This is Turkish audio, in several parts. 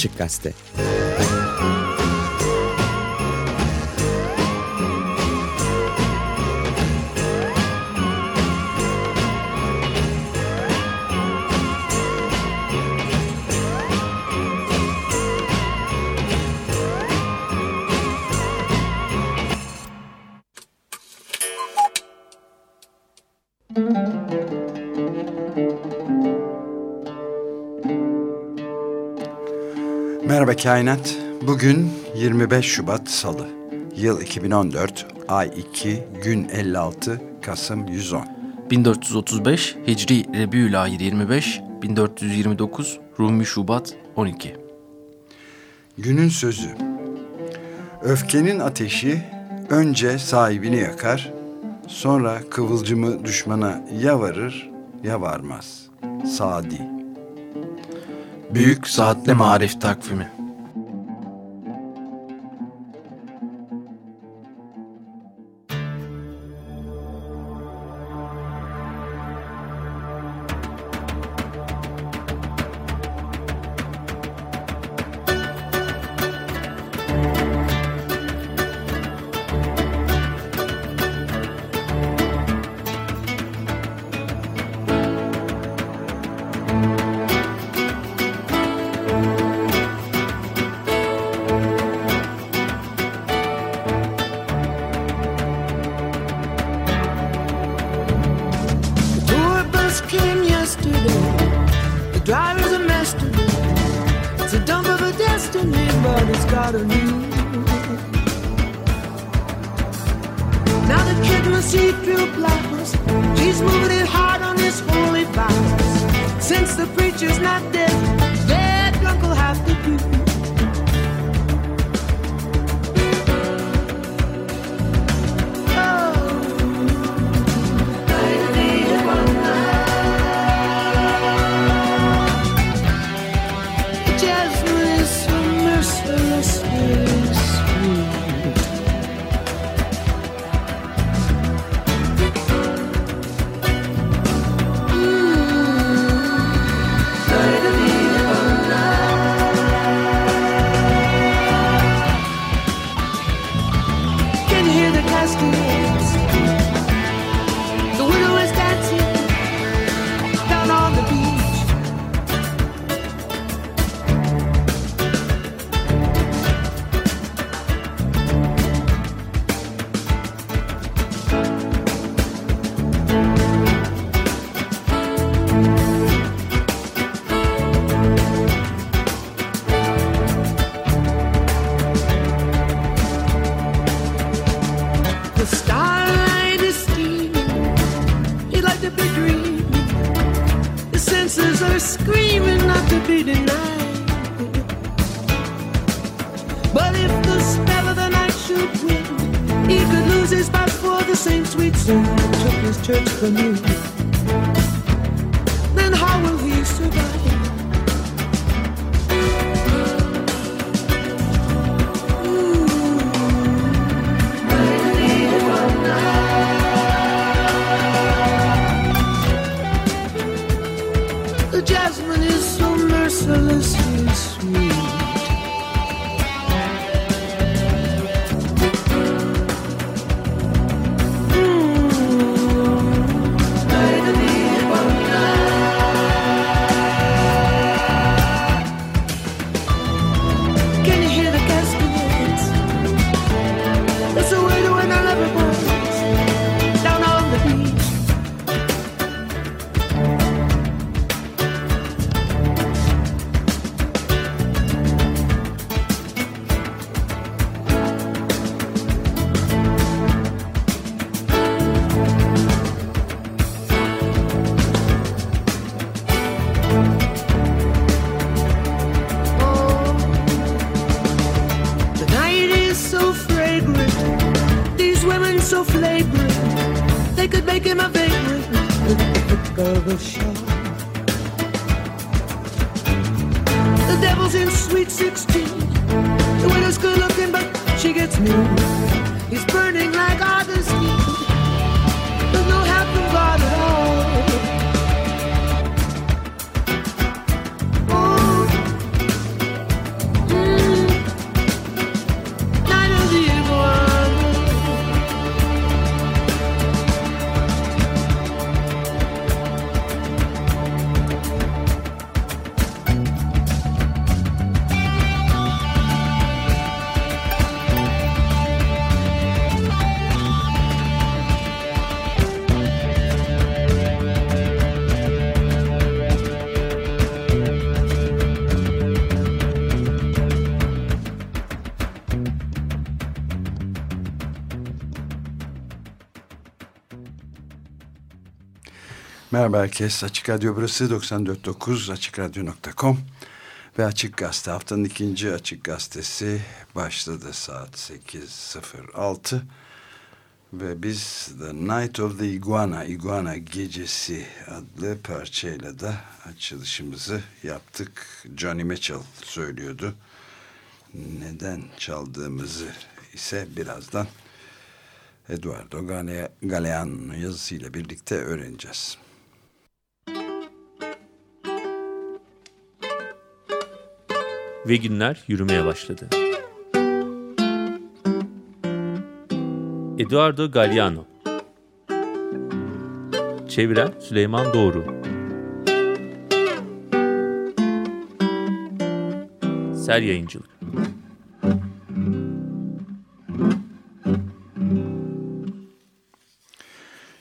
Açık Gazete Kainat. Bugün 25 Şubat Salı. Yıl 2014, ay 2, gün 56, Kasım 110. 1435 Hicri Rebiülahir 25, 1429 Rumi Şubat 12. Günün sözü. Öfkenin ateşi önce sahibini yakar, sonra kıvılcımı düşmana ya varır ya varmaz. Sadi. Büyük Saatli Marif Takvimi screaming not to be denied. But if the spell of the night should win, he could lose his spot for the same sweet soul that took his church from you. Then how will he survive? merciless Merhaba herkes. Açık Radyo burası 94.9 AçıkRadyo.com ve Açık Gazete haftanın ikinci Açık Gazetesi başladı saat 8.06 ve biz The Night of the Iguana, Iguana Gecesi adlı parçayla da açılışımızı yaptık. Johnny Mitchell söylüyordu. Neden çaldığımızı ise birazdan Eduardo Galeano yazısıyla birlikte öğreneceğiz. Ve günler yürümeye başladı. Eduardo Galeano Çeviren Süleyman Doğru. Ser Yayıncılık.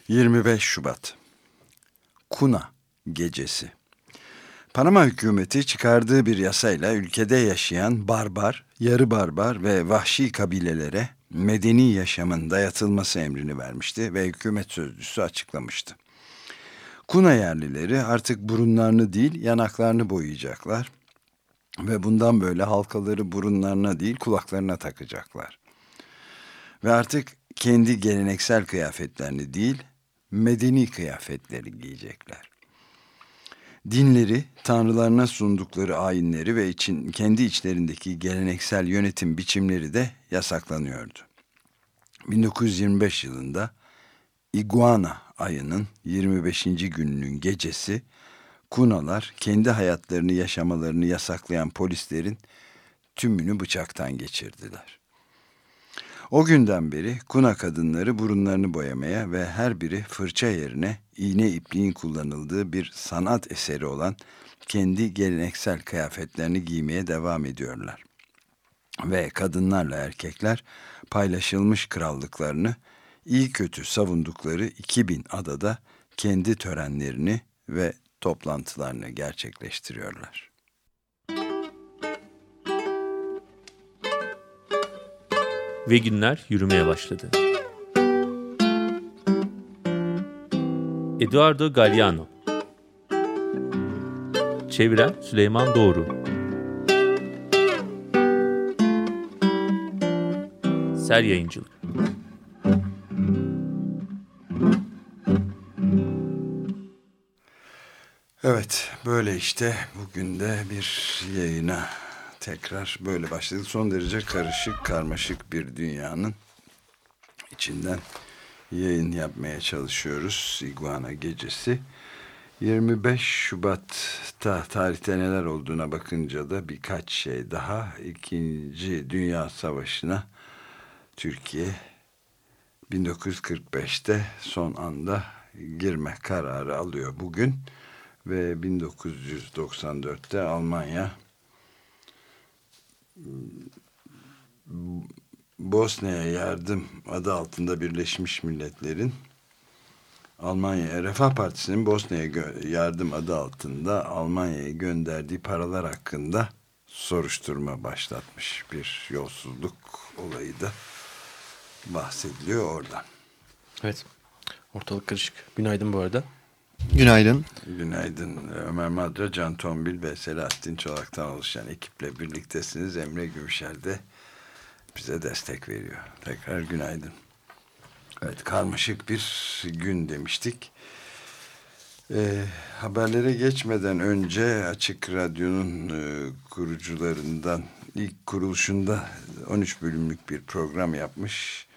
25 Şubat. Kuna Gecesi Panama hükümeti çıkardığı bir yasayla ülkede yaşayan barbar, yarı barbar ve vahşi kabilelere medeni yaşamın dayatılması emrini vermişti ve hükümet sözcüsü açıklamıştı. Kuna yerlileri artık burunlarını değil yanaklarını boyayacaklar ve bundan böyle halkaları burunlarına değil kulaklarına takacaklar. Ve artık kendi geleneksel kıyafetlerini değil medeni kıyafetleri giyecekler. Dinleri, tanrılarına sundukları ayinleri ve için, kendi içlerindeki geleneksel yönetim biçimleri de yasaklanıyordu. 1925 yılında İguana ayının 25. gününün gecesi Kunalar kendi hayatlarını yaşamalarını yasaklayan polislerin tümünü bıçaktan geçirdiler. O günden beri Kuna kadınları burunlarını boyamaya ve her biri fırça yerine iğne ipliğin kullanıldığı bir sanat eseri olan kendi geleneksel kıyafetlerini giymeye devam ediyorlar. Ve kadınlarla erkekler paylaşılmış krallıklarını iyi kötü savundukları 2000 adada kendi törenlerini ve toplantılarını gerçekleştiriyorlar. Ve günler yürümeye başladı. Eduardo Galliano. Çeviren Süleyman Doğru. Ser Yayıncılık. Evet böyle işte bugün de bir yayına tekrar böyle başladı. Son derece karışık, karmaşık bir dünyanın içinden yayın yapmaya çalışıyoruz. İguana Gecesi. 25 Şubat'ta tarihte neler olduğuna bakınca da birkaç şey daha. İkinci Dünya Savaşı'na Türkiye 1945'te son anda girme kararı alıyor bugün ve 1994'te Almanya Bosna'ya yardım adı altında Birleşmiş Milletler'in Almanya Refah Partisi'nin Bosna'ya yardım adı altında Almanya'ya gönderdiği paralar hakkında soruşturma başlatmış bir yolsuzluk olayı da bahsediliyor oradan. Evet. Ortalık karışık. Günaydın bu arada. Günaydın. Günaydın. Ömer Madra, Can Tombil ve Selahattin Çolak'tan oluşan ekiple birliktesiniz. Emre Gümüşer de bize destek veriyor. Tekrar günaydın. Evet karmaşık bir gün demiştik. E, haberlere geçmeden önce Açık Radyo'nun e, kurucularından ilk kuruluşunda 13 bölümlük bir program yapmış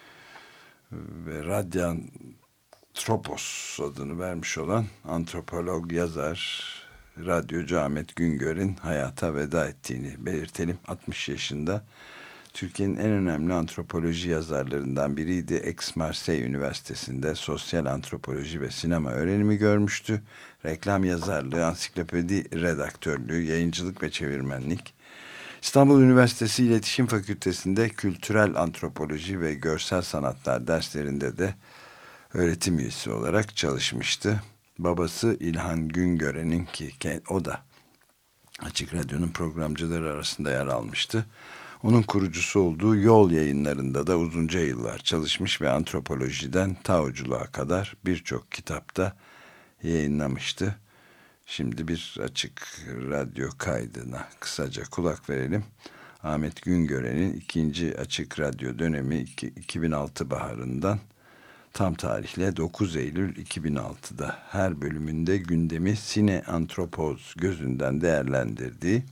ve Radyan Tropos adını vermiş olan antropolog, yazar, radyocu Ahmet Güngör'ün hayata veda ettiğini belirtelim. 60 yaşında Türkiye'nin en önemli antropoloji yazarlarından biriydi. Aix-Marseille Üniversitesi'nde sosyal antropoloji ve sinema öğrenimi görmüştü. Reklam yazarlığı, ansiklopedi redaktörlüğü, yayıncılık ve çevirmenlik. İstanbul Üniversitesi İletişim Fakültesi'nde kültürel antropoloji ve görsel sanatlar derslerinde de öğretim üyesi olarak çalışmıştı. Babası İlhan Güngören'in ki o da Açık Radyo'nun programcıları arasında yer almıştı. Onun kurucusu olduğu yol yayınlarında da uzunca yıllar çalışmış ve antropolojiden taoculuğa kadar birçok kitapta yayınlamıştı. Şimdi bir açık radyo kaydına kısaca kulak verelim. Ahmet Güngören'in ikinci açık radyo dönemi 2006 baharından tam tarihle 9 Eylül 2006'da her bölümünde gündemi Sine Antropoz gözünden değerlendirdiği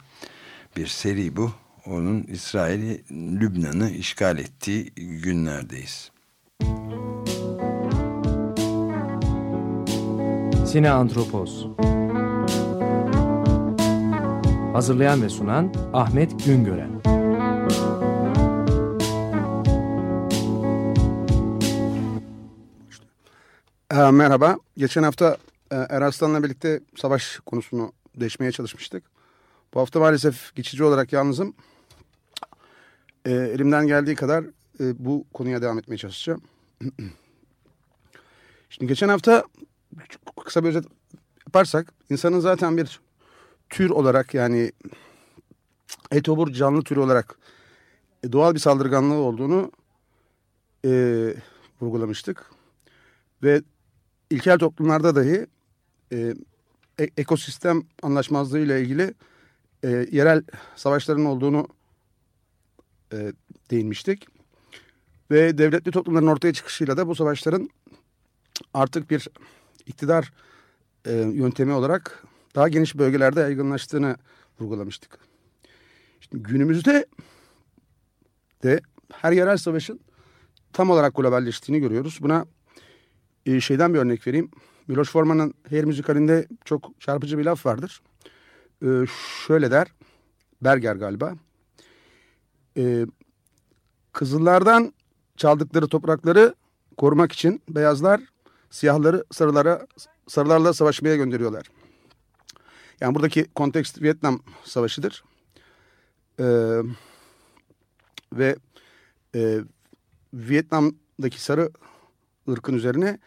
bir seri bu. Onun İsrail'i Lübnan'ı işgal ettiği günlerdeyiz. Sine Antropoz Hazırlayan ve sunan Ahmet Güngören Merhaba. Geçen hafta e, Eraslan'la birlikte savaş konusunu değişmeye çalışmıştık. Bu hafta maalesef geçici olarak yalnızım. E, elimden geldiği kadar e, bu konuya devam etmeye çalışacağım. Şimdi geçen hafta kısa bir özet yaparsak insanın zaten bir tür olarak yani etobur canlı türü olarak e, doğal bir saldırganlığı olduğunu e, vurgulamıştık. Ve ilkel toplumlarda dahi e, ekosistem anlaşmazlığı ile ilgili e, yerel savaşların olduğunu e, değinmiştik. Ve devletli toplumların ortaya çıkışıyla da bu savaşların artık bir iktidar e, yöntemi olarak daha geniş bölgelerde yaygınlaştığını vurgulamıştık. Şimdi günümüzde de her yerel savaşın tam olarak globalleştiğini görüyoruz. Buna e, şeyden bir örnek vereyim. Miloš Forman'ın Her müzikalinde çok çarpıcı bir laf vardır. E, şöyle der, Berger galiba. E, Kızıllardan çaldıkları toprakları korumak için beyazlar siyahları sarılara sarılarla savaşmaya gönderiyorlar. Yani buradaki kontekst Vietnam Savaşı'dır. Ee, ve e, Vietnam'daki sarı ırkın üzerine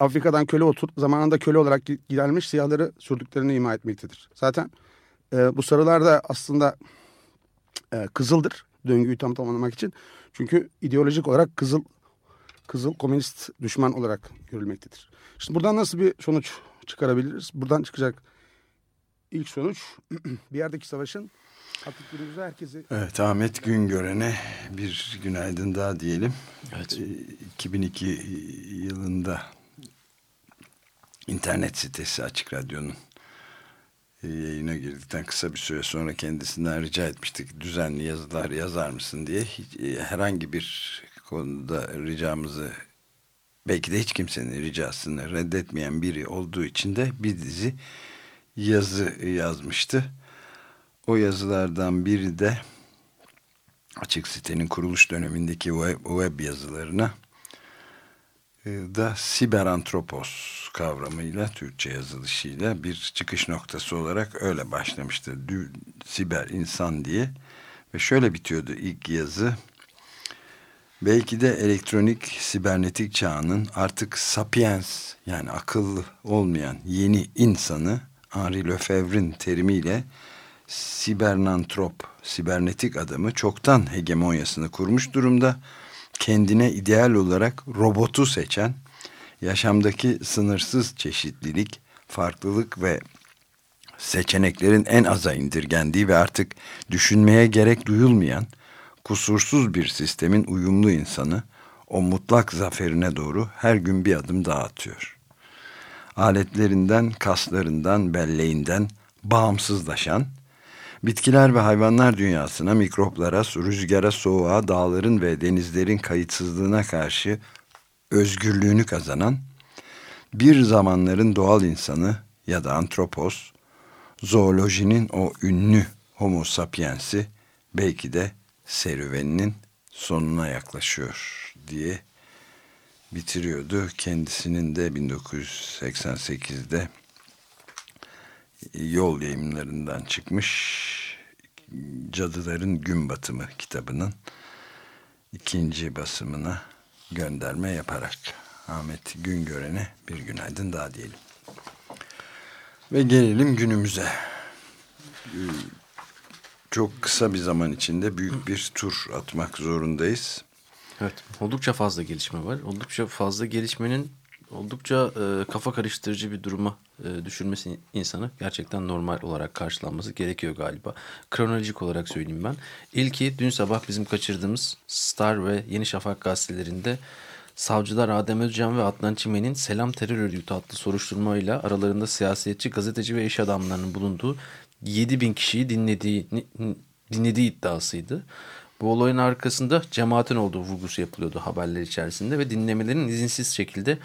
Afrika'dan köle oturup zamanında köle olarak gidermiş siyahları sürdüklerini ima etmektedir. Zaten e, bu sarılar da aslında e, kızıldır döngüyü tam tamamlamak için. Çünkü ideolojik olarak kızıl kızıl komünist düşman olarak görülmektedir. Şimdi buradan nasıl bir sonuç çıkarabiliriz? Buradan çıkacak ilk sonuç bir yerdeki savaşın artık günümüzde herkesi... Evet Ahmet Güngören'e bir günaydın daha diyelim. Evet. 2002 yılında internet sitesi Açık Radyo'nun yayına girdikten kısa bir süre sonra kendisinden rica etmiştik düzenli yazılar yazar mısın diye hiç, herhangi bir konuda ricamızı belki de hiç kimsenin ricasını reddetmeyen biri olduğu için de bir dizi yazı yazmıştı. O yazılardan biri de açık sitenin kuruluş dönemindeki web, web yazılarına e, da siberantropos kavramıyla Türkçe yazılışıyla bir çıkış noktası olarak öyle başlamıştı. Siber insan diye ve şöyle bitiyordu ilk yazı. Belki de elektronik sibernetik çağının artık sapiens yani akıllı olmayan yeni insanı Henri Lefebvre'in terimiyle sibernantrop, sibernetik adamı çoktan hegemonyasını kurmuş durumda. Kendine ideal olarak robotu seçen, yaşamdaki sınırsız çeşitlilik, farklılık ve seçeneklerin en aza indirgendiği ve artık düşünmeye gerek duyulmayan kusursuz bir sistemin uyumlu insanı o mutlak zaferine doğru her gün bir adım daha atıyor. Aletlerinden, kaslarından, belleğinden bağımsızlaşan, bitkiler ve hayvanlar dünyasına, mikroplara, rüzgara, soğuğa, dağların ve denizlerin kayıtsızlığına karşı özgürlüğünü kazanan, bir zamanların doğal insanı ya da antropos, zoolojinin o ünlü homo sapiensi belki de serüveninin sonuna yaklaşıyor diye bitiriyordu. Kendisinin de 1988'de yol yayınlarından çıkmış Cadıların Gün Batımı kitabının ikinci basımına gönderme yaparak Ahmet Güngören'e bir günaydın daha diyelim. Ve gelelim günümüze çok kısa bir zaman içinde büyük bir tur atmak zorundayız. Evet. Oldukça fazla gelişme var. Oldukça fazla gelişmenin Oldukça e, kafa karıştırıcı bir duruma e, düşürmesi insanı gerçekten normal olarak karşılanması gerekiyor galiba. Kronolojik olarak söyleyeyim ben. İlki dün sabah bizim kaçırdığımız Star ve Yeni Şafak gazetelerinde Savcılar Adem Özcan ve Adnan Çimen'in Selam Terör Örgütü adlı soruşturmayla aralarında siyasetçi, gazeteci ve iş adamlarının bulunduğu 7 bin kişiyi dinlediği, dinlediği iddiasıydı. Bu olayın arkasında cemaatin olduğu vurgusu yapılıyordu haberler içerisinde ve dinlemelerin izinsiz şekilde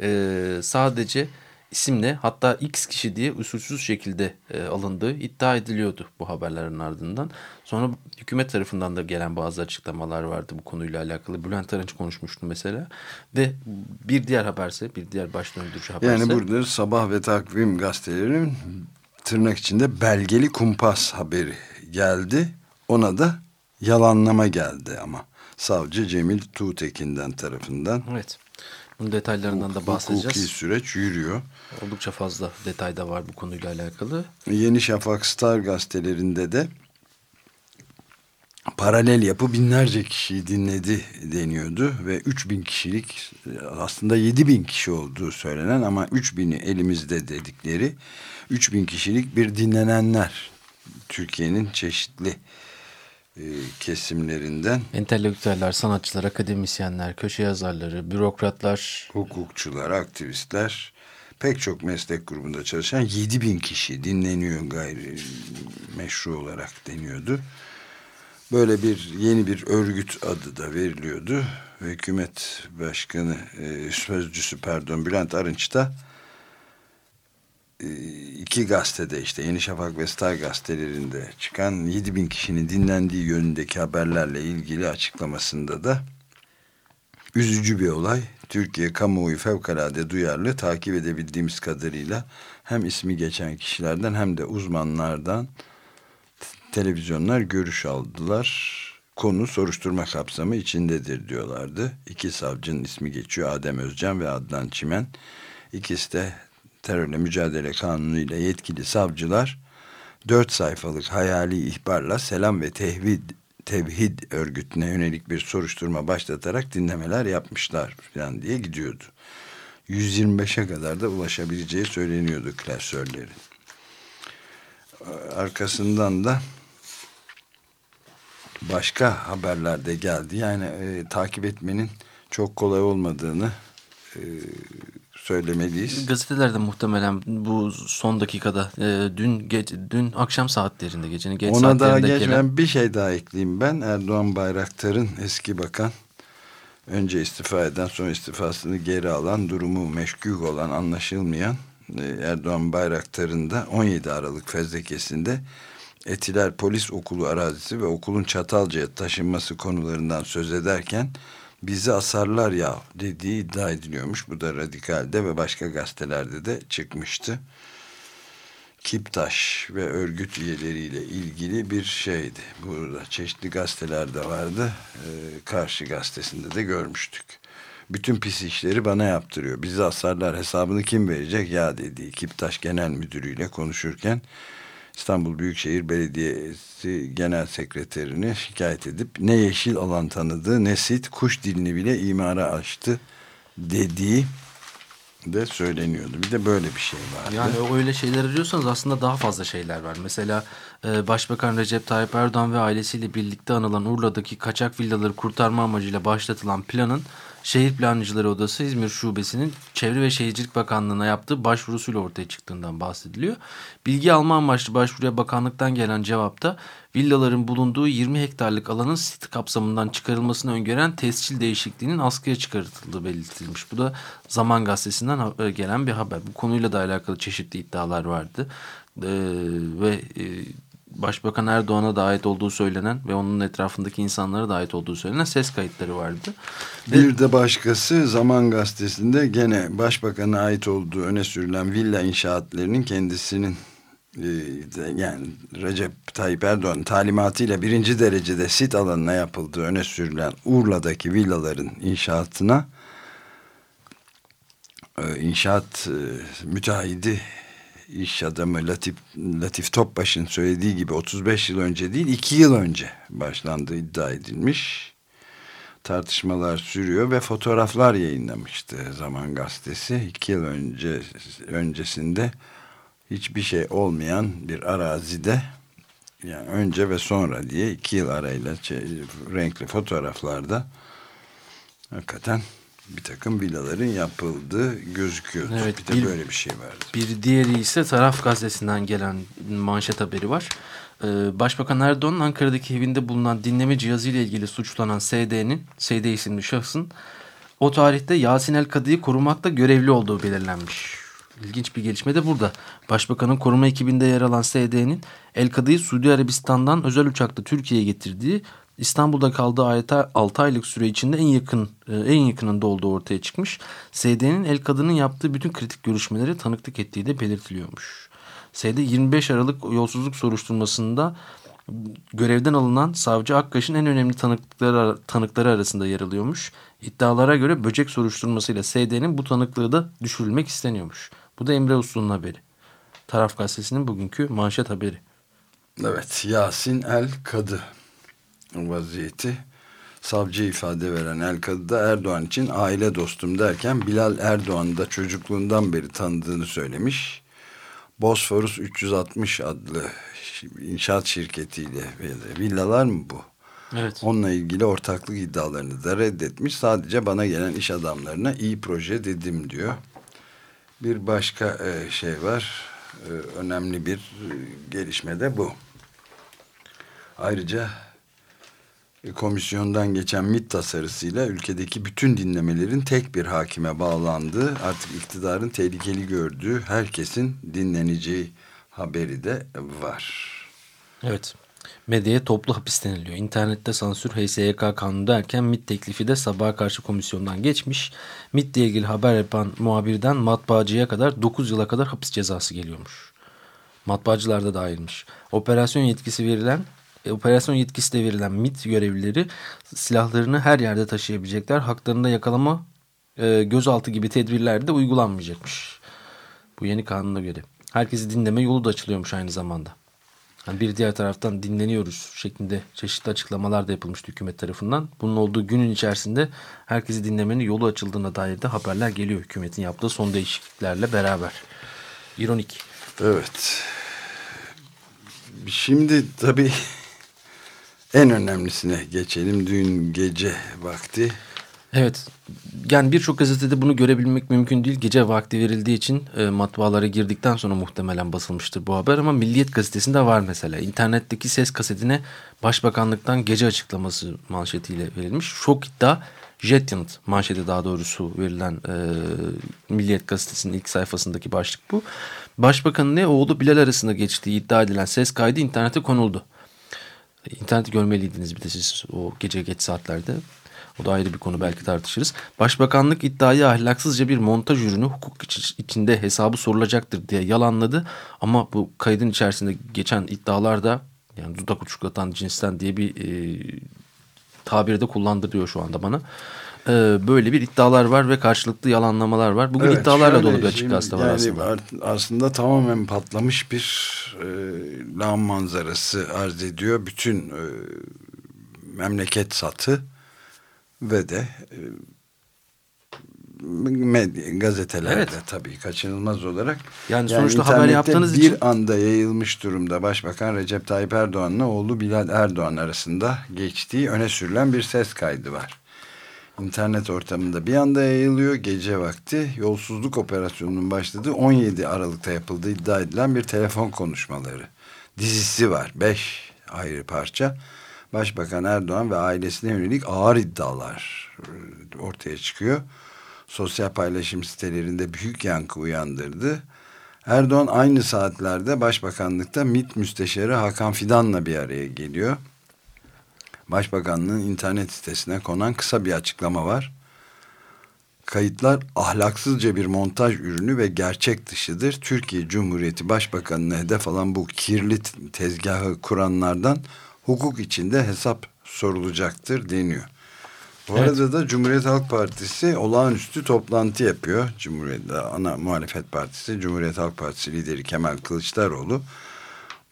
e, sadece isimle hatta X kişi diye usulsüz şekilde e, alındığı iddia ediliyordu bu haberlerin ardından. Sonra hükümet tarafından da gelen bazı açıklamalar vardı bu konuyla alakalı. Bülent Arınç konuşmuştu mesela. Ve bir diğer haberse, bir diğer baş döndürücü haberse. Yani burada Sabah ve Takvim gazetelerinin tırnak içinde belgeli kumpas haberi geldi. Ona da yalanlama geldi ama. Savcı Cemil Tuğtekin'den tarafından. Evet. Bunun detaylarından da bahsedeceğiz. Hukuki süreç yürüyor. Oldukça fazla detay da var bu konuyla alakalı. Yeni Şafak Star gazetelerinde de paralel yapı binlerce kişiyi dinledi deniyordu ve 3000 kişilik aslında 7000 kişi olduğu söylenen ama 3000'i elimizde dedikleri 3000 kişilik bir dinlenenler Türkiye'nin çeşitli e, kesimlerinden entelektüeller, sanatçılar, akademisyenler, köşe yazarları, bürokratlar, hukukçular, aktivistler pek çok meslek grubunda çalışan 7 bin kişi dinleniyor gayri meşru olarak deniyordu. Böyle bir yeni bir örgüt adı da veriliyordu. Hükümet Başkanı, e, sözcüsü pardon Bülent Arınç da iki gazetede işte Yeni Şafak ve Star gazetelerinde çıkan 7 bin kişinin dinlendiği yönündeki haberlerle ilgili açıklamasında da üzücü bir olay. Türkiye kamuoyu fevkalade duyarlı takip edebildiğimiz kadarıyla hem ismi geçen kişilerden hem de uzmanlardan televizyonlar görüş aldılar. Konu soruşturma kapsamı içindedir diyorlardı. İki savcının ismi geçiyor Adem Özcan ve Adnan Çimen. İkisi de terörle mücadele kanunu ile yetkili savcılar dört sayfalık hayali ihbarla selam ve tehvid tevhid örgütüne yönelik bir soruşturma başlatarak dinlemeler yapmışlar falan diye gidiyordu. 125'e kadar da ulaşabileceği söyleniyordu klasörlerin. Arkasından da başka haberler de geldi. Yani e, takip etmenin çok kolay olmadığını e, söylemeliyiz. Gazetelerde muhtemelen bu son dakikada e, dün gece, dün akşam saatlerinde gecenin geç Ona daha geçmeden gelen... bir şey daha ekleyeyim ben. Erdoğan Bayraktar'ın eski bakan önce istifa eden sonra istifasını geri alan durumu meşgul olan anlaşılmayan e, Erdoğan Bayraktar'ın da 17 Aralık fezlekesinde Etiler Polis Okulu arazisi ve okulun Çatalca'ya taşınması konularından söz ederken bizi asarlar ya dediği iddia ediliyormuş. Bu da Radikal'de ve başka gazetelerde de çıkmıştı. Kiptaş ve örgüt üyeleriyle ilgili bir şeydi. Burada çeşitli gazetelerde vardı. Ee, Karşı gazetesinde de görmüştük. Bütün pis işleri bana yaptırıyor. Bizi asarlar hesabını kim verecek ya dediği Kiptaş Genel Müdürü'yle konuşurken İstanbul Büyükşehir Belediyesi Genel Sekreterini şikayet edip ne yeşil alan tanıdı ne sit kuş dilini bile imara açtı dediği de söyleniyordu. Bir de böyle bir şey var. Yani öyle şeyler arıyorsanız aslında daha fazla şeyler var. Mesela e, Başbakan Recep Tayyip Erdoğan ve ailesiyle birlikte anılan Urla'daki kaçak villaları kurtarma amacıyla başlatılan planın Şehir Plancıları Odası İzmir Şubesi'nin Çevre ve Şehircilik Bakanlığı'na yaptığı başvurusuyla ortaya çıktığından bahsediliyor. Bilgi alma amaçlı başvuruya bakanlıktan gelen cevapta villaların bulunduğu 20 hektarlık alanın sit kapsamından çıkarılmasını öngören tescil değişikliğinin askıya çıkartıldığı belirtilmiş. Bu da Zaman Gazetesi'nden e, gelen bir haber. Bu konuyla da alakalı çeşitli iddialar vardı. Ee, ve e, Başbakan Erdoğan'a da ait olduğu söylenen ve onun etrafındaki insanlara da ait olduğu söylenen ses kayıtları vardı. Bir de başkası Zaman Gazetesi'nde gene Başbakan'a ait olduğu öne sürülen villa inşaatlarının kendisinin e, yani Recep Tayyip Erdoğan talimatıyla birinci derecede sit alanına yapıldığı öne sürülen Urla'daki villaların inşaatına e, inşaat e, müteahhidi iş adamı Latif, Latif Topbaş'ın söylediği gibi 35 yıl önce değil 2 yıl önce başlandığı iddia edilmiş. tartışmalar sürüyor ve fotoğraflar yayınlamıştı Zaman Gazetesi. iki yıl önce öncesinde hiçbir şey olmayan bir arazide yani önce ve sonra diye iki yıl arayla şey, renkli fotoğraflarda hakikaten bir takım villaların yapıldığı gözüküyor. Evet, bir de bir- böyle bir şey vardı. Bir diğeri ise Taraf Gazetesi'nden gelen manşet haberi var. Ee, Başbakan Erdoğan'ın Ankara'daki evinde bulunan dinleme cihazı ile ilgili suçlanan SD'nin, SD isimli şahsın o tarihte Yasin El Kadı'yı korumakta görevli olduğu belirlenmiş. İlginç bir gelişme de burada. Başbakanın koruma ekibinde yer alan SD'nin El Kadı'yı Suudi Arabistan'dan özel uçakla Türkiye'ye getirdiği İstanbul'da kaldığı 6 aylık süre içinde en yakın e, en yakınında olduğu ortaya çıkmış. SD'nin El Kadı'nın yaptığı bütün kritik görüşmeleri tanıklık ettiği de belirtiliyormuş. SD 25 Aralık yolsuzluk soruşturmasında görevden alınan savcı Akkaş'ın en önemli tanıkları, tanıkları arasında yer alıyormuş. İddialara göre böcek soruşturmasıyla SD'nin bu tanıklığı da düşürülmek isteniyormuş. Bu da Emre Uslu'nun haberi. Taraf gazetesinin bugünkü manşet haberi. Evet Yasin El Kadı vaziyeti savcı ifade veren El Kadı da Erdoğan için aile dostum derken Bilal Erdoğan'ı da çocukluğundan beri tanıdığını söylemiş. Bosforus 360 adlı inşaat şirketiyle villalar mı bu? Evet. Onunla ilgili ortaklık iddialarını da reddetmiş. Sadece bana gelen iş adamlarına iyi proje dedim diyor. Bir başka e, şey var. E, önemli bir e, gelişme de bu. Ayrıca komisyondan geçen MİT tasarısıyla ülkedeki bütün dinlemelerin tek bir hakime bağlandığı, artık iktidarın tehlikeli gördüğü herkesin dinleneceği haberi de var. Evet. Medyaya toplu hapis deniliyor. İnternette sansür HSYK kanunu derken MİT teklifi de sabaha karşı komisyondan geçmiş. MİT ile ilgili haber yapan muhabirden matbaacıya kadar 9 yıla kadar hapis cezası geliyormuş. Matbaacılar da dahilmiş. Operasyon yetkisi verilen e, operasyon yetkisi de verilen MİT görevlileri silahlarını her yerde taşıyabilecekler. Haklarında yakalama e, gözaltı gibi tedbirler de uygulanmayacakmış. Bu yeni kanuna göre. Herkesi dinleme yolu da açılıyormuş aynı zamanda. Yani bir diğer taraftan dinleniyoruz şeklinde çeşitli açıklamalar da yapılmıştı hükümet tarafından. Bunun olduğu günün içerisinde herkesi dinlemenin yolu açıldığına dair de haberler geliyor hükümetin yaptığı son değişikliklerle beraber. İronik. Evet. Şimdi tabii en önemlisine geçelim. Dün gece vakti Evet. Yani birçok gazetede bunu görebilmek mümkün değil. Gece vakti verildiği için e, matbaalara girdikten sonra muhtemelen basılmıştır bu haber. Ama Milliyet gazetesinde var mesela. İnternetteki ses kasetine başbakanlıktan gece açıklaması manşetiyle verilmiş. Şok iddia jet yanıt manşeti daha doğrusu verilen e, Milliyet gazetesinin ilk sayfasındaki başlık bu. Başbakanın ne oğlu Bilal arasında geçtiği iddia edilen ses kaydı internete konuldu. İnterneti görmeliydiniz bir de siz o gece geç saatlerde. O da ayrı bir konu belki tartışırız. Başbakanlık iddiayı ahlaksızca bir montaj ürünü hukuk içinde hesabı sorulacaktır diye yalanladı. Ama bu kaydın içerisinde geçen iddialar da yani dudak uçuklatan cinsten diye bir e, tabiri de kullandırıyor şu anda bana. E, böyle bir iddialar var ve karşılıklı yalanlamalar var. Bugün Evet, iddialarla şöyle dolu bir açık gazete var yani aslında. aslında tamamen patlamış bir e, lağım manzarası arz ediyor. Bütün e, memleket satı ve de e, medya, gazetelerde Evet. tabii kaçınılmaz olarak. Yani sonuçta haber internette yaptığınız bir için- anda yayılmış durumda Başbakan Recep Tayyip Erdoğan'la oğlu Bilal Erdoğan arasında geçtiği öne sürülen bir ses kaydı var. İnternet ortamında bir anda yayılıyor. Gece vakti yolsuzluk operasyonunun başladığı 17 Aralık'ta yapıldığı iddia edilen bir telefon konuşmaları. Dizisi var. 5 ayrı parça. Başbakan Erdoğan ve ailesine yönelik ağır iddialar e, ortaya çıkıyor. Sosyal paylaşım sitelerinde büyük yankı uyandırdı. Erdoğan aynı saatlerde Başbakanlıkta MİT Müsteşarı Hakan Fidan'la bir araya geliyor. Başbakanlığın internet sitesine konan kısa bir açıklama var. Kayıtlar ahlaksızca bir montaj ürünü ve gerçek dışıdır. Türkiye Cumhuriyeti Başbakanı'na hedef alan bu kirli tezgahı kuranlardan hukuk içinde hesap sorulacaktır deniyor. Bu Evet. arada da Cumhuriyet Halk Partisi olağanüstü toplantı yapıyor. Cumhuriyet ana muhalefet partisi Cumhuriyet Halk Partisi lideri Kemal Kılıçdaroğlu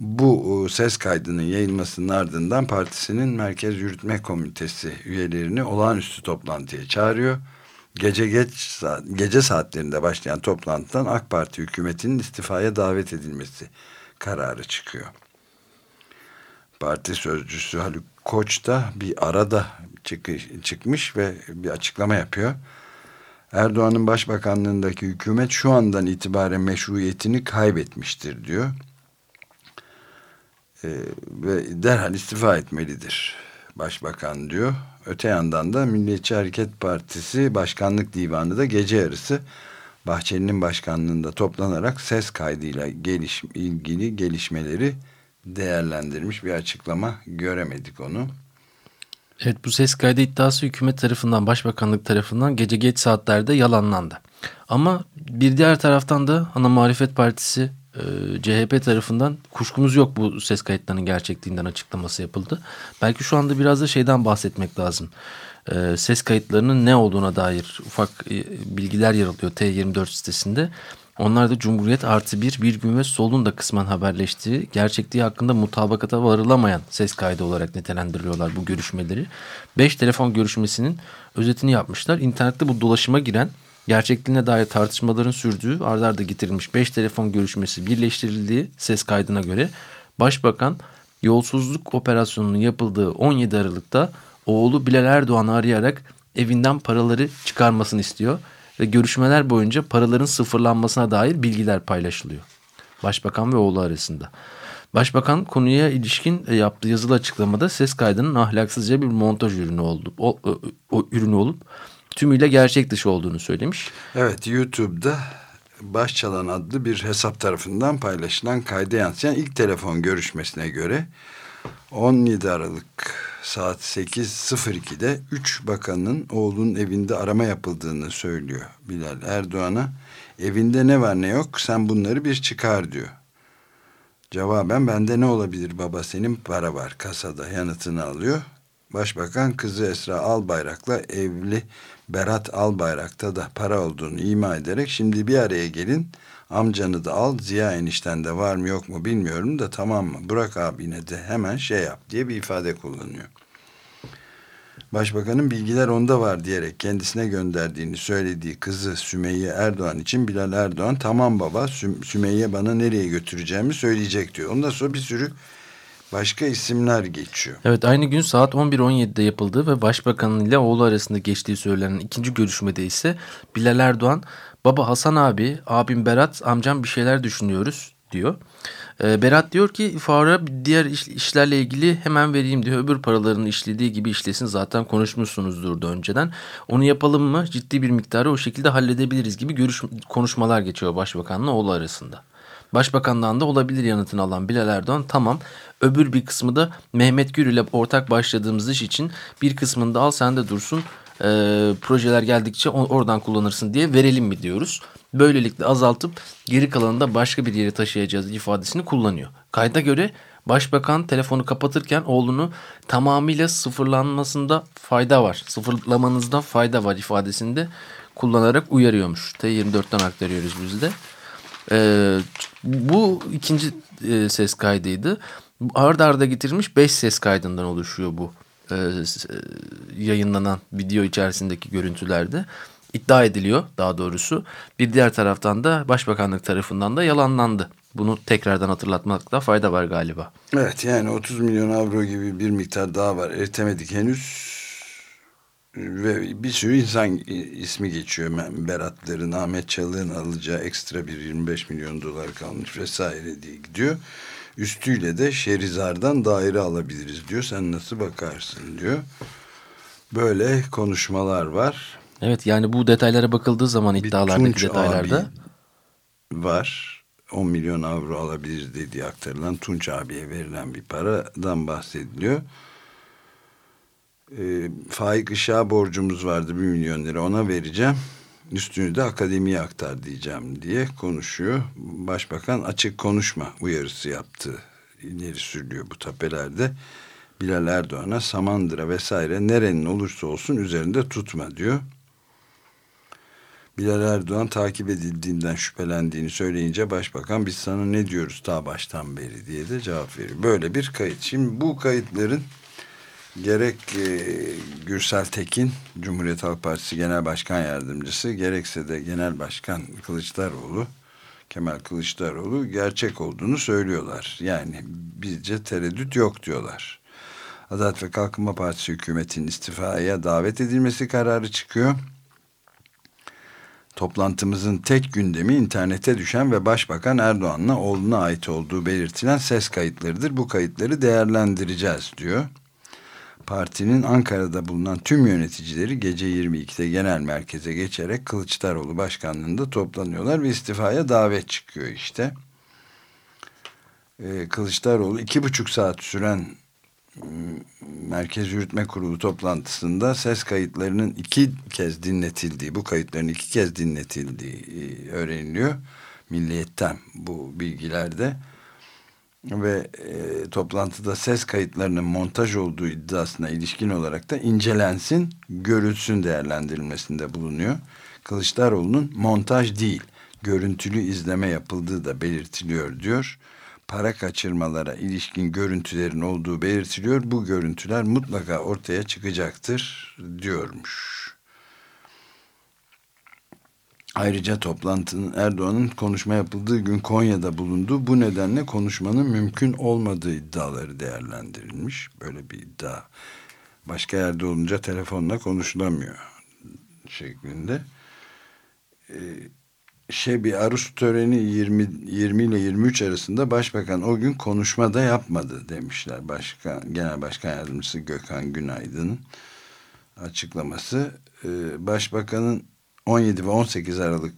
bu e, ses kaydının yayılmasının ardından partisinin Merkez Yürütme Komitesi üyelerini olağanüstü toplantıya çağırıyor. Gece geç gece saatlerinde başlayan toplantıdan AK Parti hükümetinin istifaya davet edilmesi kararı çıkıyor. Parti sözcüsü Haluk Koç da bir arada çıkmış ve bir açıklama yapıyor. Erdoğan'ın başbakanlığındaki hükümet şu andan itibaren meşruiyetini kaybetmiştir diyor. Ee, ve derhal istifa etmelidir başbakan diyor. Öte yandan da Milliyetçi Hareket Partisi Başkanlık Divanı da gece yarısı Bahçeli'nin başkanlığında toplanarak ses kaydıyla geliş, ilgili gelişmeleri değerlendirmiş bir açıklama göremedik onu. Evet bu ses kaydı iddiası hükümet tarafından, başbakanlık tarafından gece geç saatlerde yalanlandı. Ama bir diğer taraftan da ana muhalefet partisi e, CHP tarafından kuşkumuz yok bu ses kayıtlarının gerçekliğinden açıklaması yapıldı. Belki şu anda biraz da şeyden bahsetmek lazım. E, ses kayıtlarının ne olduğuna dair ufak e, bilgiler yer alıyor T24 sitesinde. Onlar da Cumhuriyet artı bir, bir gün ve solun da kısmen haberleştiği gerçekliği hakkında mutabakata varılamayan ses kaydı olarak nitelendiriyorlar bu görüşmeleri. Beş telefon görüşmesinin özetini yapmışlar. İnternette bu dolaşıma giren gerçekliğine dair tartışmaların sürdüğü ardarda arda getirilmiş 5 telefon görüşmesi birleştirildiği ses kaydına göre Başbakan yolsuzluk operasyonunun yapıldığı 17 Aralık'ta oğlu Bilal Erdoğan'ı arayarak evinden paraları çıkarmasını istiyor ve görüşmeler boyunca paraların sıfırlanmasına dair bilgiler paylaşılıyor. Başbakan ve oğlu arasında. Başbakan konuya ilişkin e, yaptığı yazılı açıklamada ses kaydının ahlaksızca bir montaj ürünü oldu, o, o, o ürünü olup tümüyle gerçek dışı olduğunu söylemiş. Evet YouTube'da Başçalan adlı bir hesap tarafından paylaşılan kayda yansıyan ilk telefon görüşmesine göre 17 Aralık saat 8.02'de 3 bakanın oğlunun evinde arama yapıldığını söylüyor Bilal Erdoğan'a. Evinde ne var ne yok sen bunları bir çıkar diyor. Cevaben bende ne olabilir baba senin para var kasada yanıtını alıyor. Başbakan kızı Esra Albayrak'la evli Berat Albayrak'ta da para olduğunu ima ederek şimdi bir araya gelin amcanı da al Ziya enişten de var mı yok mu bilmiyorum da tamam mı Burak abine de hemen şey yap diye bir ifade kullanıyor. Başbakanın bilgiler onda var diyerek kendisine gönderdiğini söylediği kızı Sümeyye Erdoğan için Bilal Erdoğan tamam baba Sü Sümeyye bana nereye götüreceğimi söyleyecek diyor. Ondan sonra bir sürü başka isimler geçiyor. Evet aynı gün saat 11.17'de yapıldığı ve başbakanın ile oğlu arasında geçtiği söylenen ikinci görüşmede ise Bilal Erdoğan baba Hasan abi, abim Berat, amcam bir şeyler düşünüyoruz diyor. Ee, Berat diyor ki Faruk'a diğer iş, işlerle ilgili hemen vereyim diyor. Öbür paraların işlediği gibi işlesin zaten konuşmuşsunuzdur da önceden. Onu yapalım mı ciddi bir miktarı o şekilde halledebiliriz gibi görüş, konuşmalar geçiyor başbakanla oğlu arasında. Başbakandan da olabilir yanıtını alan Bilal Erdoğan tamam öbür bir kısmı da Mehmet Gür ile ortak başladığımız iş için bir kısmını da al sen de dursun e, projeler geldikçe oradan kullanırsın diye verelim mi diyoruz. Böylelikle azaltıp geri kalanını da başka bir yere taşıyacağız ifadesini kullanıyor. Kayda göre Başbakan telefonu kapatırken oğlunu tamamıyla sıfırlanmasında fayda var. Sıfırlamanızda fayda var ifadesinde kullanarak uyarıyormuş. T24'ten aktarıyoruz biz de. Ee, bu ikinci e, ses kaydıydı. Arda arda getirilmiş 5 ses kaydından oluşuyor bu e, e, yayınlanan video içerisindeki görüntülerde. iddia ediliyor daha doğrusu. Bir diğer taraftan da Başbakanlık tarafından da yalanlandı. Bunu tekrardan hatırlatmakta fayda var galiba. Evet yani 30 milyon avro gibi bir miktar daha var. Eritemedik henüz ve bir sürü insan ismi geçiyor. Beratların, Ahmet Çalık'ın alacağı ekstra bir 25 milyon dolar kalmış vesaire diye gidiyor. Üstüyle de Şerizar'dan daire alabiliriz diyor. Sen nasıl bakarsın diyor. Böyle konuşmalar var. Evet yani bu detaylara bakıldığı zaman iddialardaki detaylarda. var. 10 milyon avro alabiliriz dediği aktarılan Tunç abiye verilen bir paradan bahsediliyor e, Faik Işık'a borcumuz vardı bir milyon lira ona vereceğim. Üstünü de akademiye aktar diyeceğim diye konuşuyor. Başbakan açık konuşma uyarısı yaptı. İleri sürülüyor bu tapelerde. Bilal Erdoğan'a Samandıra vesaire nerenin olursa olsun üzerinde tutma diyor. Bilal Erdoğan takip edildiğinden şüphelendiğini söyleyince başbakan biz sana ne diyoruz ta baştan beri diye de cevap veriyor. Böyle bir kayıt. Şimdi bu kayıtların gerek e, Gürsel Tekin Cumhuriyet Halk Partisi Genel Başkan Yardımcısı gerekse de Genel Başkan Kılıçdaroğlu Kemal Kılıçdaroğlu gerçek olduğunu söylüyorlar. Yani bizce tereddüt yok diyorlar. Adalet ve Kalkınma Partisi hükümetin istifaya davet edilmesi kararı çıkıyor. Toplantımızın tek gündemi internete düşen ve Başbakan Erdoğan'la oğluna ait olduğu belirtilen ses kayıtlarıdır. Bu kayıtları değerlendireceğiz diyor. Partinin Ankara'da bulunan tüm yöneticileri gece 22'de genel merkeze geçerek Kılıçdaroğlu başkanlığında toplanıyorlar ve istifaya davet çıkıyor işte. Ee, Kılıçdaroğlu iki buçuk saat süren Merkez Yürütme Kurulu toplantısında ses kayıtlarının iki kez dinletildiği, bu kayıtların iki kez dinletildiği e, öğreniliyor. Milliyetten bu bilgilerde ve e, toplantıda ses kayıtlarının montaj olduğu iddiasına ilişkin olarak da incelensin, görülsün değerlendirilmesinde bulunuyor. Kılıçdaroğlu'nun montaj değil, görüntülü izleme yapıldığı da belirtiliyor diyor para kaçırmalara ilişkin görüntülerin olduğu belirtiliyor. Bu görüntüler mutlaka ortaya çıkacaktır diyormuş. Ayrıca toplantının Erdoğan'ın konuşma yapıldığı gün Konya'da bulundu. Bu nedenle konuşmanın mümkün olmadığı iddiaları değerlendirilmiş. Böyle bir iddia. Başka yerde olunca telefonla konuşulamıyor şeklinde. Ee, şey bir aruz töreni 20, 20 ile 23 arasında başbakan o gün konuşma da yapmadı demişler. Başkan, Genel Başkan Yardımcısı Gökhan Günaydın'ın açıklaması. Ee, başbakanın 17 ve 18 Aralık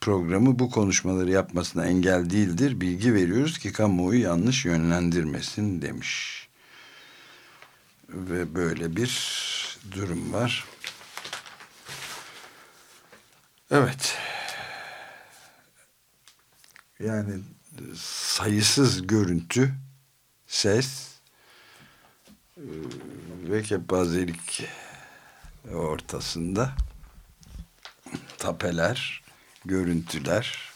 programı bu konuşmaları yapmasına engel değildir. Bilgi veriyoruz ki kamuoyu yanlış yönlendirmesin demiş. Ve böyle bir durum var. Evet. Yani sayısız görüntü, ses e, ve kepazelik ortasında tapeler, görüntüler,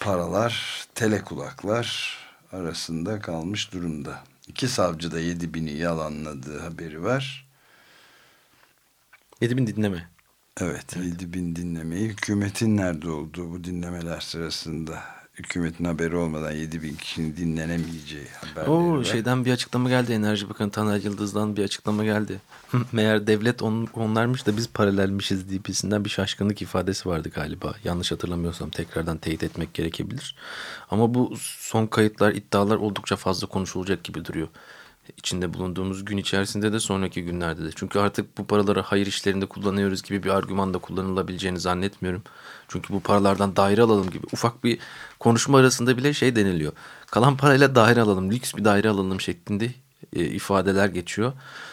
paralar, telekulaklar arasında kalmış durumda. İki savcı da 7 bini yalanladığı haberi var. 7 bin dinleme. Evet, evet. 7 bin dinlemeyi hükümetin nerede olduğu bu dinlemeler sırasında hükümetin haberi olmadan 7 bin kişinin dinlenemeyeceği haberleri Oo, var. Şeyden bir açıklama geldi Enerji Bakanı Taner Yıldız'dan bir açıklama geldi. Meğer devlet on, onlarmış da biz paralelmişiz gibisinden bir şaşkınlık ifadesi vardı galiba. Yanlış hatırlamıyorsam tekrardan teyit etmek gerekebilir. Ama bu son kayıtlar iddialar oldukça fazla konuşulacak gibi duruyor içinde bulunduğumuz gün içerisinde de sonraki günlerde de. Çünkü artık bu paraları hayır işlerinde kullanıyoruz gibi bir argüman da kullanılabileceğini zannetmiyorum. Çünkü bu paralardan daire alalım gibi ufak bir konuşma arasında bile şey deniliyor. Kalan parayla daire alalım, lüks bir daire alalım şeklinde e, ifadeler geçiyor.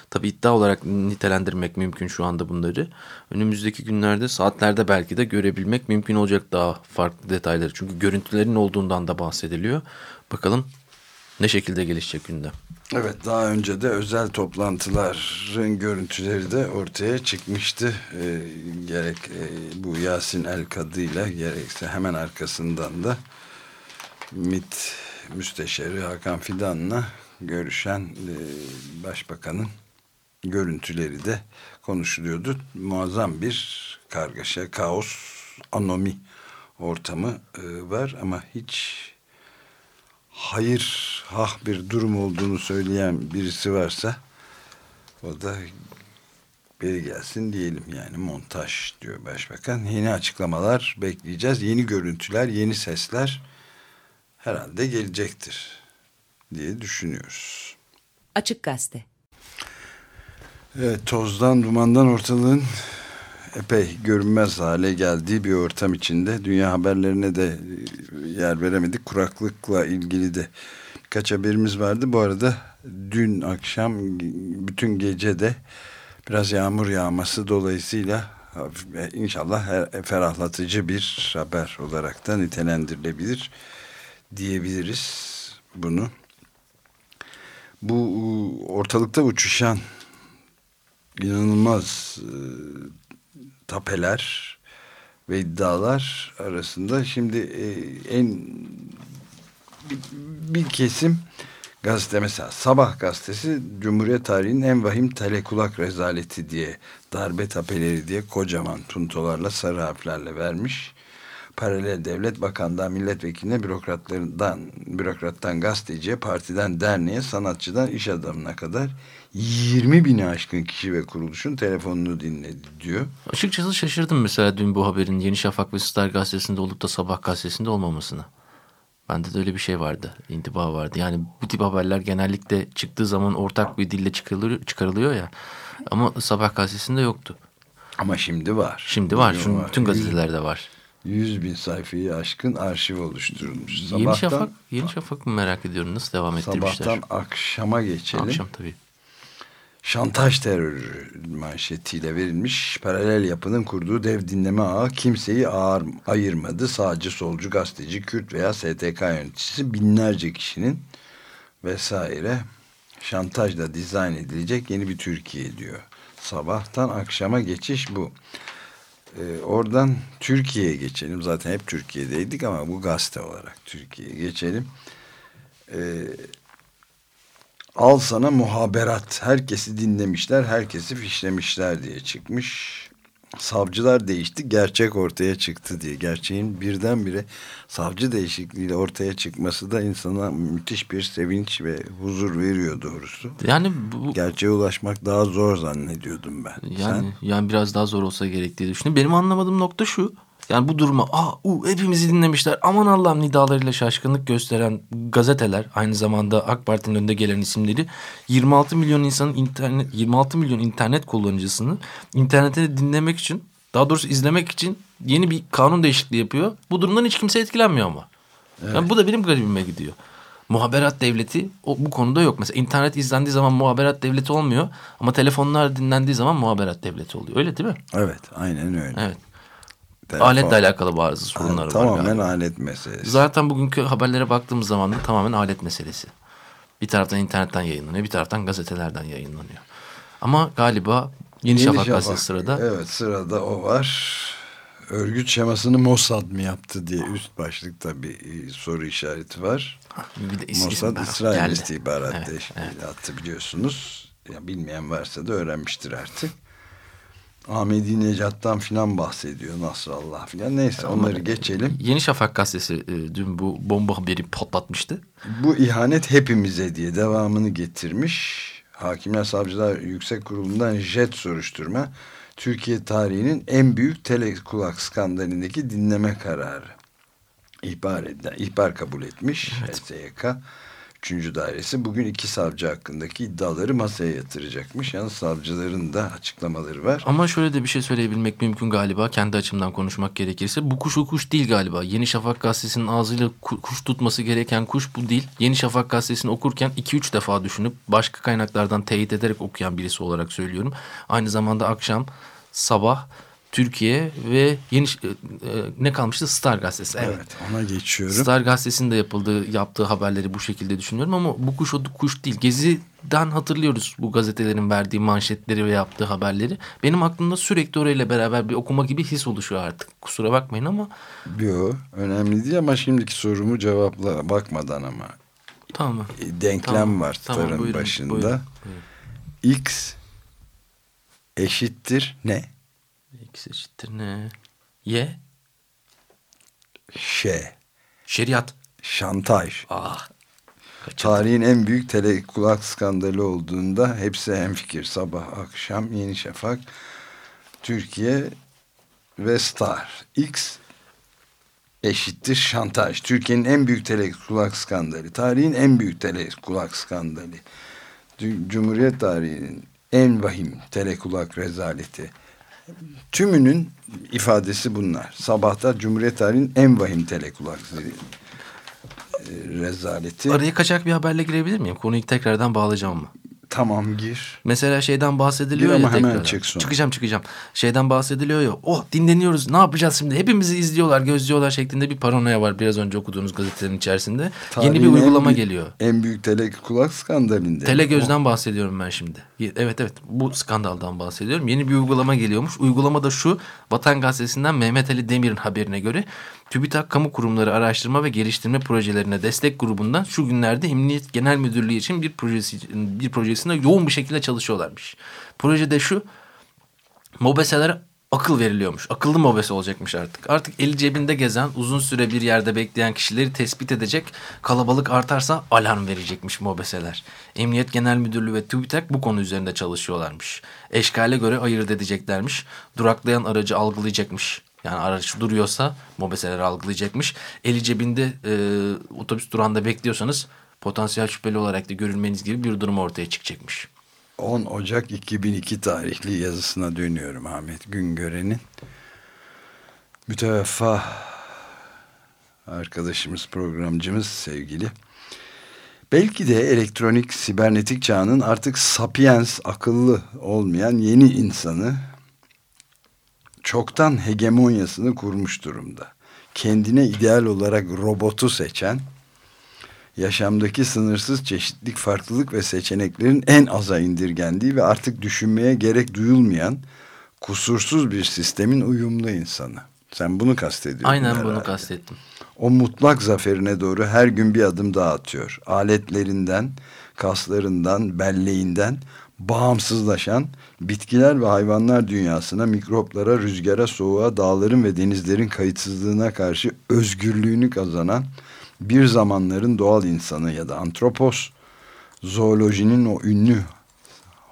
Tabi iddia olarak nitelendirmek mümkün şu anda bunları. Önümüzdeki günlerde saatlerde belki de görebilmek mümkün olacak daha farklı detayları. Çünkü görüntülerin olduğundan da bahsediliyor. Bakalım ne şekilde gelişecek gündem. Evet daha önce de özel toplantıların görüntüleri de ortaya çıkmıştı. E, gerek e, bu Yasin El Kadı ile gerekse hemen arkasından da MİT Müsteşarı Hakan Fidan'la görüşen e, başbakanın görüntüleri de konuşuluyordu. Muazzam bir kargaşa, kaos, anomi ortamı e, var ama hiç hayır hah bir durum olduğunu söyleyen birisi varsa o da beri gelsin diyelim yani montaj diyor başbakan. Yeni açıklamalar bekleyeceğiz. Yeni görüntüler, yeni sesler herhalde gelecektir diye düşünüyoruz. Açık Gazete Evet, tozdan, dumandan ortalığın epey görünmez hale geldiği bir ortam içinde dünya haberlerine de yer veremedik. Kuraklıkla ilgili de birkaç haberimiz vardı. Bu arada dün akşam bütün gece de biraz yağmur yağması dolayısıyla inşallah ferahlatıcı bir haber olarak da nitelendirilebilir diyebiliriz bunu. Bu ortalıkta uçuşan inanılmaz tapeler ve iddialar arasında şimdi e, en bir, kesim gazete mesela Sabah gazetesi Cumhuriyet tarihinin en vahim telekulak rezaleti diye darbe tapeleri diye kocaman puntolarla sarı harflerle vermiş. Paralel devlet bakandan milletvekiline bürokratlarından bürokrattan gazeteciye partiden derneğe sanatçıdan iş adamına kadar 20 bini aşkın kişi ve kuruluşun telefonunu dinledi diyor. Açıkçası şaşırdım mesela dün bu haberin Yeni Şafak ve Star gazetesinde olup da Sabah gazetesinde olmamasına. Bende de öyle bir şey vardı, intiba vardı. Yani bu tip haberler genellikle çıktığı zaman ortak bir dille çıkarılıyor, çıkarılıyor ya. Ama Sabah gazetesinde yoktu. Ama şimdi var. Şimdi var, Bugün şu bütün gazetelerde var. 100 bin sayfayı aşkın arşiv oluşturulmuş. Yeni Şafak, Yeni Şafak mı merak ediyorum nasıl devam ettirmişler? Sabahtan akşama geçelim. Akşam tabii. Şantaj terörü manşetiyle verilmiş paralel yapının kurduğu dev dinleme ağı kimseyi ağır, ayırmadı. Sağcı, solcu, gazeteci, Kürt veya STK yöneticisi binlerce kişinin vesaire şantajla dizayn edilecek yeni bir Türkiye diyor. Sabahtan akşama geçiş bu. Ee, oradan Türkiye'ye geçelim. Zaten hep Türkiye'deydik ama bu gazete olarak Türkiye'ye geçelim. Ee, Al sana muhaberat. Herkesi dinlemişler, herkesi fişlemişler diye çıkmış. Savcılar değişti, gerçek ortaya çıktı diye. Gerçeğin birdenbire savcı değişikliğiyle ortaya çıkması da insana müthiş bir sevinç ve huzur veriyor doğrusu. Yani bu Gerçeğe ulaşmak daha zor zannediyordum ben. yani yani biraz daha zor olsa gerek diye düşünüyorum. Benim anlamadığım nokta şu. Yani bu duruma aa u, hepimizi dinlemişler aman Allah'ım nidalarıyla şaşkınlık gösteren gazeteler aynı zamanda AK Parti'nin önünde gelen isimleri 26 milyon insanın internet 26 milyon internet kullanıcısını internette dinlemek için daha doğrusu izlemek için yeni bir kanun değişikliği yapıyor. Bu durumdan hiç kimse etkilenmiyor ama. Yani bu da benim garibime gidiyor. Muhaberat devleti o, bu konuda yok. Mesela internet izlendiği zaman muhaberat devleti olmuyor. Ama telefonlar dinlendiği zaman muhaberat devleti oluyor. Öyle değil mi? Evet, aynen öyle. Evet. Telefon- Aletle alakalı bazı sorunlar var. Tamamen galiba. alet meselesi. Zaten bugünkü haberlere baktığımız zaman da tamamen alet meselesi. Bir taraftan internetten yayınlanıyor, bir taraftan gazetelerden yayınlanıyor. Ama galiba Yeni, Şafak, gazetesi sırada. Evet sırada o var. Örgüt şemasını Mossad mı yaptı diye üst başlıkta bir e, soru işareti var. Bir de is- Mossad var. İsrail Geldi. istihbarat Evet, teşkilatı biliyorsunuz. Ya bilmeyen varsa da öğrenmiştir artık. Ahmedi Necat'tan filan bahsediyor Nasrallah filan. Neyse onları geçelim. Yeni Şafak gazetesi e, dün bu bomba haberi patlatmıştı. Bu ihanet hepimize diye devamını getirmiş. Hakimler Savcılar Yüksek Kurulu'ndan jet soruşturma. Türkiye tarihinin en büyük telekulak skandalindeki dinleme kararı. İhbar, eden, ihbar kabul etmiş HSYK. Üçüncü dairesi bugün iki savcı hakkındaki iddiaları masaya yatıracakmış. Yalnız savcıların da açıklamaları var. Ama şöyle de bir şey söyleyebilmek mümkün galiba. Kendi açımdan konuşmak gerekirse. Bu kuş o kuş değil galiba. Yeni Şafak gazetesinin ağzıyla ku- kuş tutması gereken kuş bu değil. Yeni Şafak gazetesini okurken 2-3 defa düşünüp başka kaynaklardan teyit ederek okuyan birisi olarak söylüyorum. Aynı zamanda akşam, sabah, Türkiye ve yeni e, e, ne kalmıştı? Star gazetesi. Evet. Evet ona geçiyorum. Star gazetesinde yapıldığı yaptığı haberleri bu şekilde düşünüyorum ama bu kuş o kuş değil. Gezi'den hatırlıyoruz bu gazetelerin verdiği manşetleri ve yaptığı haberleri. Benim aklımda sürekli orayla beraber bir okuma gibi his oluşuyor artık. Kusura bakmayın ama Yok önemli değil ama şimdiki sorumu cevapla bakmadan ama tamam. E, denklem Tamam, var tamam, buyurun, başında. buyurun, X eşittir ne? X eşittir ne? Y. Ş. Şeriat. Şantaj. Ah. Tarihin en büyük telekulak skandalı olduğunda hepsi hemfikir. Sabah, akşam, Yeni Şafak, Türkiye ve Star. X eşittir şantaj. Türkiye'nin en büyük telekulak skandalı. Tarihin en büyük telekulak skandalı. Dü- Cumhuriyet tarihinin en vahim telekulak rezaleti. Tümünün ifadesi bunlar. Sabahta Cumhuriyet tarihinin en vahim telekulak e, rezaleti. Araya kaçak bir haberle girebilir miyim? Konuyu tekrardan bağlayacağım mı? Tamam gir. Mesela şeyden bahsediliyor Gir ya ama hemen tekrar. çık sonra. Çıkacağım çıkacağım. Şeyden bahsediliyor ya. Oh dinleniyoruz. Ne yapacağız şimdi? Hepimizi izliyorlar, gözlüyorlar şeklinde bir paranoya var biraz önce okuduğunuz gazetenin içerisinde. Yeni Tarihin bir en uygulama büyük- geliyor. En büyük telekulak skandalinde. Telegöz'den bahsediyorum ben şimdi. Evet evet bu skandaldan bahsediyorum. Yeni bir uygulama geliyormuş. Uygulama da şu. Vatan Gazetesi'nden Mehmet Ali Demir'in haberine göre TÜBİTAK Kamu Kurumları Araştırma ve Geliştirme Projelerine Destek Grubu'ndan şu günlerde Emniyet Genel Müdürlüğü için bir projesi bir projesinde yoğun bir şekilde çalışıyorlarmış. Projede şu mobeselere akıl veriliyormuş. Akıllı mobese olacakmış artık. Artık eli cebinde gezen, uzun süre bir yerde bekleyen kişileri tespit edecek, kalabalık artarsa alarm verecekmiş mobeseler. Emniyet Genel Müdürlüğü ve TÜBİTAK bu konu üzerinde çalışıyorlarmış. Eşkale göre ayırt edeceklermiş. Duraklayan aracı algılayacakmış. Yani araç duruyorsa mobeseleri algılayacakmış. Eli cebinde e, otobüs durağında bekliyorsanız potansiyel şüpheli olarak da görülmeniz gibi bir durum ortaya çıkacakmış. 10 Ocak 2002 tarihli yazısına dönüyorum Ahmet Güngören'in. Müteveffa arkadaşımız, programcımız sevgili. Belki de elektronik, sibernetik çağının artık sapiens, akıllı olmayan yeni insanı çoktan hegemonyasını kurmuş durumda. Kendine ideal olarak robotu seçen, yaşamdaki sınırsız çeşitlilik, farklılık ve seçeneklerin en aza indirgendiği ve artık düşünmeye gerek duyulmayan kusursuz bir sistemin uyumlu insanı. Sen bunu kastediyorsun Aynen herhalde. bunu kastettim. O mutlak zaferine doğru her gün bir adım daha atıyor. Aletlerinden, kaslarından, belleğinden bağımsızlaşan bitkiler ve hayvanlar dünyasına, mikroplara, rüzgara, soğuğa, dağların ve denizlerin kayıtsızlığına karşı özgürlüğünü kazanan bir zamanların doğal insanı ya da antropos, zoolojinin o ünlü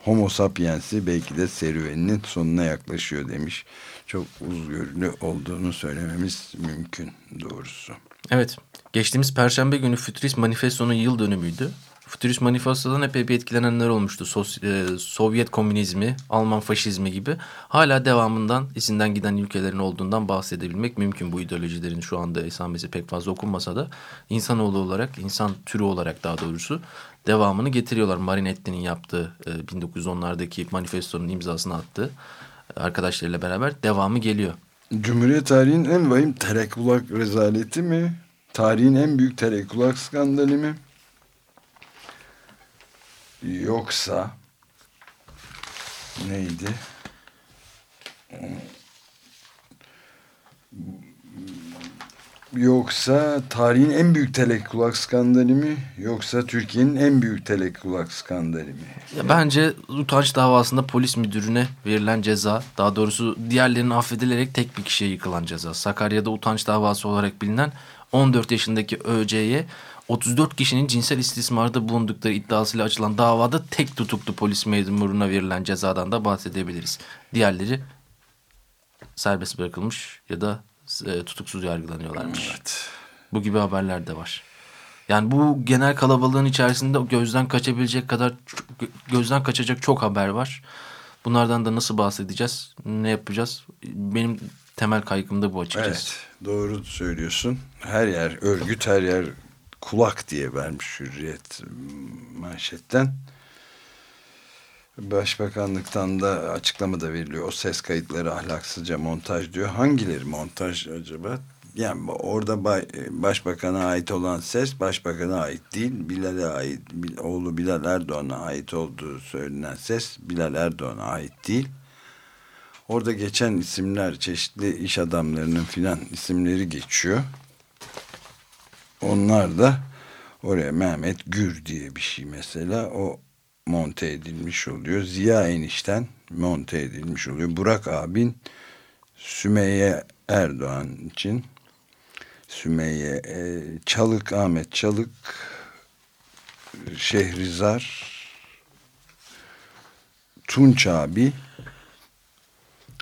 Homo sapiens'i belki de serüveninin sonuna yaklaşıyor demiş. Çok uzgörülü olduğunu söylememiz mümkün doğrusu. Evet. Geçtiğimiz Perşembe günü Fütürist Manifesto'nun yıl dönümüydü. Fütürist Manifesto'dan epey bir etkilenenler olmuştu. Sos, e, Sovyet komünizmi, Alman faşizmi gibi. Hala devamından, izinden giden ülkelerin olduğundan bahsedebilmek mümkün. Bu ideolojilerin şu anda esamesi pek fazla okunmasa da insanoğlu olarak, insan türü olarak daha doğrusu devamını getiriyorlar. Marinetti'nin yaptığı e, 1910'lardaki manifestonun imzasını attığı arkadaşlarıyla beraber devamı geliyor. Cumhuriyet tarihinin en vahim telekulak rezaleti mi? Tarihin en büyük telekulak skandalı mı? Yoksa neydi? Yoksa tarihin en büyük telekulak skandalı mı? Yoksa Türkiye'nin en büyük telekulak skandalı mı? Ya bence utanç davasında polis müdürüne verilen ceza, daha doğrusu diğerlerinin affedilerek tek bir kişiye yıkılan ceza. Sakarya'da utanç davası olarak bilinen 14 yaşındaki ÖC'ye 34 kişinin cinsel istismarda bulundukları iddiasıyla açılan davada tek tutuklu polis memuruna verilen cezadan da bahsedebiliriz. Diğerleri serbest bırakılmış ya da e, tutuksuz yargılanıyorlarmış. Evet. Bu gibi haberler de var. Yani bu genel kalabalığın içerisinde gözden kaçabilecek kadar gözden kaçacak çok haber var. Bunlardan da nasıl bahsedeceğiz? Ne yapacağız? Benim temel kaygım da bu açıkçası. Evet doğru söylüyorsun. Her yer örgüt her yer kulak diye vermiş hürriyet manşetten. Başbakanlıktan da açıklama da veriliyor. O ses kayıtları ahlaksızca montaj diyor. Hangileri montaj acaba? Yani orada başbakana ait olan ses başbakana ait değil. Bilal'e ait, oğlu Bilal Erdoğan'a ait olduğu söylenen ses Bilal Erdoğan'a ait değil. Orada geçen isimler çeşitli iş adamlarının filan isimleri geçiyor. Onlar da oraya Mehmet Gür diye bir şey mesela o monte edilmiş oluyor. Ziya Enişten monte edilmiş oluyor. Burak abin Sümeyye Erdoğan için Sümeyye e, Çalık Ahmet Çalık Şehrizar Tunç abi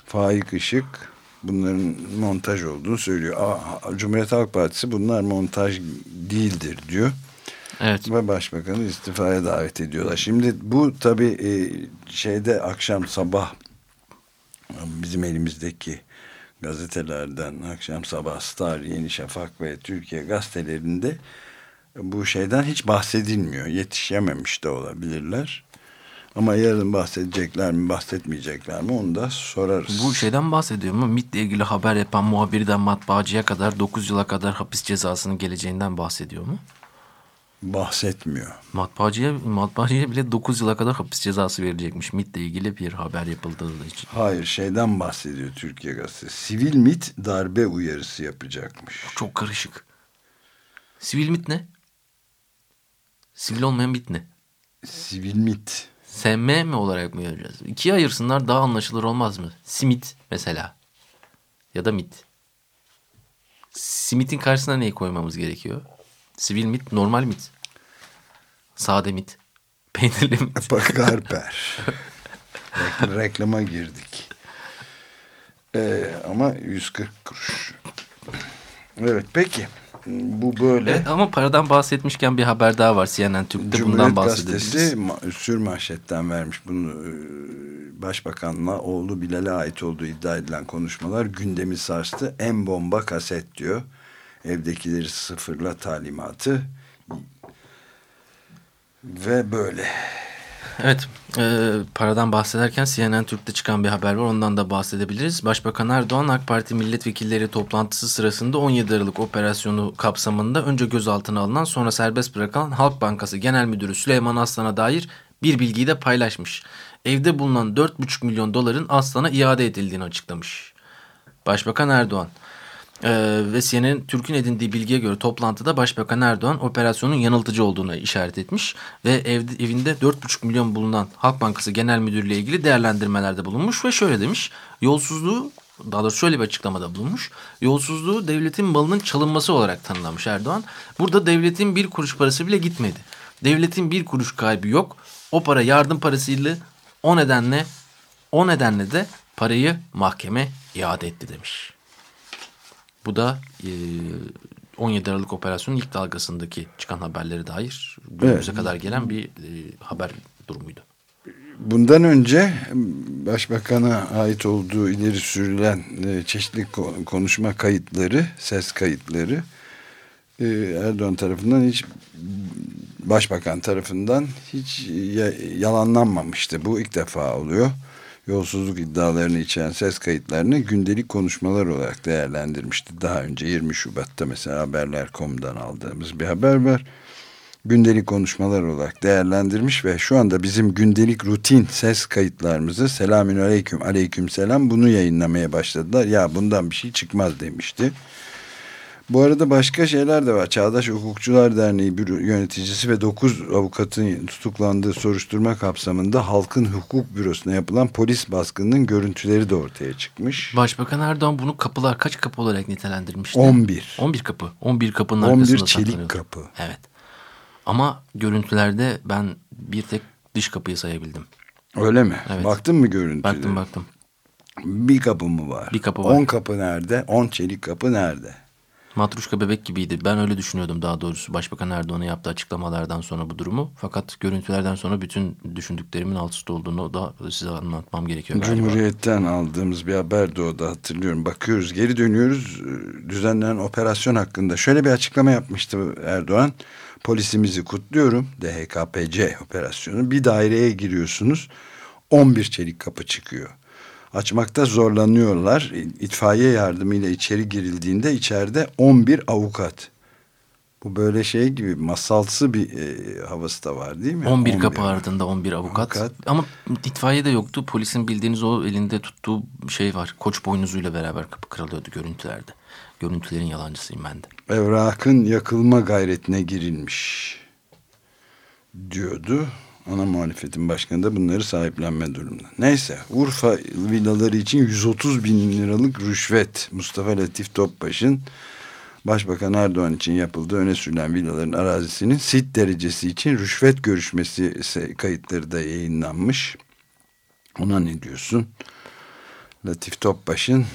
Faik Işık bunların montaj olduğunu söylüyor. Cumhuriyet Halk Partisi bunlar montaj değildir diyor. Evet. Ve başbakanı istifaya davet ediyorlar. Şimdi bu tabii e, şeyde akşam sabah bizim elimizdeki gazetelerden akşam sabah Star, Yeni Şafak ve Türkiye gazetelerinde bu şeyden hiç bahsedilmiyor. Yetişememiş de olabilirler. Ama yarın bahsedecekler mi bahsetmeyecekler mi onu da sorarız. Bu şeyden bahsediyor mu? MIT'le ilgili haber yapan muhabirden matbaacıya kadar 9 yıla kadar hapis cezasının geleceğinden bahsediyor mu? Bahsetmiyor. Matbaacıya, matbaacıya bile 9 yıla kadar hapis cezası verilecekmiş. MIT'le ilgili bir haber yapıldığı için. Hayır şeyden bahsediyor Türkiye Gazetesi. Sivil MIT darbe uyarısı yapacakmış. Çok karışık. Sivil MIT ne? Sivil olmayan MIT ne? Sivil MIT. SM mi olarak mı göreceğiz? İkiye ayırsınlar daha anlaşılır olmaz mı? Simit mesela. Ya da MIT. Simit'in karşısına neyi koymamız gerekiyor? Sivil MIT, normal MIT. Sade MIT. Peynirli MIT. Rekl- Reklama girdik. Ee, ama 140 kuruş. Evet peki. Bu böyle. Evet, ama paradan bahsetmişken bir haber daha var CNN Türk'te bundan Cumhuriyet bahsedebiliriz. Gazetesi ma- sür manşetten vermiş bunu e, başbakanla oğlu Bilal'e ait olduğu iddia edilen konuşmalar gündemi sarstı. En bomba kaset diyor. Evdekileri sıfırla talimatı ve böyle. Evet, e, paradan bahsederken CNN Türk'te çıkan bir haber var. Ondan da bahsedebiliriz. Başbakan Erdoğan AK Parti milletvekilleri toplantısı sırasında 17 Aralık operasyonu kapsamında önce gözaltına alınan sonra serbest bırakılan Halk Bankası Genel Müdürü Süleyman Aslan'a dair bir bilgiyi de paylaşmış. Evde bulunan 4,5 milyon doların Aslan'a iade edildiğini açıklamış. Başbakan Erdoğan. Ee, ve CNN Türk'ün edindiği bilgiye göre toplantıda Başbakan Erdoğan operasyonun yanıltıcı olduğuna işaret etmiş ve evde, evinde 4,5 milyon bulunan Halk Bankası Genel Müdürü ile ilgili değerlendirmelerde bulunmuş ve şöyle demiş. Yolsuzluğu daha doğrusu şöyle bir açıklamada bulunmuş. Yolsuzluğu devletin malının çalınması olarak tanımlamış Erdoğan. Burada devletin bir kuruş parası bile gitmedi. Devletin bir kuruş kaybı yok. O para yardım parasıyla o nedenle o nedenle de parayı mahkeme iade etti demiş. Bu da e, 17 Aralık operasyonun ilk dalgasındaki çıkan haberlere dair günümüze kadar gelen bir e, haber durumuydu. Bundan önce başbakana ait olduğu ileri sürülen e, çeşitli ko- konuşma kayıtları, ses kayıtları e, Erdoğan tarafından hiç başbakan tarafından hiç ya- yalanlanmamıştı. Bu ilk defa oluyor. Yolsuzluk iddialarını içeren ses kayıtlarını gündelik konuşmalar olarak değerlendirmişti. Daha önce 20 Şubat'ta mesela Haberler.com'dan aldığımız bir haber var gündelik konuşmalar olarak değerlendirmiş ve şu anda bizim gündelik rutin ses kayıtlarımızı selamün aleyküm aleyküm selam bunu yayınlamaya başladılar. Ya bundan bir şey çıkmaz demişti. Bu arada başka şeyler de var. Çağdaş Hukukçular Derneği büro yöneticisi ve 9 avukatın tutuklandığı soruşturma kapsamında Halkın Hukuk Bürosu'na yapılan polis baskınının görüntüleri de ortaya çıkmış. Başbakan Erdoğan bunu kapılar kaç kapı olarak nitelendirmişti? 11. 11 kapı. 11 kapının 11 arkasında çelik saklanıyordu. kapı. Evet. Ama görüntülerde ben bir tek dış kapıyı sayabildim. Öyle mi? Evet. Baktın mı görüntülere? Baktım baktım. Bir kapı mı var? Bir kapı var. 10 kapı nerede? 10 çelik kapı nerede? Matruşka bebek gibiydi. Ben öyle düşünüyordum daha doğrusu Başbakan Erdoğan'ın yaptığı açıklamalardan sonra bu durumu. Fakat görüntülerden sonra bütün düşündüklerimin alt üst olduğunu da size anlatmam gerekiyor galiba. Cumhuriyet'ten aldığımız bir haber de o da hatırlıyorum. Bakıyoruz geri dönüyoruz düzenlenen operasyon hakkında. Şöyle bir açıklama yapmıştı Erdoğan. Polisimizi kutluyorum. DHKPC operasyonu. Bir daireye giriyorsunuz. 11 çelik kapı çıkıyor. Açmakta zorlanıyorlar. İtfaiye yardımıyla içeri girildiğinde içeride 11 avukat. Bu böyle şey gibi masalsı bir e, havası da var değil mi? 11 kapı ardında 11 avukat. Avukat. Ama itfaiye de yoktu. Polisin bildiğiniz o elinde tuttuğu şey var. Koç boynuzuyla beraber kapı kırılıyordu görüntülerde. Görüntülerin yalancısıyım ben de. evrakın yakılma gayretine girilmiş diyordu. Ana muhalefetin başkanı da bunları sahiplenme durumunda. Neyse Urfa villaları için 130 bin liralık rüşvet Mustafa Latif Topbaş'ın Başbakan Erdoğan için yapıldığı öne sürülen villaların arazisinin sit derecesi için rüşvet görüşmesi kayıtları da yayınlanmış. Ona ne diyorsun? Latif Topbaş'ın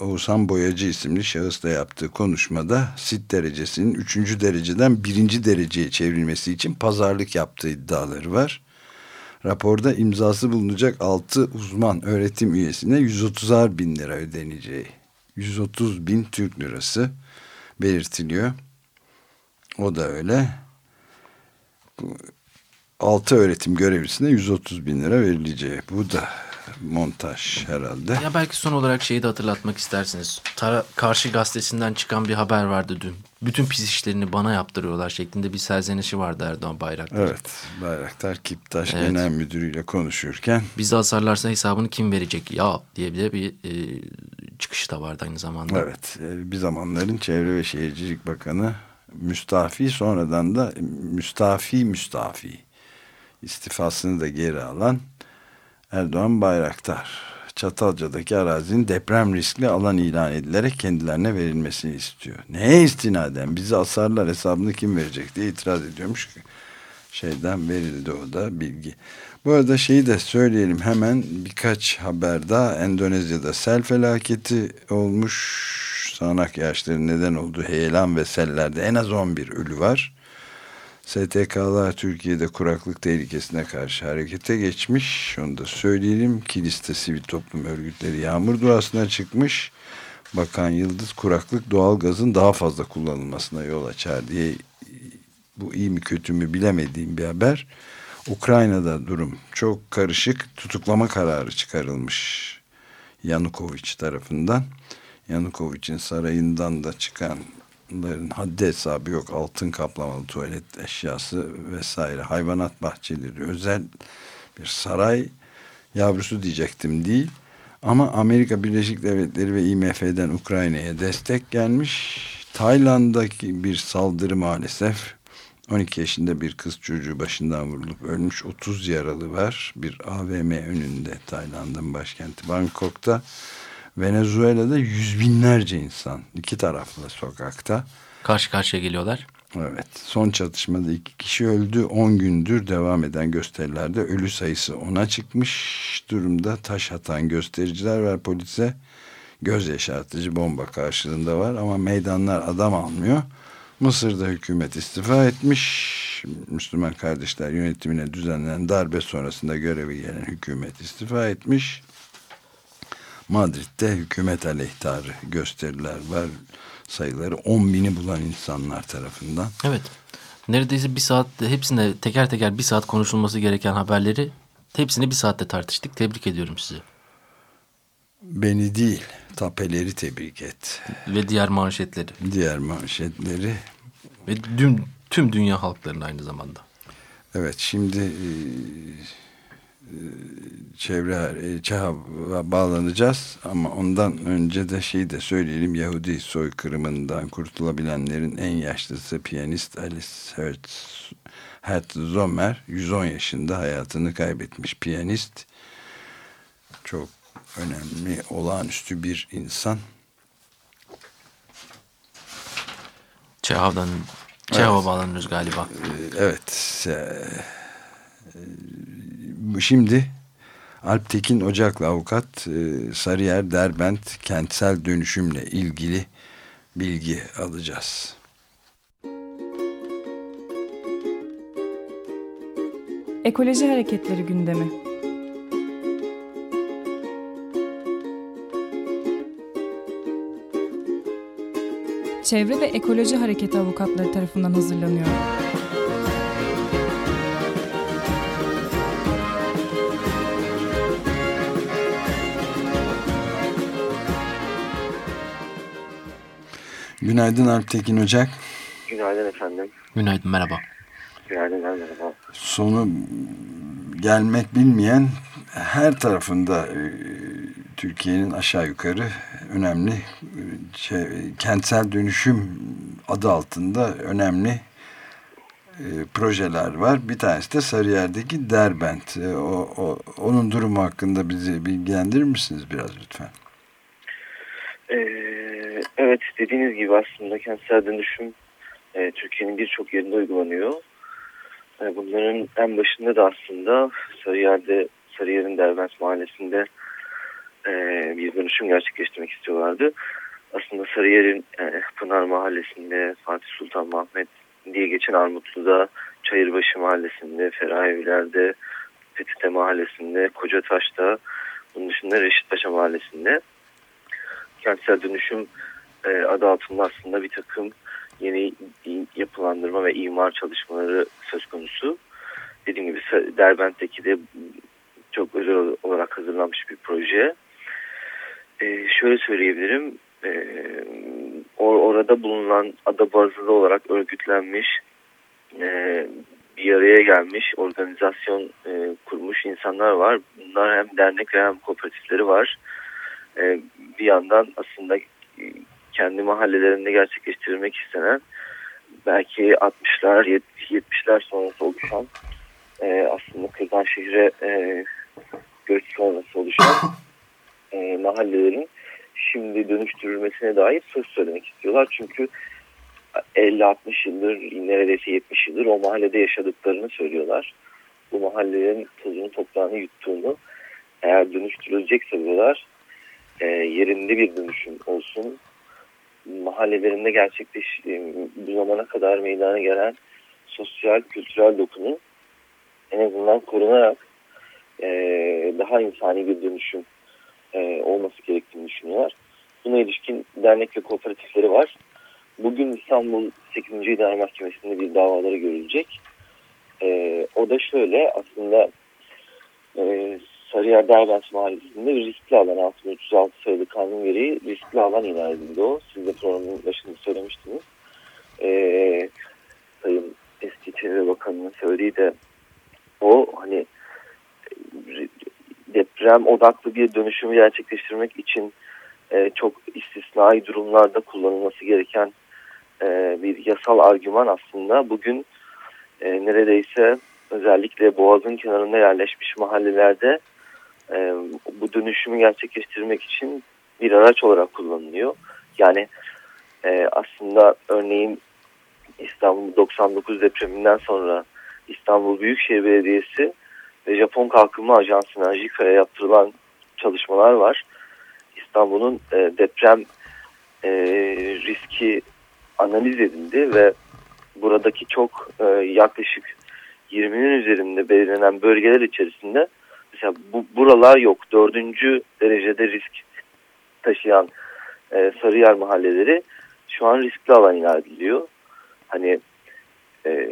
Oğuzhan Boyacı isimli şahısla yaptığı konuşmada sit derecesinin 3. dereceden 1. dereceye çevrilmesi için pazarlık yaptığı iddiaları var. Raporda imzası bulunacak 6 uzman öğretim üyesine 130'ar bin lira ödeneceği 130 bin Türk lirası belirtiliyor. O da öyle. 6 öğretim görevlisine 130 bin lira verileceği. Bu da montaj herhalde. Ya belki son olarak şeyi de hatırlatmak istersiniz. Tara Karşı gazetesinden çıkan bir haber vardı dün. Bütün pis işlerini bana yaptırıyorlar şeklinde bir serzenişi vardı Erdoğan Bayraktar. Evet Bayraktar Kiptaş Evet. Genel Müdürü'yle konuşurken Bizi asarlarsa hesabını kim verecek ya diye bir de bir e, çıkışı da vardı aynı zamanda. evet e, bir zamanların Çevre ve Şehircilik Bakanı müstafi sonradan da müstafi müstafi istifasını da geri alan Erdoğan Bayraktar Çatalca'daki arazinin deprem riskli alan ilan edilerek kendilerine verilmesini istiyor. Neye istinaden bizi asarlar hesabını kim verecek diye itiraz ediyormuş. Şeyden verildi o da bilgi. Bu arada şeyi de söyleyelim hemen birkaç haber daha. Endonezya'da sel felaketi olmuş. Sağanak yağışların neden olduğu heyelan ve sellerde en az 11 ölü var. STK'lar Türkiye'de kuraklık tehlikesine karşı harekete geçmiş. Onu da söyleyelim. Kilis'te sivil toplum örgütleri yağmur duasına çıkmış. Bakan Yıldız kuraklık doğalgazın daha fazla kullanılmasına yol açar diye bu iyi mi kötü mü bilemediğim bir haber. Ukrayna'da durum çok karışık. Tutuklama kararı çıkarılmış Yanukovic tarafından. Yanukovic'in sarayından da çıkanların haddi hesabı yok. Altın kaplamalı tuvalet eşyası vesaire. Hayvanat bahçeleri özel bir saray yavrusu diyecektim değil. Ama Amerika Birleşik Devletleri ve IMF'den Ukrayna'ya destek gelmiş. Tayland'daki bir saldırı maalesef 12 yaşında bir kız çocuğu başından vurulup ölmüş 30 yaralı var. Bir AVM önünde Tayland'ın başkenti Bangkok'ta. Venezuela'da yüz binlerce insan iki taraflı sokakta. Karşı karşıya geliyorlar. Evet son çatışmada iki kişi öldü 10 gündür devam eden gösterilerde ölü sayısı ona çıkmış durumda taş atan göstericiler var polise göz yaşartıcı bomba karşılığında var ama meydanlar adam almıyor. Mısır'da hükümet istifa etmiş. Müslüman kardeşler yönetimine düzenlenen darbe sonrasında görevi gelen hükümet istifa etmiş. Madrid'de hükümet aleyhtarı gösteriler var. Sayıları 10 bini bulan insanlar tarafından. Evet. Neredeyse bir saat hepsine teker teker bir saat konuşulması gereken haberleri hepsini bir saatte tartıştık. Tebrik ediyorum sizi. Beni değil, tapeleri tebrik et. Ve diğer manşetleri. Diğer manşetleri. Ve tüm, tüm dünya halklarının aynı zamanda. Evet, şimdi e, çevre e, ÇEH'a bağlanacağız ama ondan önce de şeyi de söyleyelim Yahudi soykırımından kurtulabilenlerin en yaşlısı piyanist Alice Hertz, Hertzomer 110 yaşında hayatını kaybetmiş piyanist çok önemli olağanüstü bir insan Çehav'dan Çehav'a bağlanıyoruz galiba. Ee, Evet. Şimdi Alp Tekin Ocaklı avukat e, Sarıyer Derbent kentsel dönüşümle ilgili bilgi alacağız. Ekoloji hareketleri gündemi. Çevre ve Ekoloji Hareketi avukatları tarafından hazırlanıyor. Günaydın Alp Tekin Ocak. Günaydın efendim. Günaydın merhaba. Günaydın merhaba. Sonu gelmek bilmeyen her tarafında e, Türkiye'nin aşağı yukarı önemli e, şey, kentsel dönüşüm adı altında önemli e, projeler var. Bir tanesi de Sarıyer'deki Derbent. E, o, o, onun durumu hakkında bizi bilgilendirir misiniz biraz lütfen? Ee, evet dediğiniz gibi aslında kentsel dönüşüm e, Türkiye'nin birçok yerinde uygulanıyor. E, bunların en başında da aslında Sarıyer'de Sarıyer'in Derbent Mahallesi'nde e, bir dönüşüm gerçekleştirmek istiyorlardı. Aslında Sarıyer'in e, Pınar Mahallesi'nde Fatih Sultan Mehmet diye geçen Armutlu'da Çayırbaşı Mahallesi'nde Ferayeviler'de Fethi'de Mahallesi'nde Kocataş'ta bunun dışında Reşitpaşa Mahallesi'nde kentsel dönüşüm e, adı altında aslında bir takım yeni yapılandırma ve imar çalışmaları söz konusu. dediğim gibi Derbent'teki de çok özel olarak hazırlanmış bir proje. E, şöyle söyleyebilirim. E, or orada bulunan ada bazlı olarak örgütlenmiş e, bir araya gelmiş organizasyon e, kurmuş insanlar var. Bunlar hem dernek hem kooperatifleri var. E, bir yandan aslında kendi mahallelerinde gerçekleştirilmek istenen belki 60'lar 70'ler sonrası oluşan e, aslında Kırdanşehir'e e, göç sonrası oluşan e, mahallelerin şimdi dönüştürülmesine dair söz söylemek istiyorlar. Çünkü 50-60 yıldır neredeyse 70 yıldır o mahallede yaşadıklarını söylüyorlar. Bu mahallelerin tozunu toprağını yuttuğunu eğer dönüştürülecekse buralar e, yerinde bir dönüşüm olsun. Mahallelerinde gerçekleş e, bu zamana kadar meydana gelen sosyal, kültürel dokunun en azından korunarak e, daha insani bir dönüşüm e, olması gerektiğini düşünüyorlar. Buna ilişkin dernek ve kooperatifleri var. Bugün İstanbul 8. İdare Mahkemesi'nde bir davaları görülecek. E, o da şöyle aslında e, Sarıyer Derbent Mahallesi'nde bir riskli alan 6336 sayılı kanun gereği riskli alan ilan edildi o. Siz de programın başında söylemiştiniz. E, Sayın eski Çevre Bakanı'nın söylediği de o hani deprem odaklı bir dönüşümü gerçekleştirmek için e, çok istisnai durumlarda kullanılması gereken e, bir yasal argüman aslında bugün e, neredeyse özellikle Boğaz'ın kenarında yerleşmiş mahallelerde e, bu dönüşümü gerçekleştirmek için bir araç olarak kullanılıyor. Yani e, aslında örneğin İstanbul 99 depreminden sonra İstanbul Büyükşehir Belediyesi ve Japon Kalkınma Ajansı'na JIKA'ya yaptırılan çalışmalar var. İstanbul'un e, deprem e, riski analiz edildi ve buradaki çok e, yaklaşık 20'nin üzerinde belirlenen bölgeler içerisinde mesela bu, buralar yok. Dördüncü derecede risk taşıyan e, Sarıyer mahalleleri şu an riskli alan ilan ediliyor. Hani e,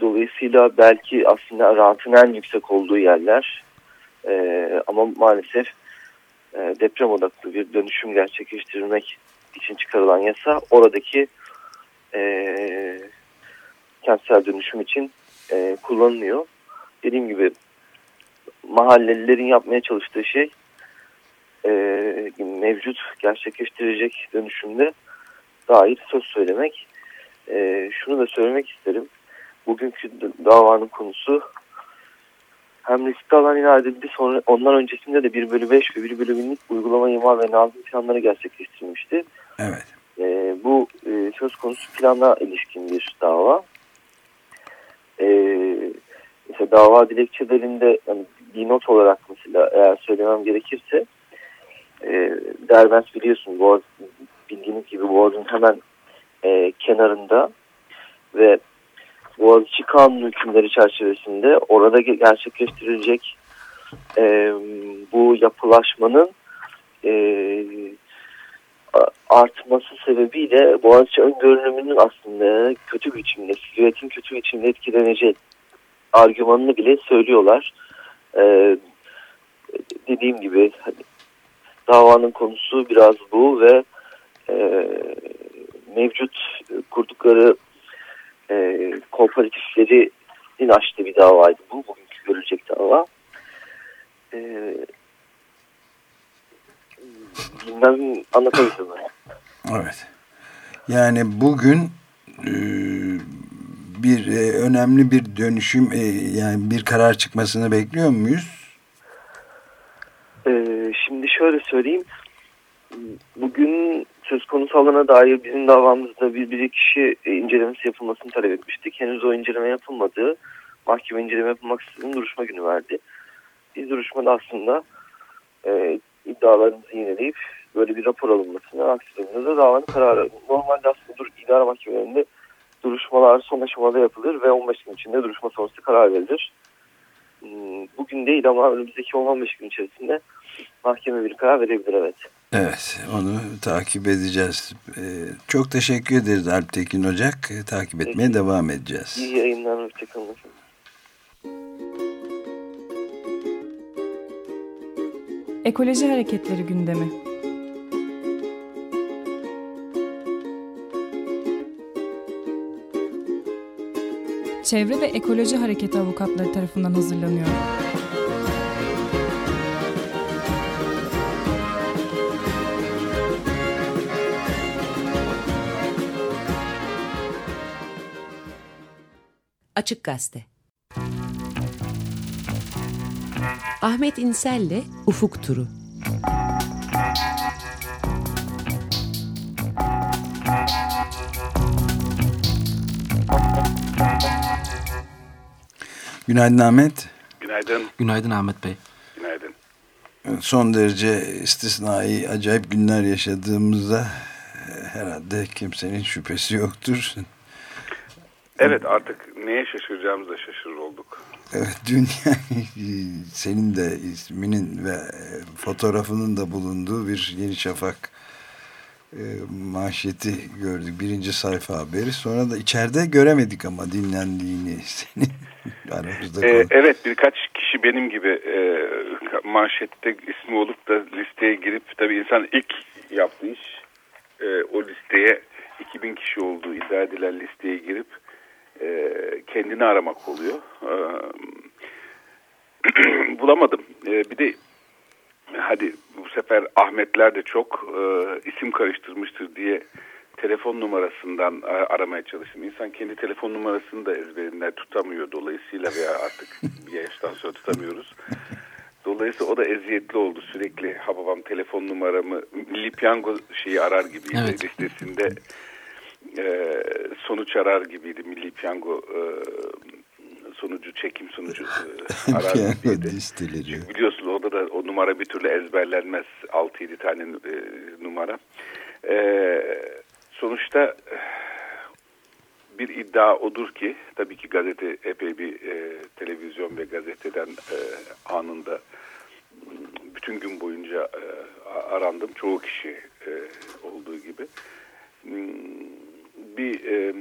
dolayısıyla belki aslında rantın en yüksek olduğu yerler e, ama maalesef e, deprem odaklı bir dönüşüm gerçekleştirmek için çıkarılan yasa oradaki e, kentsel dönüşüm için e, kullanılıyor. Dediğim gibi mahallelilerin yapmaya çalıştığı şey e, mevcut gerçekleştirecek dönüşümde dair söz söylemek. E, şunu da söylemek isterim. Bugünkü davanın konusu hem riskli alan ilan edildi sonra ondan öncesinde de 1 bölü 5 ve 1 bölü 1000'lik uygulama imar ve nazım planları gerçekleştirilmişti. Evet. E, bu e, söz konusu plana ilişkin bir dava. E, mesela dava dilekçelerinde yani bir not olarak mesela eğer söylemem gerekirse e, Derbent biliyorsun Boğaz, bildiğiniz gibi Boğaz'ın hemen e, kenarında ve Boğaziçi Kanunu hükümleri çerçevesinde orada gerçekleştirilecek e, bu yapılaşmanın e, artması sebebiyle Boğaziçi ön görünümünün aslında kötü biçimde, silüetin kötü biçimde etkilenecek argümanını bile söylüyorlar. Ee, dediğim gibi hani, davanın konusu biraz bu ve e, mevcut kurdukları e, kooperatiflerin açtığı bir davaydı bu. Bugünkü görülecek dava. E, bilmem anlatabildim? Evet. Yani bugün e, bir e, önemli bir dönüşüm e, yani bir karar çıkmasını bekliyor muyuz? Şimdi şöyle söyleyeyim. Bugün söz konusu alana dair bizim davamızda bir, bir kişi incelemesi yapılmasını talep etmiştik. Henüz o inceleme yapılmadı. Mahkeme inceleme yapılmak istediğini duruşma günü verdi. Biz duruşmada aslında e, iddialarımızı yineleyip böyle bir rapor alınmasını aksi durumda da davanın kararı. Normalde aslında dur, idare mahkemelerinde duruşmalar son aşamada yapılır ve 15 gün içinde duruşma sonrası karar verilir. Hmm, bugün değil ama önümüzdeki 15 gün içerisinde mahkeme bir karar verebilir evet. Evet onu takip edeceğiz. Ee, çok teşekkür ederiz Alp Tekin Ocak. Ee, takip etmeye evet. devam edeceğiz. İyi yayınlar. Hoşçakalın. Ekoloji Hareketleri gündemi. Çevre ve Ekoloji Hareketi avukatları tarafından hazırlanıyor. Açık Gazete Ahmet İnsel'le Ufuk Turu Günaydın Ahmet. Günaydın. Günaydın Ahmet Bey. Günaydın. Son derece istisnai, acayip günler yaşadığımızda e, herhalde kimsenin şüphesi yoktur. Evet artık neye şaşıracağımızda şaşırır olduk. Evet dünya senin de isminin ve e, fotoğrafının da bulunduğu bir Yeni Şafak e, manşeti gördük. Birinci sayfa haberi. Sonra da içeride göremedik ama dinlendiğini senin aramızda. Ee, evet birkaç kişi benim gibi e, manşette ismi olup da listeye girip tabii insan ilk yaptığı iş e, o listeye 2000 kişi olduğu iddia edilen listeye girip e, kendini aramak oluyor. E, bulamadım. E, bir de hadi bu sefer Ahmetler de çok e, isim karıştırmıştır diye telefon numarasından aramaya çalıştım. İnsan kendi telefon numarasını da ezberinden tutamıyor dolayısıyla veya artık bir yaştan sonra tutamıyoruz. Dolayısıyla o da eziyetli oldu. Sürekli hababam telefon numaramı Milli Piyango şeyi arar gibiydi evet. listesinde. E, sonuç arar gibiydi Milli Piyango e, sonucu çekim sonucu e, arar gibiydi. Çünkü biliyorsunuz orada da o numara bir türlü ezberlenmez. 6-7 tane e, numara. E, sonuçta bir iddia odur ki tabii ki gazete epey bir e, televizyon ve gazeteden e, anında bütün gün boyunca e, arandım. Çoğu kişi e, olduğu gibi. Bir e,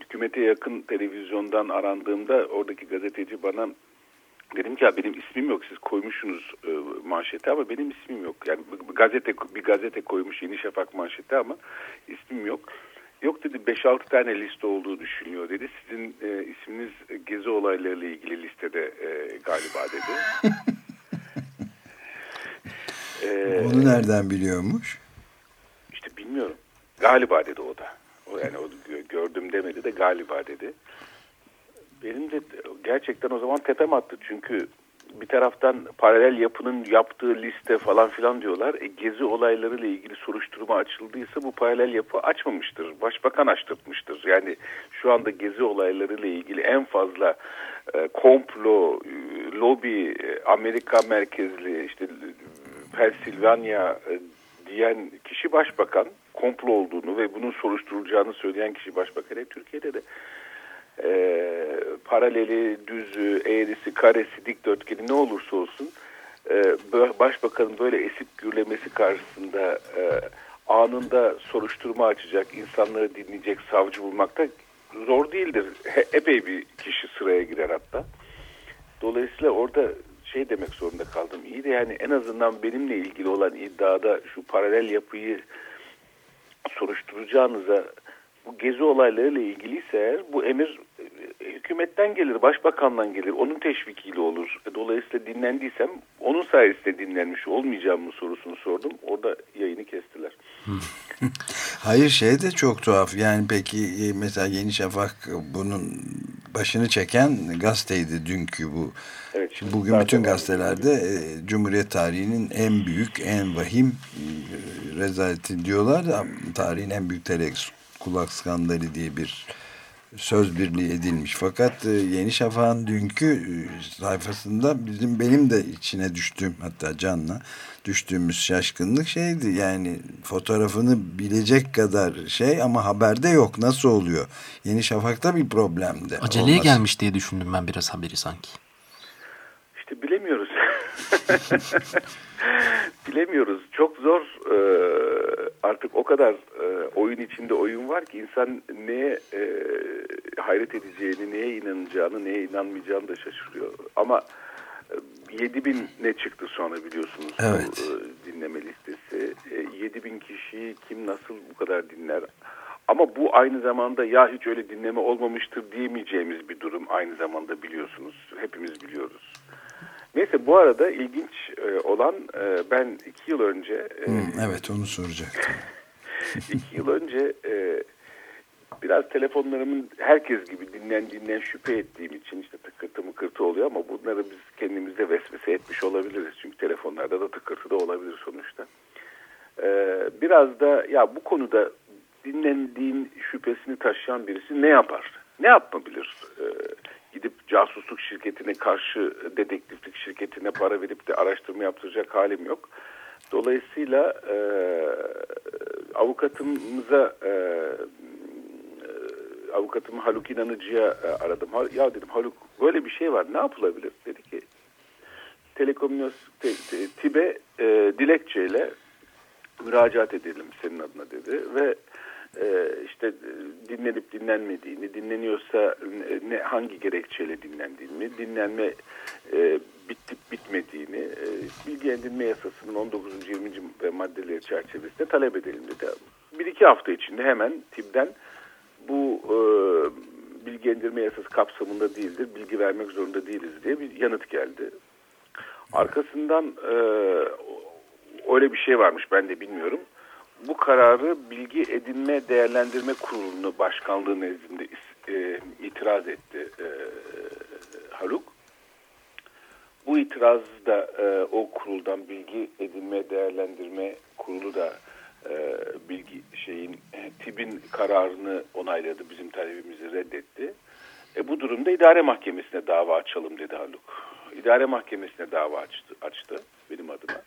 hükümete yakın televizyondan arandığımda oradaki gazeteci bana dedim ki ya benim ismim yok siz koymuşsunuz e, manşete ama benim ismim yok. Yani bir gazete bir gazete koymuş Yeni Şafak manşete ama ismim yok. Yok dedi 5-6 tane liste olduğu düşünüyor dedi. Sizin e, isminiz gezi olaylarıyla ilgili listede e, galiba dedi. Bunu nereden biliyormuş? İşte bilmiyorum. Galiba dedi o da. O yani o gördüm demedi de galiba dedi. Benim de gerçekten o zaman tepem attı. Çünkü bir taraftan paralel yapının yaptığı liste falan filan diyorlar. E, gezi olaylarıyla ilgili soruşturma açıldıysa bu paralel yapı açmamıştır. Başbakan açtırmıştır. Yani şu anda gezi olaylarıyla ilgili en fazla e, komplo, e, lobi, e, Amerika merkezli işte Pensilvanya e, diyen kişi başbakan komplo olduğunu ve bunun soruşturulacağını söyleyen kişi başbakan. E, Türkiye'de de e, paraleli, düzü, eğrisi, karesi, dikdörtgeni ne olursa olsun e, başbakanın böyle esip gürlemesi karşısında e, anında soruşturma açacak, insanları dinleyecek savcı bulmakta zor değildir. He, epey bir kişi sıraya girer hatta. Dolayısıyla orada şey demek zorunda kaldım. İyi de yani en azından benimle ilgili olan iddiada şu paralel yapıyı soruşturacağınıza bu gezi olaylarıyla ilgiliyse eğer bu emir hükümetten gelir, başbakandan gelir. Onun teşvikiyle olur. Dolayısıyla dinlendiysem onun sayesinde dinlenmiş olmayacağım mı sorusunu sordum. Orada yayını kestiler. Hayır şey de çok tuhaf. Yani peki mesela Yeni Şafak bunun başını çeken gazeteydi dünkü bu. Evet, Şimdi bugün bütün gazetelerde e, Cumhuriyet tarihinin en büyük, en vahim e, rezaleti diyorlar. Tarihin en büyük telex kulak skandalı diye bir söz birliği edilmiş. Fakat e, Yeni Şafak'ın dünkü e, sayfasında bizim benim de içine düştüğüm hatta Can'la düştüğümüz şaşkınlık şeydi. Yani fotoğrafını bilecek kadar şey ama haberde yok. Nasıl oluyor? Yeni Şafak'ta bir problemdi. Aceleye Olmaz. gelmiş diye düşündüm ben biraz haberi sanki. İşte bilemiyoruz. bilemiyoruz. Çok zor. Ee, artık o kadar e, oyun içinde oyun var ki insan neye e, hayret edeceğini, neye inanacağını, neye inanmayacağını da şaşırıyor. Ama e, 7000 ne çıktı sonra biliyorsunuz Evet. bu, e, dinleme listesi. E, 7000 kişiyi kim nasıl bu kadar dinler? Ama bu aynı zamanda ya hiç öyle dinleme olmamıştır diyemeyeceğimiz bir durum aynı zamanda biliyorsunuz. Hepimiz biliyoruz. Neyse bu arada ilginç e, olan e, ben iki yıl önce e, evet onu soracaktım. iki yıl önce e, biraz telefonlarımın herkes gibi dinlendiğinden şüphe ettiğim için işte tıkırtı mıkırtı oluyor ama bunları biz kendimizde vesvese etmiş olabiliriz. Çünkü telefonlarda da tıkırtı da olabilir sonuçta. E, biraz da ya bu konuda dinlendiğin şüphesini taşıyan birisi ne yapar? Ne yapabilir? E, gidip casusluk şirketine karşı dedektiflik şirketine para verip de araştırma yaptıracak halim yok. Dolayısıyla e, avukatımıza e, e, avukatım Haluk İnanıcı'ya e, aradım. Ya dedim Haluk böyle bir şey var ne yapılabilir? Dedi ki telekomünikasyon te, te, TİB'e e, dilekçeyle müracaat edelim senin adına dedi ve işte e, dinlenip dinlenmediğini, dinleniyorsa ne, hangi gerekçeyle dinlendiğini, dinlenme e, bitip bitmediğini e, bilgi edinme yasasının 19. 20. maddeleri çerçevesinde talep edelim dedi. Bir iki hafta içinde hemen TİB'den bu e, bilgilendirme yasası kapsamında değildir, bilgi vermek zorunda değiliz diye bir yanıt geldi. Arkasından e, öyle bir şey varmış ben de bilmiyorum. Bu kararı Bilgi Edinme Değerlendirme Kurulu'nu başkanlığı nezdinde e, itiraz etti e, Haluk. Bu itiraz da e, o kuruldan Bilgi Edinme Değerlendirme Kurulu da e, bilgi şeyin e, TİB'in kararını onayladı, bizim talebimizi reddetti. E, bu durumda idare mahkemesine dava açalım dedi Haluk. İdare mahkemesine dava açtı, açtı benim adıma.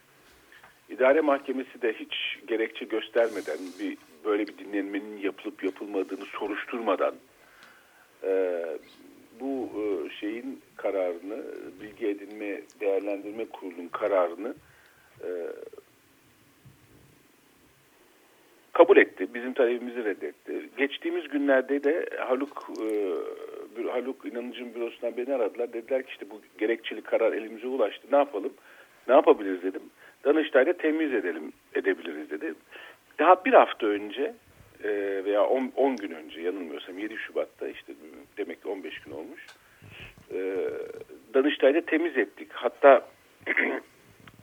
İdare mahkemesi de hiç gerekçe göstermeden bir böyle bir dinlenmenin yapılıp yapılmadığını soruşturmadan e, bu e, şeyin kararını bilgi edinme değerlendirme kurulunun kararını e, kabul etti. Bizim talebimizi reddetti. Geçtiğimiz günlerde de Haluk e, Haluk İnanıcı'nın bürosundan beni aradılar. Dediler ki işte bu gerekçeli karar elimize ulaştı. Ne yapalım? Ne yapabiliriz dedim. Danıştay'da temiz edelim edebiliriz dedi. Daha bir hafta önce e, veya 10 gün önce yanılmıyorsam 7 Şubat'ta işte demek ki 15 gün olmuş. E, Danıştay'da temiz ettik. Hatta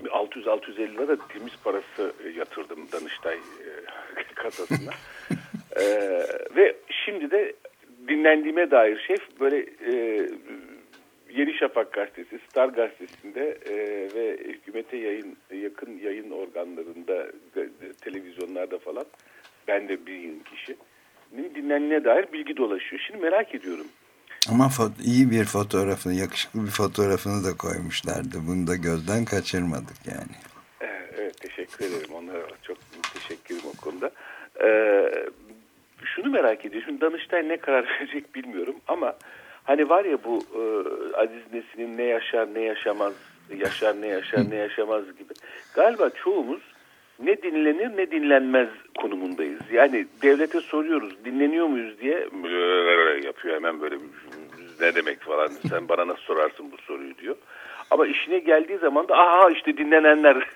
600-650 lira temiz parası yatırdım Danıştay e, kasasına. Ve şimdi de dinlendiğime dair şey böyle Yeni Şafak gazetesi, Star gazetesinde e, ve hükümete yayın yakın yayın organlarında, televizyonlarda falan ben de bir yıl kişinin dinlendiğine dair bilgi dolaşıyor. Şimdi merak ediyorum. Ama iyi bir fotoğrafını, yakışıklı bir fotoğrafını da koymuşlardı. Bunu da gözden kaçırmadık yani. Evet, evet teşekkür ederim. Onlara çok teşekkürüm o konuda. Ee, şunu merak ediyorum. Şimdi Danıştay ne karar verecek bilmiyorum ama hani var ya bu e, Aziz Nesin'in ne yaşar ne yaşamaz, yaşar ne yaşar ne yaşamaz gibi. Galiba çoğumuz ne dinlenir ne dinlenmez konumundayız. Yani devlete soruyoruz dinleniyor muyuz diye yapıyor hemen böyle ne demek falan sen bana nasıl sorarsın bu soruyu diyor. Ama işine geldiği zaman da aha işte dinlenenler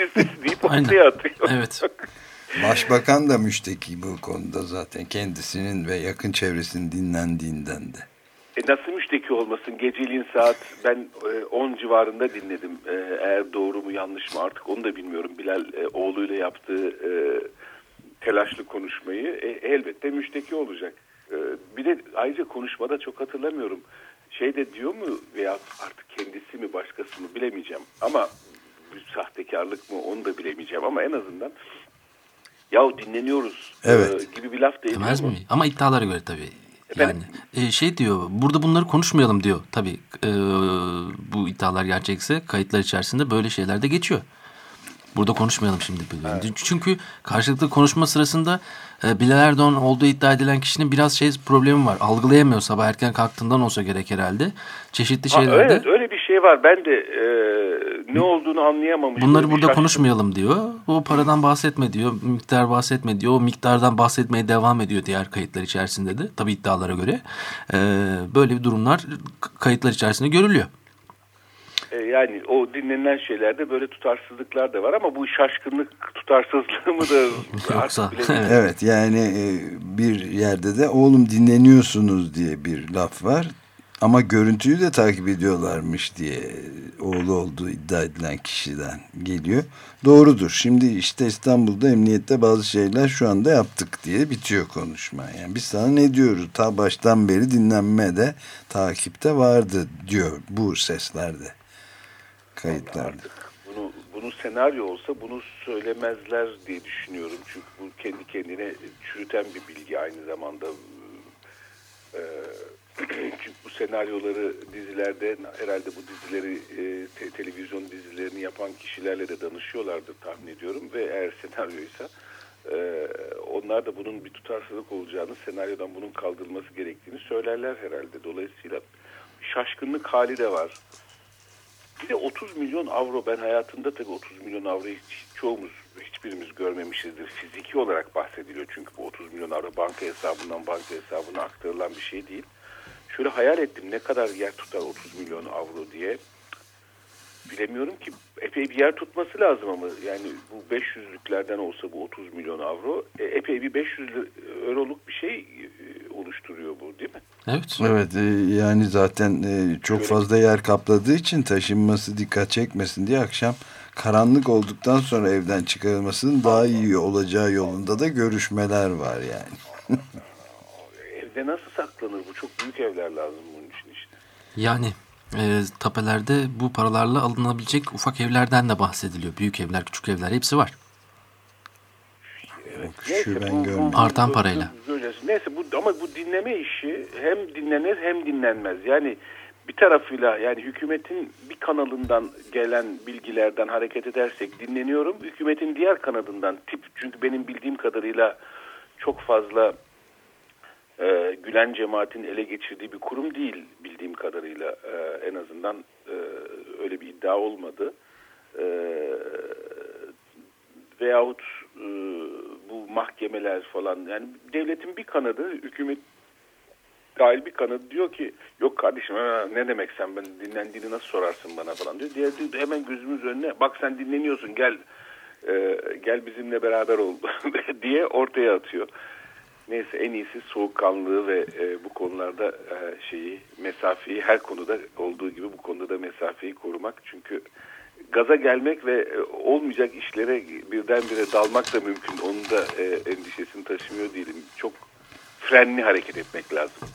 listesi deyip ortaya atıyor. Evet. Başbakan da müşteki bu konuda zaten kendisinin ve yakın çevresinin dinlendiğinden de. E nasıl müşteki olmasın? Geceliğin saat ben e, 10 civarında dinledim. E, eğer doğru mu yanlış mı artık onu da bilmiyorum. Bilal e, oğluyla yaptığı e, telaşlı konuşmayı e, elbette müşteki olacak. E, bir de ayrıca konuşmada çok hatırlamıyorum. Şey de diyor mu veya artık kendisi mi başkası mı bilemeyeceğim. Ama bir sahtekarlık mı onu da bilemeyeceğim. Ama en azından yahu dinleniyoruz Evet. e, gibi bir laf ediyor Demez mi? Ama iddialara göre tabii. Yani e, şey diyor burada bunları konuşmayalım diyor. Tabii e, bu iddialar gerçekse kayıtlar içerisinde böyle şeyler de geçiyor. Burada konuşmayalım şimdi. Çünkü karşılıklı konuşma sırasında e, Bilal Erdoğan olduğu iddia edilen kişinin biraz şey problemi var. Algılayamıyor sabah erken kalktığından olsa gerek herhalde. Çeşitli Ha, şeylerde. evet öyle bir şey var. Ben de e, ne olduğunu anlayamamıştım. Bunları burada konuşmayalım diyor. O paradan bahsetme diyor. Miktar bahsetme diyor. O miktardan bahsetmeye devam ediyor diğer kayıtlar içerisinde de. Tabii iddialara göre. Ee, böyle bir durumlar kayıtlar içerisinde görülüyor. E, yani o dinlenilen şeylerde böyle tutarsızlıklar da var ama bu şaşkınlık tutarsızlığı mı da Yoksa, artık bilemiyorum. Evet yani e, bir yerde de oğlum dinleniyorsunuz diye bir laf var. Ama görüntüyü de takip ediyorlarmış diye oğlu olduğu iddia edilen kişiden geliyor. Doğrudur. Şimdi işte İstanbul'da emniyette bazı şeyler şu anda yaptık diye bitiyor konuşma. Yani biz sana ne diyoruz? Ta baştan beri dinlenme de takipte vardı diyor bu seslerde. Kayıtlarda. Bunu, bunu senaryo olsa bunu söylemezler diye düşünüyorum. Çünkü bu kendi kendine çürüten bir bilgi aynı zamanda. Ee, çünkü bu senaryoları dizilerde herhalde bu dizileri e, te- televizyon dizilerini yapan kişilerle de danışıyorlardır tahmin ediyorum ve eğer senaryoysa e, onlar da bunun bir tutarsızlık olacağını senaryodan bunun kaldırılması gerektiğini söylerler herhalde. Dolayısıyla şaşkınlık hali de var. Bir de 30 milyon avro ben hayatımda tabii 30 milyon avro hiç, çoğumuz hiçbirimiz görmemişizdir. Fiziki olarak bahsediliyor çünkü bu 30 milyon avro banka hesabından banka hesabına aktarılan bir şey değil. Şöyle hayal ettim ne kadar yer tutar 30 milyon avro diye. Bilemiyorum ki epey bir yer tutması lazım ama yani bu 500'lüklerden olsa bu 30 milyon avro e, epey bir 500 euroluk bir şey e, oluşturuyor bu değil mi? Evet. Evet e, yani zaten çok fazla yer kapladığı için taşınması dikkat çekmesin diye akşam karanlık olduktan sonra evden çıkarılmasının daha iyi olacağı yolunda da görüşmeler var yani. Evde nasıl saklanır bu? Çok büyük evler lazım bunun için işte. Yani e, tapelerde bu paralarla alınabilecek ufak evlerden de bahsediliyor. Büyük evler, küçük evler hepsi var. Şu ben görmedim. Artan parayla. Neyse bu ama bu dinleme işi hem dinlenir hem dinlenmez. Yani bir tarafıyla yani hükümetin bir kanalından gelen bilgilerden hareket edersek dinleniyorum. Hükümetin diğer kanadından tip çünkü benim bildiğim kadarıyla çok fazla e, Gülen cemaatin ele geçirdiği bir kurum değil bildiğim kadarıyla e, en azından e, öyle bir iddia olmadı. E, veyahut e, bu mahkemeler falan yani devletin bir kanadı hükümet dahil bir kanadı diyor ki yok kardeşim ne demek sen ben dinlendiğini nasıl sorarsın bana falan diyor. Diğer diyor, hemen gözümüz önüne bak sen dinleniyorsun gel e, gel bizimle beraber ol diye ortaya atıyor. Neyse en iyisi soğukkanlığı ve e, bu konularda e, şeyi mesafeyi her konuda olduğu gibi bu konuda da mesafeyi korumak. Çünkü gaza gelmek ve e, olmayacak işlere birdenbire dalmak da mümkün. Onun da e, endişesini taşımıyor değilim. Çok frenli hareket etmek lazım.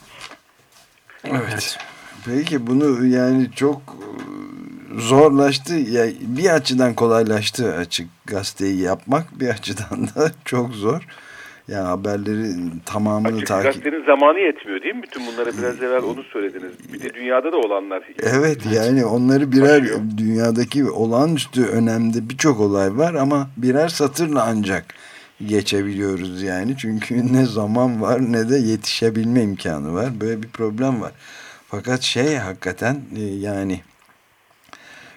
Evet. Peki bunu yani çok e, zorlaştı. Ya bir açıdan kolaylaştı açık gazeteyi yapmak. Bir açıdan da çok zor. Yani haberleri tamamını Açık takip gazetenin zamanı yetmiyor değil mi? Bütün bunlara biraz evvel onu söylediniz. Bir de dünyada da olanlar. Evet yani onları birer dünyadaki olağanüstü önemde birçok olay var ama birer satırla ancak geçebiliyoruz yani. Çünkü ne zaman var ne de yetişebilme imkanı var. Böyle bir problem var. Fakat şey hakikaten e, yani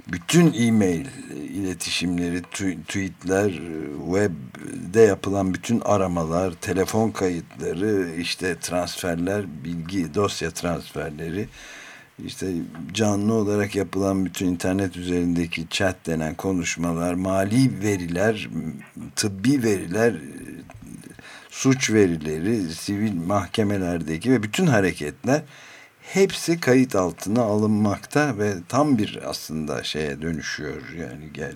bütün e-mail iletişimleri, tweetler, webde yapılan bütün aramalar, telefon kayıtları, işte transferler, bilgi, dosya transferleri, işte canlı olarak yapılan bütün internet üzerindeki chat denen konuşmalar, mali veriler, tıbbi veriler, suç verileri, sivil mahkemelerdeki ve bütün hareketler hepsi kayıt altına alınmakta ve tam bir aslında şeye dönüşüyor yani gel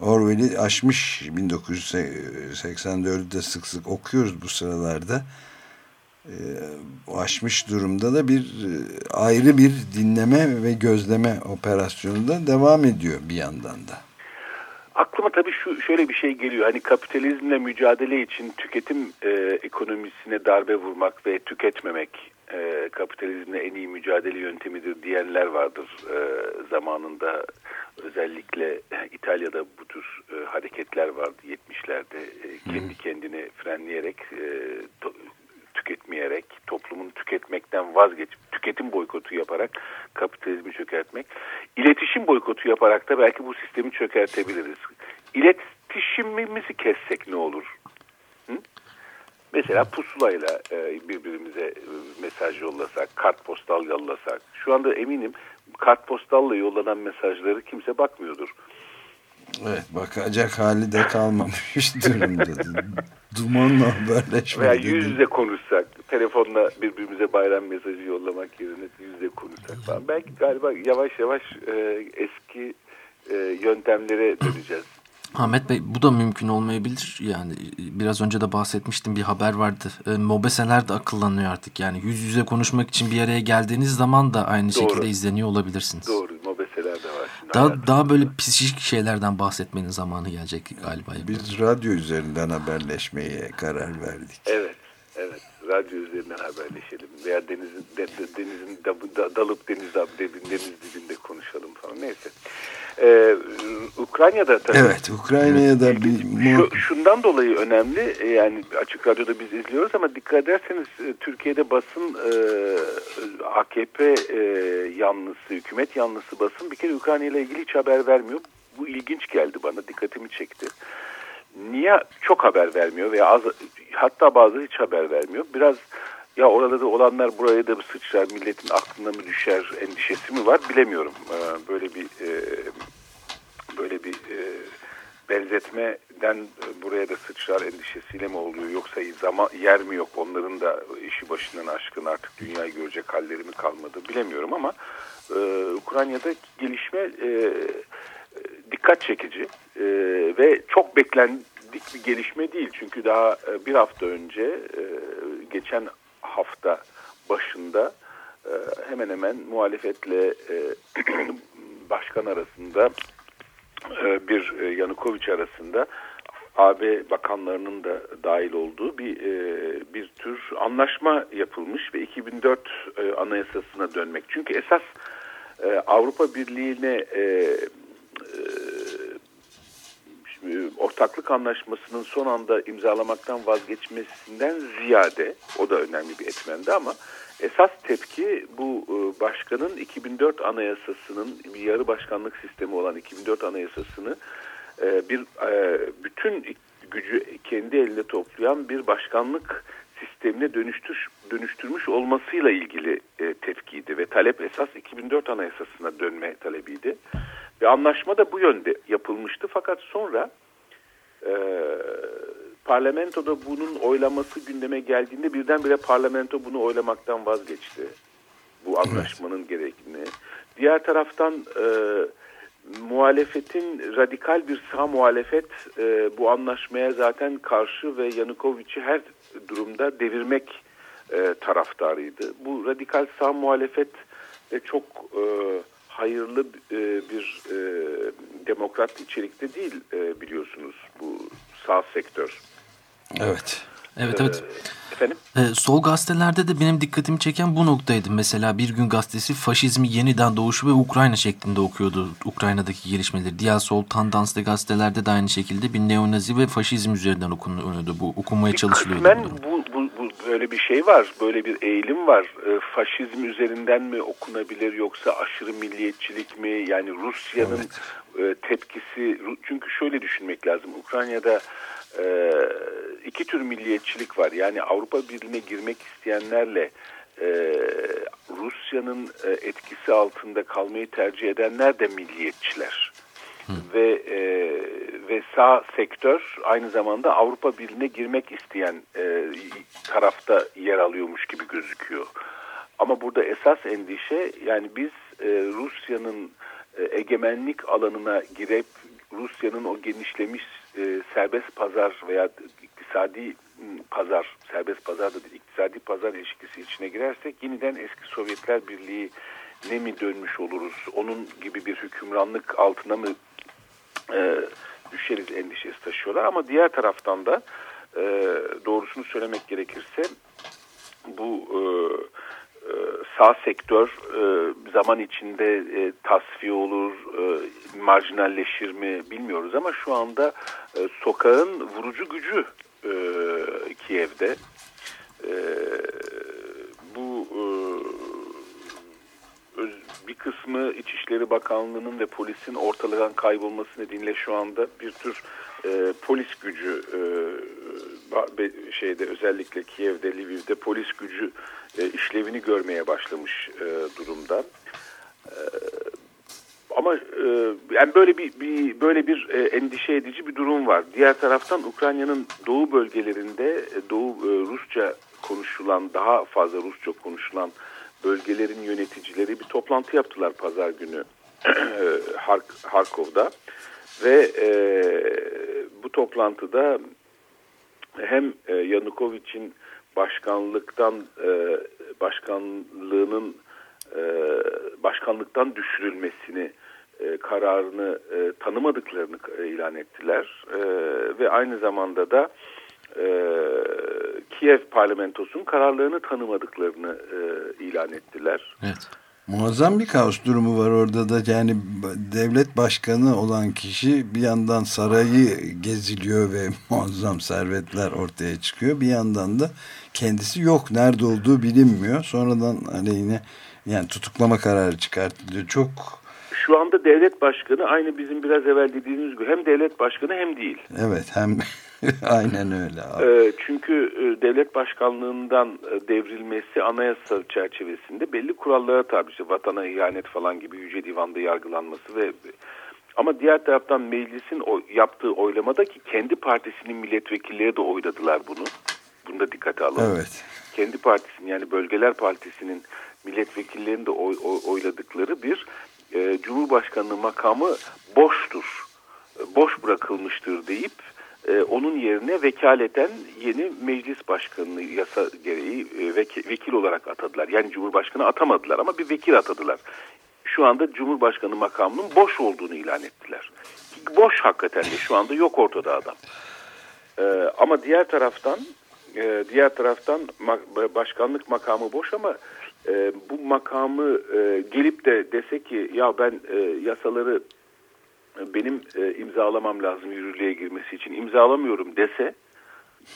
Orwell'i aşmış 1984'de sık sık okuyoruz bu sıralarda ee, aşmış durumda da bir ayrı bir dinleme ve gözleme operasyonu da devam ediyor bir yandan da. Aklıma tabii şu şöyle bir şey geliyor. Hani kapitalizmle mücadele için tüketim e, ekonomisine darbe vurmak ve tüketmemek e, kapitalizmle en iyi mücadele yöntemidir diyenler vardır e, zamanında. Özellikle İtalya'da bu tür e, hareketler vardı 70'lerde. E, kendi kendine frenleyerek, e, to, tüketmeyerek, toplumun tüketmekten vazgeçip tüketim boykotu yaparak kapitalizmi çökertmek. İletişim boykotu yaparak da belki bu sistemi çökertebiliriz. İletişimimizi kessek ne olur? Hı? Mesela pusulayla e, birbirimize e, mesaj yollasak, kartpostal yollasak. Şu anda eminim kartpostalla yollanan mesajları kimse bakmıyordur. Evet bakacak hali de kalmamış durumda. Dumanla haberleşme. Veya yüz yüze konuşsak, telefonla birbirimize bayram mesajı yollamak yerine yüz yüze konuşsak falan. Belki galiba yavaş yavaş e, eski e, yöntemlere döneceğiz. Ahmet Bey bu da mümkün olmayabilir. Yani biraz önce de bahsetmiştim bir haber vardı. E, mobeseler de akıllanıyor artık. Yani yüz yüze konuşmak için bir araya geldiğiniz zaman da aynı Doğru. şekilde izleniyor olabilirsiniz. Doğru, mobeseler de var. Şimdi Daha, daha böyle psikolojik şeylerden bahsetmenin zamanı gelecek galiba. Biz radyo üzerinden haberleşmeye karar verdik. Evet, evet. Radyo üzerinden haberleşelim. Veya denizin, de, de- denizin da- da- dalıp deniz, deniz, deniz dibinde konuşalım falan. Neyse. Ee, Ukrayna'da tabii. Evet Ukrayna'ya da bir Şu, şundan dolayı önemli e, yani açık radyoda biz izliyoruz ama dikkat ederseniz e, Türkiye'de basın e, AKP e, yanlısı, hükümet yanlısı basın bir kere Ukrayna ile ilgili hiç haber vermiyor. Bu ilginç geldi bana, dikkatimi çekti. Niye çok haber vermiyor veya az, hatta bazı hiç haber vermiyor. Biraz ya orada da olanlar buraya da mı sıçrar, milletin aklına mı düşer endişesi mi var bilemiyorum. Ee, Böyle bir e, böyle bir e, benzetmeden e, buraya da sıçrar endişesiyle mi oluyor? Yoksa zaman yer mi yok? Onların da işi başından aşkın artık dünyayı görecek halleri mi kalmadı bilemiyorum ama e, Ukrayna'da gelişme e, dikkat çekici e, ve çok beklendik bir gelişme değil. Çünkü daha e, bir hafta önce e, geçen hafta başında e, hemen hemen muhalefetle e, başkan arasında e, bir e, Yanukovic arasında AB bakanlarının da dahil olduğu bir bir tür anlaşma yapılmış ve 2004 e, anayasasına dönmek. Çünkü esas Avrupa Birliği'ne ortaklık anlaşmasının son anda imzalamaktan vazgeçmesinden ziyade o da önemli bir etmendi ama esas tepki bu e, başkanın 2004 anayasasının bir yarı başkanlık sistemi olan 2004 anayasasını e, bir e, bütün gücü kendi elinde toplayan bir başkanlık sistemine dönüştür, dönüştürmüş olmasıyla ilgili e, tepkiydi ve talep esas 2004 anayasasına dönme talebiydi. Ve anlaşma da bu yönde yapılmıştı fakat sonra e, parlamentoda bunun oylaması gündeme geldiğinde birdenbire parlamento bunu oylamaktan vazgeçti. Bu anlaşmanın gerektiğini. Diğer taraftan e, muhalefetin radikal bir sağ muhalefet e, bu anlaşmaya zaten karşı ve Yanukovic'i her durumda devirmek e, taraftarıydı. Bu radikal sağ muhalefet de çok e, hayırlı e, bir e, demokrat içerikte değil e, biliyorsunuz bu sağ sektör. Evet. Evet evet. Efendim? Ee, sol gazetelerde de benim dikkatimi çeken bu noktaydı. Mesela Bir Gün Gazetesi faşizmi yeniden doğuşu ve Ukrayna şeklinde okuyordu Ukrayna'daki gelişmeleri. Diğer sol tandanslı gazetelerde de aynı şekilde bir neonazi ve faşizm üzerinden okunuyordu. Bu okunmaya çalışılıyordu. bu Kısmen bu, bu böyle bir şey var, böyle bir eğilim var. E, faşizm üzerinden mi okunabilir yoksa aşırı milliyetçilik mi? Yani Rusya'nın e, tepkisi, çünkü şöyle düşünmek lazım. Ukrayna'da e, iki tür milliyetçilik var. Yani Avrupa Birliği'ne girmek isteyenlerle e, Rusya'nın e, etkisi altında kalmayı tercih edenler de milliyetçiler. Ve e, ve sağ sektör aynı zamanda Avrupa Birliği'ne girmek isteyen e, tarafta yer alıyormuş gibi gözüküyor. Ama burada esas endişe yani biz e, Rusya'nın e, egemenlik alanına girip Rusya'nın o genişlemiş e, serbest pazar veya iktisadi pazar, serbest pazar da değil, iktisadi pazar ilişkisi içine girersek yeniden eski Sovyetler Birliği ne mi dönmüş oluruz? Onun gibi bir hükümranlık altına mı e, düşeriz endişesi taşıyorlar. Ama diğer taraftan da e, doğrusunu söylemek gerekirse bu e, e, sağ sektör e, zaman içinde e, tasfiye olur, e, marjinalleşir mi bilmiyoruz ama şu anda e, sokağın vurucu gücü e, Kiev'de. E, bu e, bir kısmı İçişleri Bakanlığı'nın ve polisin ortalıktan kaybolması nedeniyle şu anda bir tür e, polis gücü e, şeyde özellikle Kiev'de, Lviv'de polis gücü e, işlevini görmeye başlamış e, durumda. ama e, yani böyle bir, bir böyle bir e, endişe edici bir durum var. Diğer taraftan Ukrayna'nın doğu bölgelerinde e, doğu e, Rusça konuşulan daha fazla Rusça konuşulan bölgelerin yöneticileri bir toplantı yaptılar pazar günü Hark, Harkov'da. Ve e, bu toplantıda hem e, Yanukovic'in başkanlıktan e, başkanlığının e, başkanlıktan düşürülmesini e, kararını e, tanımadıklarını ilan ettiler. E, ve aynı zamanda da e, Kiev parlamentosunun kararlarını tanımadıklarını e, ilan ettiler. Evet. Muazzam bir kaos durumu var orada da yani devlet başkanı olan kişi bir yandan sarayı geziliyor ve muazzam servetler ortaya çıkıyor. Bir yandan da kendisi yok nerede olduğu bilinmiyor. Sonradan aleyhine yani tutuklama kararı çıkartılıyor. Çok şu anda devlet başkanı aynı bizim biraz evvel dediğimiz gibi hem devlet başkanı hem değil. Evet hem aynen öyle. Abi. E, çünkü e, devlet başkanlığından e, devrilmesi anayasa çerçevesinde belli kurallara tabi. İşte vatana ihanet falan gibi Yüce Divan'da yargılanması ve ama diğer taraftan meclisin o, yaptığı oylamada ki kendi partisinin milletvekilleri de oyladılar bunu. Bunu da dikkate alalım. Evet. Kendi partisinin yani Bölgeler Partisi'nin milletvekillerinin de oy, oy, oyladıkları bir e, Cumhurbaşkanlığı makamı boştur, e, boş bırakılmıştır deyip e, onun yerine vekaleten yeni meclis başkanını yasa gereği e, vek, vekil olarak atadılar. Yani Cumhurbaşkanı atamadılar ama bir vekil atadılar. Şu anda Cumhurbaşkanı makamının boş olduğunu ilan ettiler. Boş hakikaten de şu anda yok ortada adam. E, ama diğer taraftan diğer taraftan başkanlık makamı boş ama bu makamı gelip de dese ki ya ben yasaları benim e, imzalamam lazım yürürlüğe girmesi için imzalamıyorum dese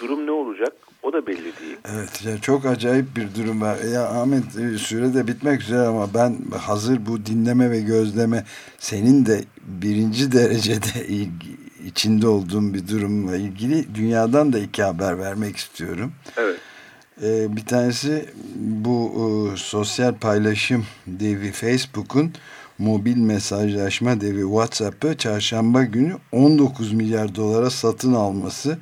durum ne olacak o da belli değil. Evet ya çok acayip bir durum var. Ya Ahmet e, süre de bitmek üzere ama ben hazır bu dinleme ve gözleme senin de birinci derecede ilgi, içinde olduğum bir durumla ilgili dünyadan da iki haber vermek istiyorum. Evet. Ee, bir tanesi bu e, sosyal paylaşım devi Facebook'un mobil mesajlaşma devi WhatsApp'ı çarşamba günü 19 milyar dolara satın alması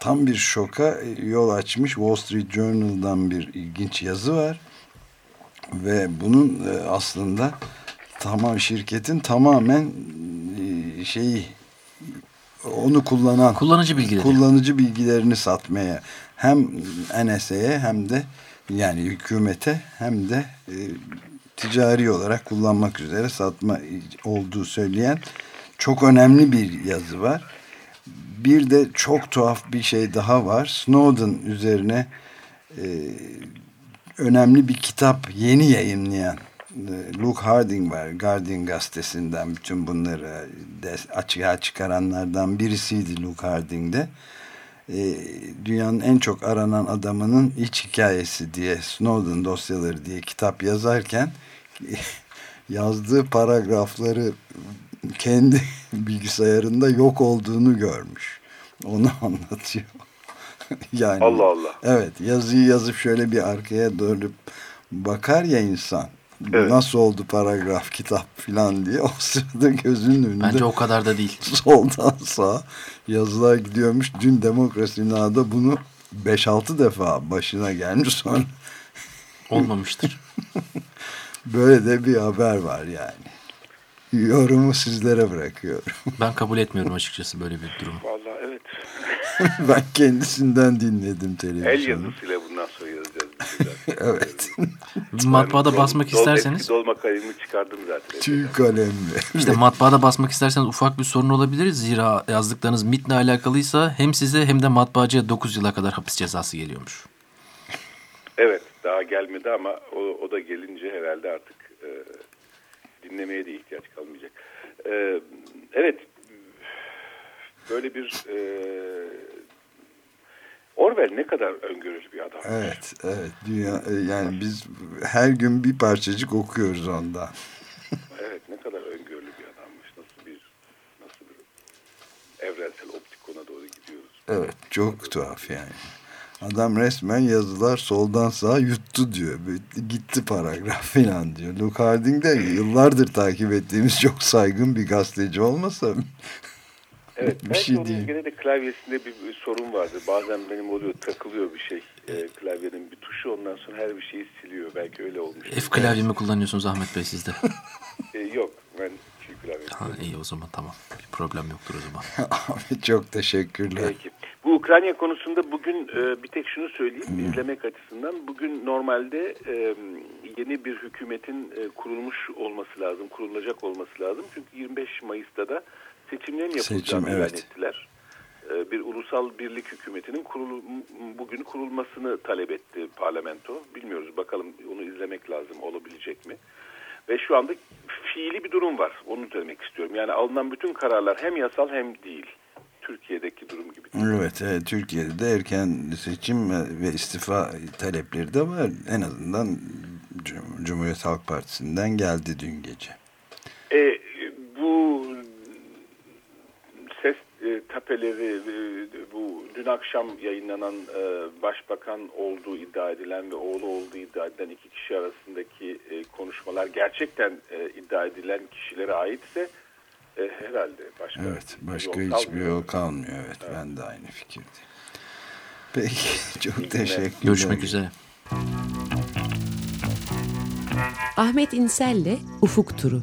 tam bir şoka yol açmış. Wall Street Journal'dan bir ilginç yazı var. Ve bunun e, aslında tamam şirketin tamamen e, şeyi onu kullanan kullanıcı bilgileri kullanıcı bilgilerini satmaya hem NSA'ye hem de yani hükümete hem de e, ticari olarak kullanmak üzere satma olduğu söyleyen çok önemli bir yazı var. Bir de çok tuhaf bir şey daha var. Snowden üzerine e, önemli bir kitap yeni yayınlayan e, Luke Harding var. Guardian gazetesinden bütün bunları açığa çıkaranlardan birisiydi Luke Harding'de. E, dünyanın en çok aranan adamının iç hikayesi diye Snowden dosyaları diye kitap yazarken yazdığı paragrafları kendi bilgisayarında yok olduğunu görmüş. Onu anlatıyor. yani Allah Allah. Evet yazıyı yazıp şöyle bir arkaya dönüp bakar ya insan. Evet. Nasıl oldu paragraf kitap filan diye o sırada gözünün önünde. Bence o kadar da değil. Soldan sağa yazılar gidiyormuş. Dün Demokrasi Nağ'da bunu 5-6 defa başına gelmiş sonra. Olmamıştır. Böyle de bir haber var yani. Yorumu sizlere bırakıyorum. Ben kabul etmiyorum açıkçası böyle bir durum. Vallahi evet. ben kendisinden dinledim televizyonu. El yazısıyla bundan sonra yazacağız. evet. Matbaada basmak isterseniz. Dolma kalemimi çıkardım zaten. Tüy kalemle. İşte matbaada basmak isterseniz ufak bir sorun olabilir. Zira yazdıklarınız MIT'le alakalıysa hem size hem de matbaacıya 9 yıla kadar hapis cezası geliyormuş. Evet daha gelmedi ama o, o da gelince herhalde artık e, dinlemeye de ihtiyaç kalmayacak. E, evet böyle bir e, Orwell ne kadar öngörülü bir adam. Evet, evet. Dünya, e, yani biz her gün bir parçacık okuyoruz ondan. evet, ne kadar öngörülü bir adammış. Nasıl bir nasıl bir evrensel optikona doğru gidiyoruz. Evet, çok tuhaf yani. Adam resmen yazılar soldan sağa yuttu diyor. Gitti paragraf falan diyor. Luke Harding de yıllardır takip ettiğimiz çok saygın bir gazeteci olmasa Evet, bir belki şey onun gene de klavyesinde bir, bir sorun vardı. Bazen benim oluyor takılıyor bir şey. E, klavyenin bir tuşu ondan sonra her bir şeyi siliyor. Belki öyle olmuş. F klavye mi kullanıyorsunuz Ahmet Bey sizde? e, yok ben klavye. Ha, iyi o zaman tamam. Bir problem yoktur o zaman. Ahmet çok teşekkürler. Peki. Bu Ukrayna konusunda bugün e, bir tek şunu söyleyeyim hmm. izlemek açısından. Bugün normalde e, yeni bir hükümetin e, kurulmuş olması lazım, kurulacak olması lazım. Çünkü 25 Mayıs'ta da seçimlerin yapılacağını Seçim, evet. ettiler. E, bir ulusal birlik hükümetinin kurul, bugün kurulmasını talep etti parlamento. Bilmiyoruz bakalım onu izlemek lazım olabilecek mi? Ve şu anda fiili bir durum var. Onu demek istiyorum. Yani alınan bütün kararlar hem yasal hem değil. Türkiye'deki durum gibi. Evet, e, Türkiye'de de erken seçim ve istifa talepleri de var. En azından Cumhuriyet Halk Partisi'nden geldi dün gece. E, bu ses e, tapeleri e, bu dün akşam yayınlanan e, başbakan olduğu iddia edilen ve oğlu olduğu iddia edilen iki kişi arasındaki e, konuşmalar gerçekten e, iddia edilen kişilere aitse e, herhalde başka Evet, başka yol hiçbir yol kalmıyor. Evet, evet, ben de aynı fikirdeyim. Peki, çok teşekkür Görüşmek üzere. Ahmet İnsel'le Ufuk Turu.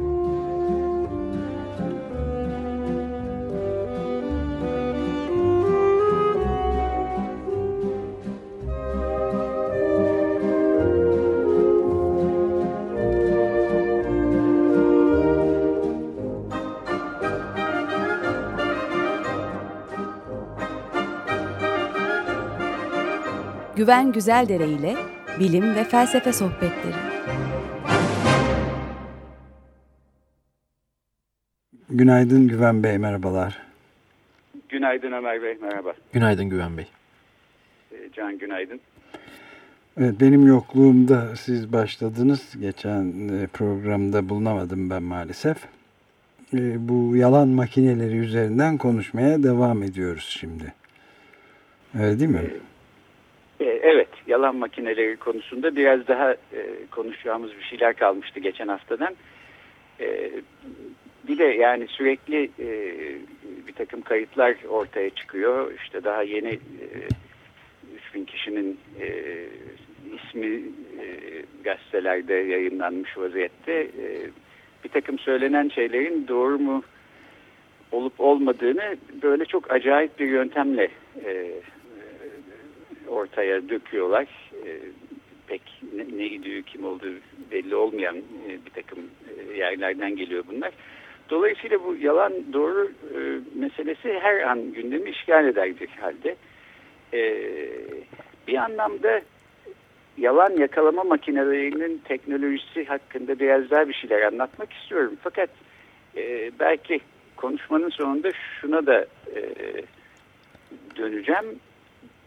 Güven Güzeldere ile bilim ve felsefe sohbetleri. Günaydın Güven Bey, merhabalar. Günaydın Ömer Bey, merhaba. Günaydın Güven Bey. Ee, Can günaydın. Evet, benim yokluğumda siz başladınız. Geçen e, programda bulunamadım ben maalesef. E, bu yalan makineleri üzerinden konuşmaya devam ediyoruz şimdi. Öyle değil mi? Ee, evet, yalan makineleri konusunda biraz daha konuşacağımız bir şeyler kalmıştı geçen haftadan bir de yani sürekli e, bir takım kayıtlar ortaya çıkıyor. İşte daha yeni e, 3000 kişinin e, ismi e, gazetelerde yayınlanmış vaziyette. E, bir takım söylenen şeylerin doğru mu olup olmadığını böyle çok acayip bir yöntemle e, ortaya döküyorlar. E, pek ne, neydi, kim olduğu belli olmayan e, bir takım e, yerlerden geliyor bunlar. Dolayısıyla bu yalan doğru meselesi her an gündemi işgal eder bir halde. Bir anlamda yalan yakalama makinelerinin teknolojisi hakkında biraz daha bir şeyler anlatmak istiyorum. Fakat belki konuşmanın sonunda şuna da döneceğim.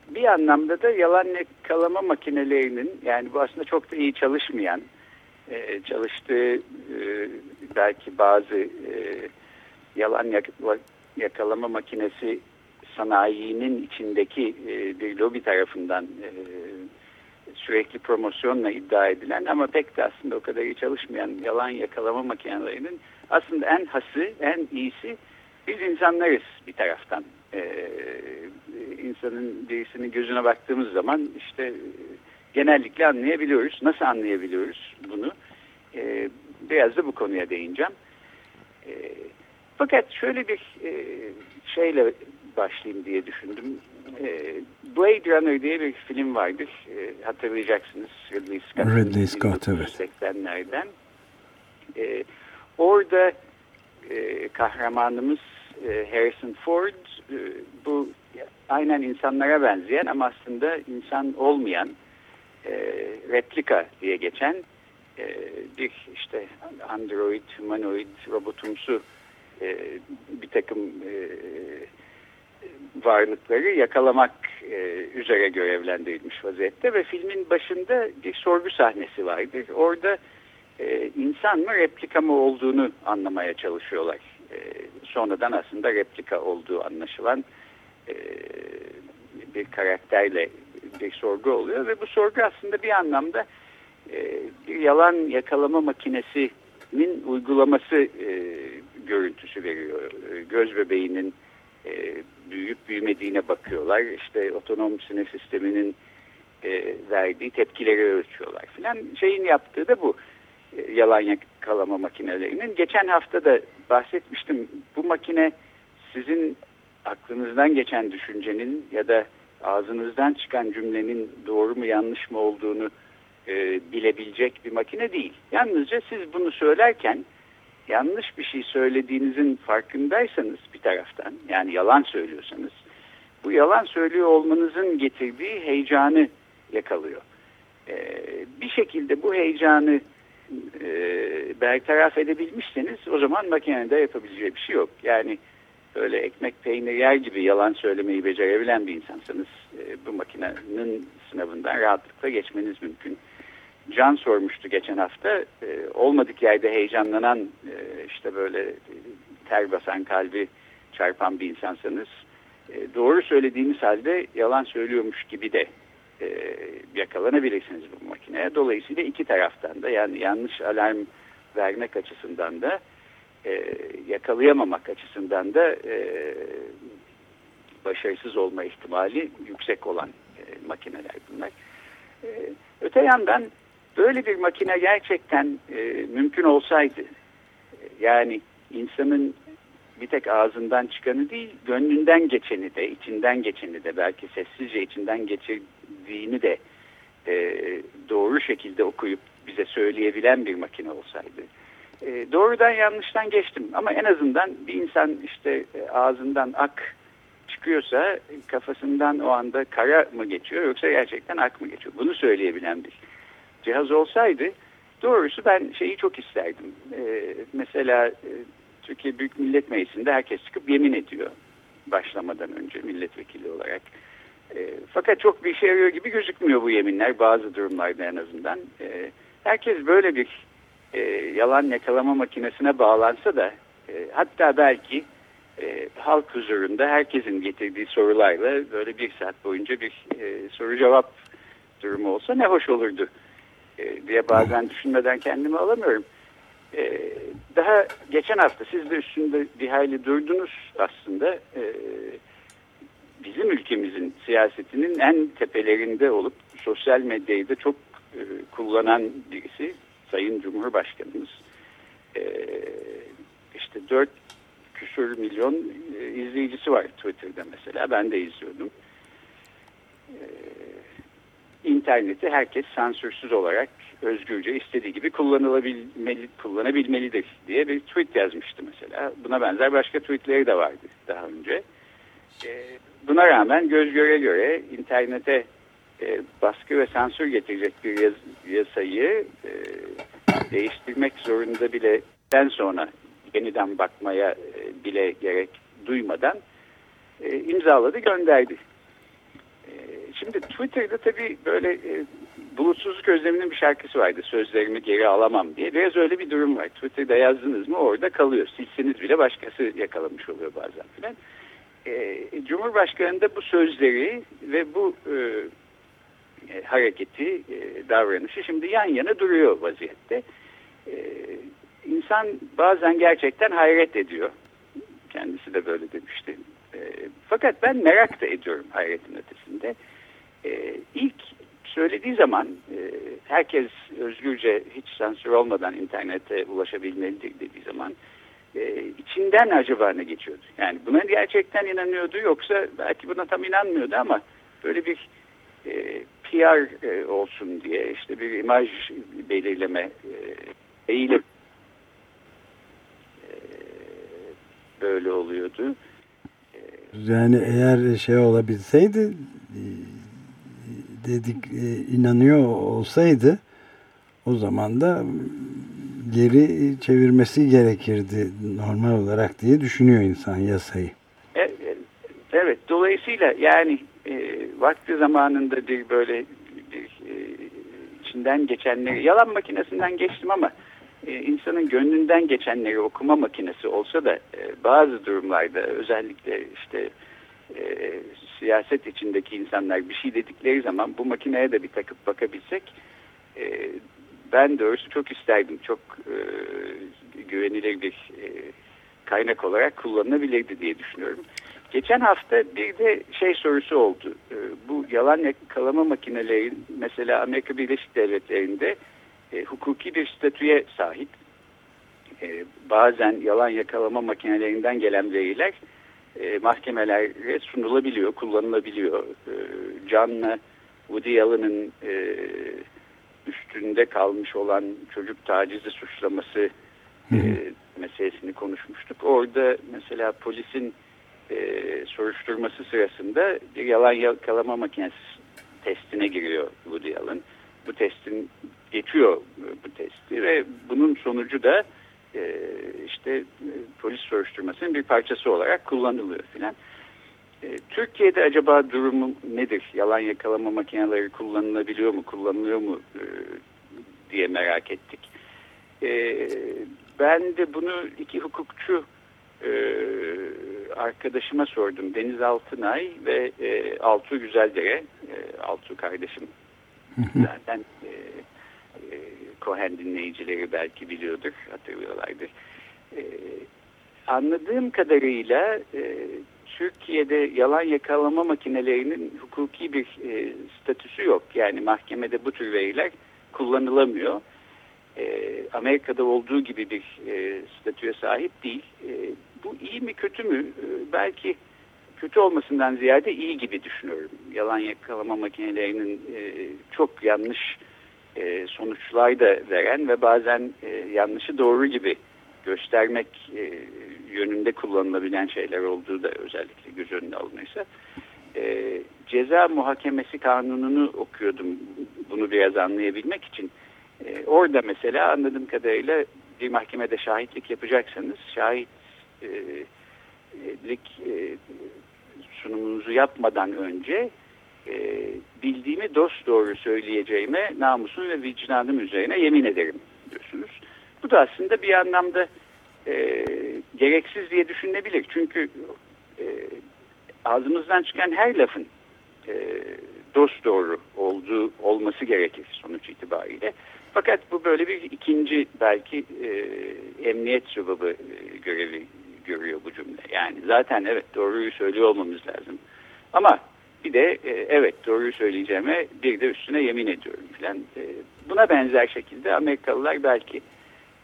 Bir anlamda da yalan yakalama makinelerinin yani bu aslında çok da iyi çalışmayan e, çalıştığı e, belki bazı e, yalan yakalama makinesi sanayinin içindeki e, bir lobi tarafından e, sürekli promosyonla iddia edilen ama pek de aslında o kadar iyi çalışmayan yalan yakalama makinelerinin aslında en hası, en iyisi biz insanlarız bir taraftan. Ee, insanın birisinin gözüne baktığımız zaman işte genellikle anlayabiliyoruz. Nasıl anlayabiliyoruz bunu? E, biraz da bu konuya değineceğim. E, fakat şöyle bir e, şeyle başlayayım diye düşündüm. E, Blade Runner diye bir film vardır. E, hatırlayacaksınız. Ridley Scott. Ridley Scott, evet. 80'lerden. E, orada e, kahramanımız e, Harrison Ford e, bu aynen insanlara benzeyen ama aslında insan olmayan e, replika diye geçen e, bir işte android, humanoid, robotumsu e, bir takım e, varlıkları yakalamak e, üzere görevlendirilmiş vaziyette ve filmin başında bir sorgu sahnesi vardır. Orada e, insan mı replika mı olduğunu anlamaya çalışıyorlar. E, sonradan aslında replika olduğu anlaşılan e, bir karakterle bir sorgu oluyor ve bu sorgu aslında bir anlamda bir yalan yakalama makinesinin uygulaması görüntüsü veriyor. Göz bebeğinin e, büyüyüp büyümediğine bakıyorlar. İşte otonom sinir sisteminin verdiği tepkileri ölçüyorlar filan. Şeyin yaptığı da bu. Yalan yakalama makinelerinin. Geçen hafta da bahsetmiştim. Bu makine sizin aklınızdan geçen düşüncenin ya da ağzınızdan çıkan cümlenin doğru mu yanlış mı olduğunu e, bilebilecek bir makine değil. Yalnızca siz bunu söylerken yanlış bir şey söylediğinizin farkındaysanız bir taraftan yani yalan söylüyorsanız bu yalan söylüyor olmanızın getirdiği heyecanı yakalıyor. E, bir şekilde bu heyecanı e, bertaraf edebilmişseniz o zaman makinede yapabileceği bir şey yok. Yani böyle ekmek peynir yer gibi yalan söylemeyi becerebilen bir insansanız e, bu makinenin sınavından rahatlıkla geçmeniz mümkün. Can sormuştu geçen hafta e, olmadık yerde heyecanlanan e, işte böyle e, ter basan kalbi çarpan bir insansanız e, doğru söylediğiniz halde yalan söylüyormuş gibi de e, yakalanabilirsiniz bu makineye. Dolayısıyla iki taraftan da yani yanlış alarm vermek açısından da e, yakalayamamak açısından da e, başarısız olma ihtimali yüksek olan e, makineler bunlar. E, öte yandan böyle bir makine gerçekten e, mümkün olsaydı yani insanın bir tek ağzından çıkanı değil gönlünden geçeni de içinden geçeni de belki sessizce içinden geçirdiğini de e, doğru şekilde okuyup bize söyleyebilen bir makine olsaydı e, doğrudan yanlıştan geçtim ama en azından bir insan işte e, ağzından ak çıkıyorsa kafasından o anda kara mı geçiyor yoksa gerçekten ak mı geçiyor bunu söyleyebilen bir cihaz olsaydı doğrusu ben şeyi çok isterdim e, mesela e, Türkiye Büyük Millet Meclisi'nde herkes çıkıp yemin ediyor başlamadan önce milletvekili olarak. E, fakat çok bir işe yarıyor gibi gözükmüyor bu yeminler bazı durumlarda en azından. E, herkes böyle bir e, yalan yakalama makinesine bağlansa da e, hatta belki e, halk huzurunda herkesin getirdiği sorularla böyle bir saat boyunca bir e, soru cevap durumu olsa ne hoş olurdu e, diye bazen düşünmeden kendimi alamıyorum. E, daha geçen hafta siz de üstünde bir hayli durdunuz aslında. E, bizim ülkemizin siyasetinin en tepelerinde olup sosyal medyayı da çok e, kullanan birisi Sayın Cumhurbaşkanımız. E, işte dört küsur milyon e, izleyicisi var Twitter'da mesela. Ben de izliyordum. E, interneti herkes sansürsüz olarak özgürce istediği gibi kullanılabilmeli, kullanabilmelidir diye bir tweet yazmıştı mesela. Buna benzer başka tweetleri de vardı daha önce. E, buna rağmen göz göre göre internete e, baskı ve sansür getirecek bir yaz, yasayı e, değiştirmek zorunda bile den sonra yeniden bakmaya e, bile gerek duymadan e, imzaladı gönderdi. E, şimdi Twitter'da tabii böyle e, bulutsuzluk özleminin bir şarkısı vardı. Sözlerimi geri alamam diye. Biraz öyle bir durum var. Twitter'da yazdınız mı orada kalıyor. Silseniz bile başkası yakalamış oluyor bazen filan. E, Cumhurbaşkanı da bu sözleri ve bu e, e, hareketi, e, davranışı şimdi yan yana duruyor vaziyette. E, insan bazen gerçekten hayret ediyor. Kendisi de böyle demişti. E, fakat ben merak da ediyorum hayretin ötesinde. E, ilk söylediği zaman herkes özgürce hiç sansür olmadan internete ulaşabilmelidir dediği zaman içinden acaba ne geçiyordu? Yani buna gerçekten inanıyordu yoksa belki buna tam inanmıyordu ama böyle bir PR e, olsun diye işte bir imaj belirleme e, eğilim e, böyle oluyordu. Yani eğer şey olabilseydi dedik inanıyor olsaydı o zaman da geri çevirmesi gerekirdi normal olarak diye düşünüyor insan yasayı. E, e, evet, dolayısıyla yani e, vakti zamanında bir böyle e, içinden geçenleri, yalan makinesinden geçtim ama e, insanın gönlünden geçenleri okuma makinesi olsa da e, bazı durumlarda özellikle işte e, siyaset içindeki insanlar bir şey dedikleri zaman bu makineye de bir takıp bakabilsek e, ben doğrusu çok isterdim. Çok e, güvenilir bir e, kaynak olarak kullanılabilirdi diye düşünüyorum. Geçen hafta bir de şey sorusu oldu. E, bu yalan yakalama makineleri mesela Amerika Birleşik Devletleri'nde e, hukuki bir statüye sahip. E, bazen yalan yakalama makinelerinden gelen veriler e, mahkemelere sunulabiliyor, kullanılabiliyor. E, Can'la Woody Allen'ın e, üstünde kalmış olan çocuk tacizi suçlaması e, meselesini konuşmuştuk. Orada mesela polisin e, soruşturması sırasında bir yalan yakalama makinesi testine giriyor Woody Allen. Bu testin geçiyor bu testi ve bunun sonucu da e, işte e, polis soruşturmasının bir parçası olarak kullanılıyor filan. E, Türkiye'de acaba durumu nedir? Yalan yakalama makineleri kullanılabiliyor mu, kullanılıyor mu e, diye merak ettik. E, ben de bunu iki hukukçu e, arkadaşıma sordum. Deniz Altınay ve e, Altuğ Güzeldere. E, Altuğ kardeşim zaten e, e, Cohen dinleyicileri belki biliyordur, hatırlıyorlardır. E, anladığım kadarıyla e, Türkiye'de yalan yakalama makinelerinin hukuki bir e, statüsü yok. Yani mahkemede bu tür veriler kullanılamıyor. E, Amerika'da olduğu gibi bir e, statüye sahip değil. E, bu iyi mi kötü mü? E, belki kötü olmasından ziyade iyi gibi düşünüyorum. Yalan yakalama makinelerinin e, çok yanlış e, sonuçlar da veren ve bazen e, yanlışı doğru gibi göstermek yönünde kullanılabilen şeyler olduğu da özellikle göz önüne alınırsa. Ceza muhakemesi kanununu okuyordum bunu biraz anlayabilmek için. Orada mesela anladığım kadarıyla bir mahkemede şahitlik yapacaksanız şahitlik e, sunumunuzu yapmadan önce e, bildiğimi dost doğru söyleyeceğime namusum ve vicdanım üzerine yemin ederim diyorsunuz. Bu da aslında bir anlamda e, gereksiz diye düşünülebilir. Çünkü e, ağzımızdan çıkan her lafın e, dost doğru olduğu olması gerekir sonuç itibariyle. Fakat bu böyle bir ikinci belki e, emniyet sübabı e, görevi görüyor bu cümle. Yani zaten evet doğruyu söylüyor olmamız lazım. Ama bir de e, evet doğruyu söyleyeceğime bir de üstüne yemin ediyorum falan. E, buna benzer şekilde Amerikalılar belki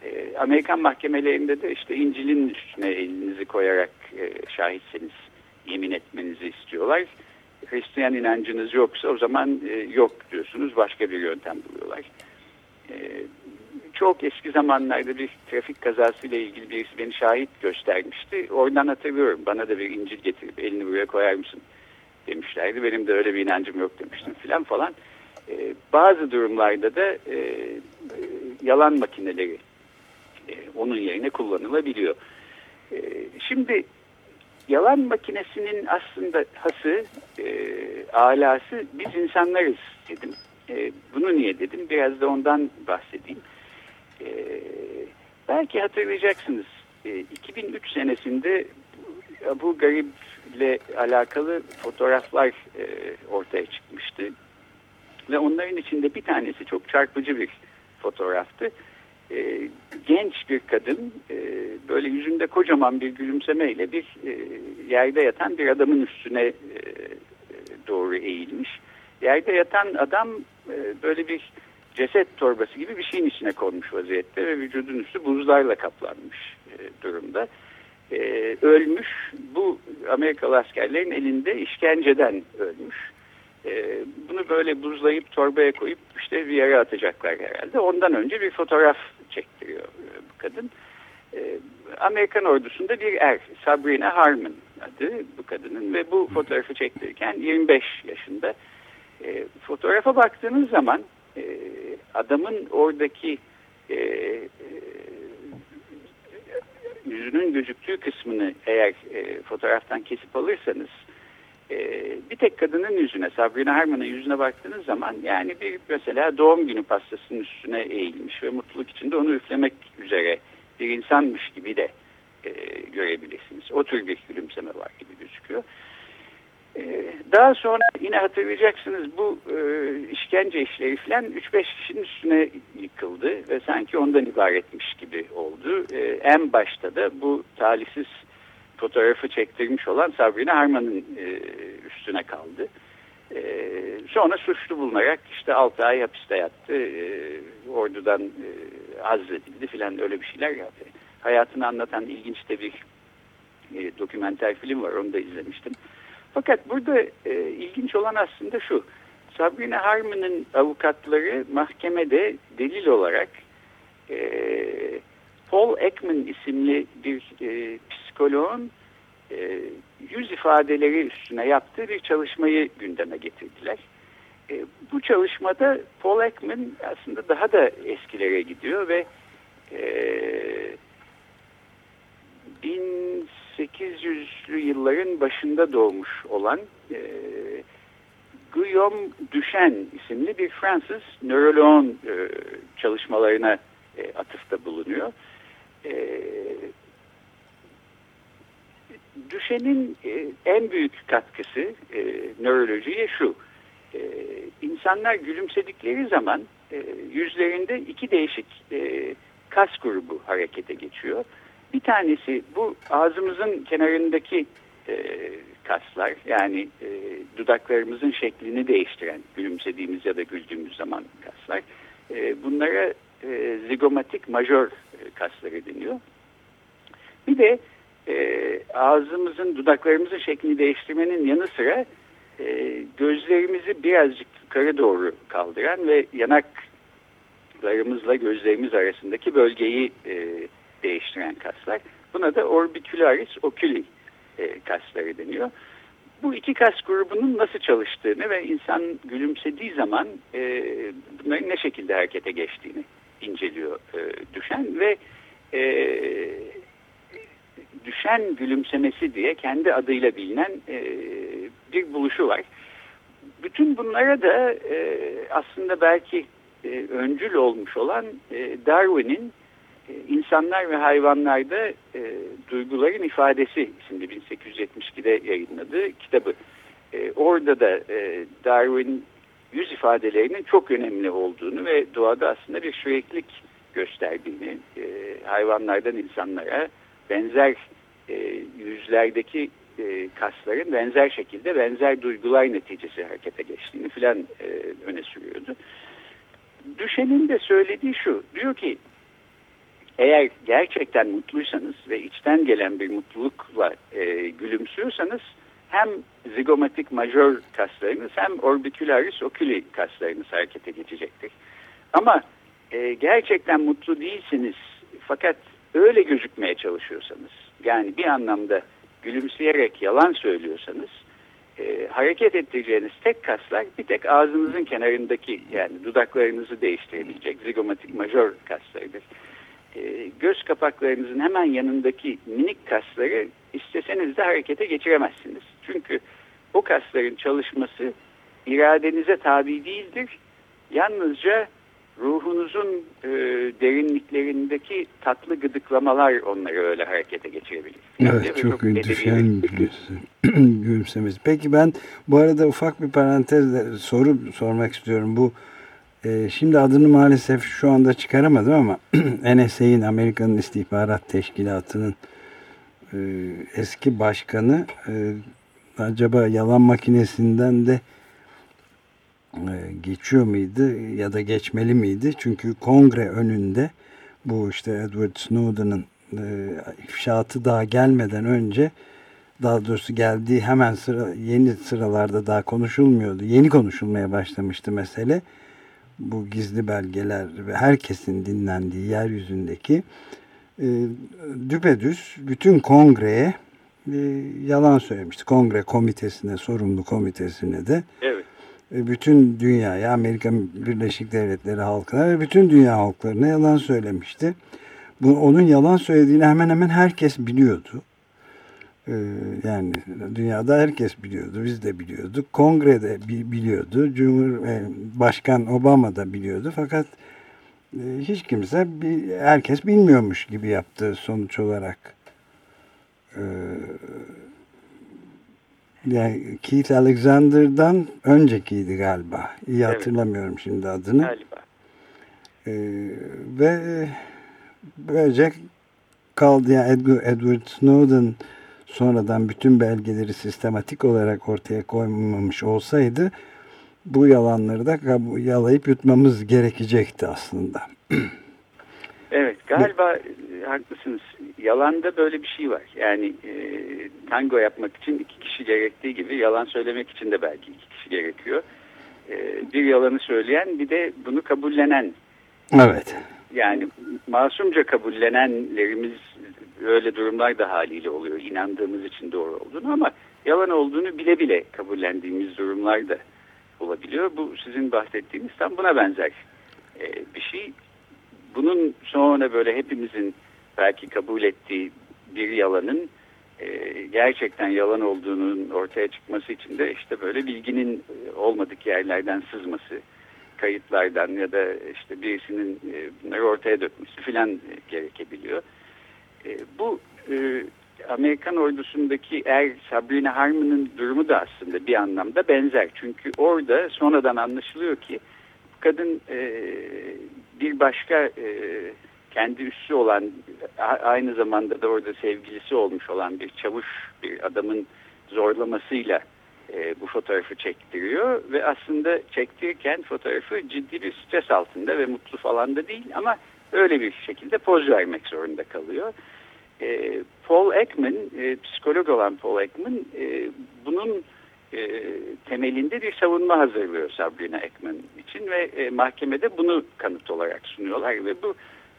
e, Amerikan mahkemelerinde de işte İncil'in üstüne elinizi koyarak e, şahitseniz yemin etmenizi istiyorlar. Hristiyan inancınız yoksa o zaman e, yok diyorsunuz başka bir yöntem buluyorlar. E, çok eski zamanlarda bir trafik kazasıyla ilgili birisi beni şahit göstermişti. Oradan hatırlıyorum bana da bir İncil getirip elini buraya koyar mısın demişlerdi. Benim de öyle bir inancım yok demiştim filan falan. E, bazı durumlarda da e, e, yalan makineleri e, onun yerine kullanılabiliyor. E, şimdi yalan makinesinin aslında hası, e, alası biz insanlarız dedim. E, bunu niye dedim? Biraz da ondan bahsedeyim. E, belki hatırlayacaksınız. E, 2003 senesinde bu garip ile alakalı fotoğraflar e, ortaya çıkmıştı. Ve onların içinde bir tanesi çok çarpıcı bir fotoğraftı. E, genç bir kadın e, böyle yüzünde kocaman bir gülümsemeyle bir e, yerde yatan bir adamın üstüne e, doğru eğilmiş. Yerde yatan adam böyle bir ceset torbası gibi bir şeyin içine konmuş vaziyette ve vücudun üstü buzlarla kaplanmış e, durumda e, ölmüş. Bu Amerikalı askerlerin elinde işkenceden ölmüş. E, bunu böyle buzlayıp torbaya koyup işte bir yere atacaklar herhalde. Ondan önce bir fotoğraf çektiriyor bu kadın. Amerikan ordusunda bir er, Sabrina Harmon adı bu kadının ve bu fotoğrafı çektirirken 25 yaşında. Fotoğrafa baktığınız zaman e, adamın oradaki e, e, yüzünün gözüktüğü kısmını eğer e, fotoğraftan kesip alırsanız e, bir tek kadının yüzüne, Sabrina Harman'ın yüzüne baktığınız zaman yani bir mesela doğum günü pastasının üstüne eğilmiş ve mutluluk içinde onu üflemek üzere bir insanmış gibi de e, görebilirsiniz. O tür bir gülümseme var gibi gözüküyor. E, daha sonra yine hatırlayacaksınız bu e, işkence işleri falan 3-5 kişinin üstüne yıkıldı ve sanki ondan ibaretmiş gibi oldu. E, en başta da bu talihsiz fotoğrafı çektirmiş olan Sabrina Harman'ın e, üstüne kaldı. E, sonra suçlu bulunarak işte 6 ay hapiste yattı. E, ordudan e, azledildi filan öyle bir şeyler yaptı. Hayatını anlatan ilginç de bir e, dokumenter film var onu da izlemiştim. Fakat burada e, ilginç olan aslında şu. Sabrina Harman'ın avukatları mahkemede delil olarak e, Paul Ekman isimli bir e, psikoloğun e, yüz ifadeleri üstüne yaptığı bir çalışmayı gündeme getirdiler. E, bu çalışmada Paul Ekman aslında daha da eskilere gidiyor ve e, 1800'lü yılların başında doğmuş olan e, Guillaume Duchenne isimli bir Fransız nöroloğun e, çalışmalarına e, atıfta bulunuyor. E, Düşenin e, en büyük katkısı e, nörolojiye şu. E, insanlar gülümsedikleri zaman e, yüzlerinde iki değişik e, kas grubu harekete geçiyor. Bir tanesi bu ağzımızın kenarındaki e, kaslar yani e, dudaklarımızın şeklini değiştiren gülümsediğimiz ya da güldüğümüz zaman kaslar. E, bunlara e, zigomatik majör e, kasları deniyor. Bir de e, ağzımızın, dudaklarımızın şeklini değiştirmenin yanı sıra e, gözlerimizi birazcık yukarı doğru kaldıran ve yanaklarımızla gözlerimiz arasındaki bölgeyi e, değiştiren kaslar. Buna da orbicularis oculi e, kasları deniyor. Bu iki kas grubunun nasıl çalıştığını ve insan gülümsediği zaman e, bunların ne şekilde harekete geçtiğini inceliyor e, düşen ve e, düşen gülümsemesi diye kendi adıyla bilinen e, bir buluşu var. Bütün bunlara da e, aslında belki e, öncül olmuş olan e, Darwin'in insanlar ve hayvanlarda e, duyguların ifadesi isimli 1872'de yayınladığı kitabı. E, orada da e, Darwin yüz ifadelerinin çok önemli olduğunu ve doğada aslında bir süreklilik gösterdiğini, e, hayvanlardan insanlara benzer e, yüzlerdeki e, kasların benzer şekilde benzer duygular neticesi harekete geçtiğini filan e, öne sürüyordu. Düşenin de söylediği şu, diyor ki eğer gerçekten mutluysanız ve içten gelen bir mutlulukla e, gülümsüyorsanız hem zigomatik majör kaslarınız hem orbicularis oculi kaslarınız harekete geçecektir. Ama e, gerçekten mutlu değilsiniz fakat öyle gözükmeye çalışıyorsanız yani bir anlamda gülümseyerek yalan söylüyorsanız e, hareket ettireceğiniz tek kaslar bir tek ağzınızın kenarındaki yani dudaklarınızı değiştirebilecek zigomatik majör kaslarıdır. E, göz kapaklarınızın hemen yanındaki minik kasları isteseniz de harekete geçiremezsiniz. Çünkü o kasların çalışması iradenize tabi değildir. Yalnızca ruhunuzun e, derinliklerindeki tatlı gıdıklamalar onları öyle harekete geçirebilir. Evet çok, çok düşen gülümsemesi. Peki ben bu arada ufak bir parantezle soru sormak istiyorum. Bu e, şimdi adını maalesef şu anda çıkaramadım ama NSA'in Amerika'nın istihbarat teşkilatının e, eski başkanı e, acaba yalan makinesinden de e, geçiyor muydu ya da geçmeli miydi? Çünkü kongre önünde bu işte Edward Snowden'ın e, ifşaatı daha gelmeden önce daha doğrusu geldiği hemen sıra yeni sıralarda daha konuşulmuyordu. Yeni konuşulmaya başlamıştı mesele. Bu gizli belgeler ve herkesin dinlendiği yeryüzündeki e, düpedüz bütün kongreye e, yalan söylemişti. Kongre komitesine, sorumlu komitesine de. Evet e, bütün dünyaya, Amerika Birleşik Devletleri halkına ve bütün dünya halklarına yalan söylemişti. Bu, onun yalan söylediğini hemen hemen herkes biliyordu. Ee, yani dünyada herkes biliyordu. Biz de biliyorduk. Kongrede biliyordu. Cumhur e, Başkan Obama da biliyordu. Fakat e, hiç kimse herkes bilmiyormuş gibi yaptı sonuç olarak. Ee, yani Keith Alexander'dan öncekiydi galiba. İyi evet. hatırlamıyorum şimdi adını. Galiba. Ee, ve böylece kaldı. Yani Edward, Edward Snowden sonradan bütün belgeleri sistematik olarak ortaya koymamış olsaydı bu yalanları da yalayıp yutmamız gerekecekti aslında. Evet galiba e, haklısınız. Yalanda böyle bir şey var. Yani e, tango yapmak için iki kişi gerektiği gibi yalan söylemek için de belki iki kişi gerekiyor. E, bir yalanı söyleyen bir de bunu kabullenen. Evet. Yani masumca kabullenenlerimiz öyle durumlar da haliyle oluyor. İnandığımız için doğru olduğunu ama yalan olduğunu bile bile kabullendiğimiz durumlar da olabiliyor. Bu sizin bahsettiğiniz tam buna benzer e, bir şey. Bunun sonra böyle hepimizin belki kabul ettiği bir yalanın e, gerçekten yalan olduğunun ortaya çıkması için de işte böyle bilginin e, olmadık yerlerden sızması, kayıtlardan ya da işte birisinin e, bunları ortaya dökmesi filan gerekebiliyor. Bu Amerikan ordusundaki er Sabrina Harmon'ın durumu da aslında bir anlamda benzer. Çünkü orada sonradan anlaşılıyor ki kadın bir başka kendi üssü olan aynı zamanda da orada sevgilisi olmuş olan bir çavuş bir adamın zorlamasıyla e, bu fotoğrafı çektiriyor ve aslında çektirirken fotoğrafı ciddi bir stres altında ve mutlu falan da değil ama öyle bir şekilde poz vermek zorunda kalıyor. E, Paul Ekman, e, psikolog olan Paul Ekman e, bunun e, temelinde bir savunma hazırlıyor Sabrina Ekman için ve e, mahkemede bunu kanıt olarak sunuyorlar ve bu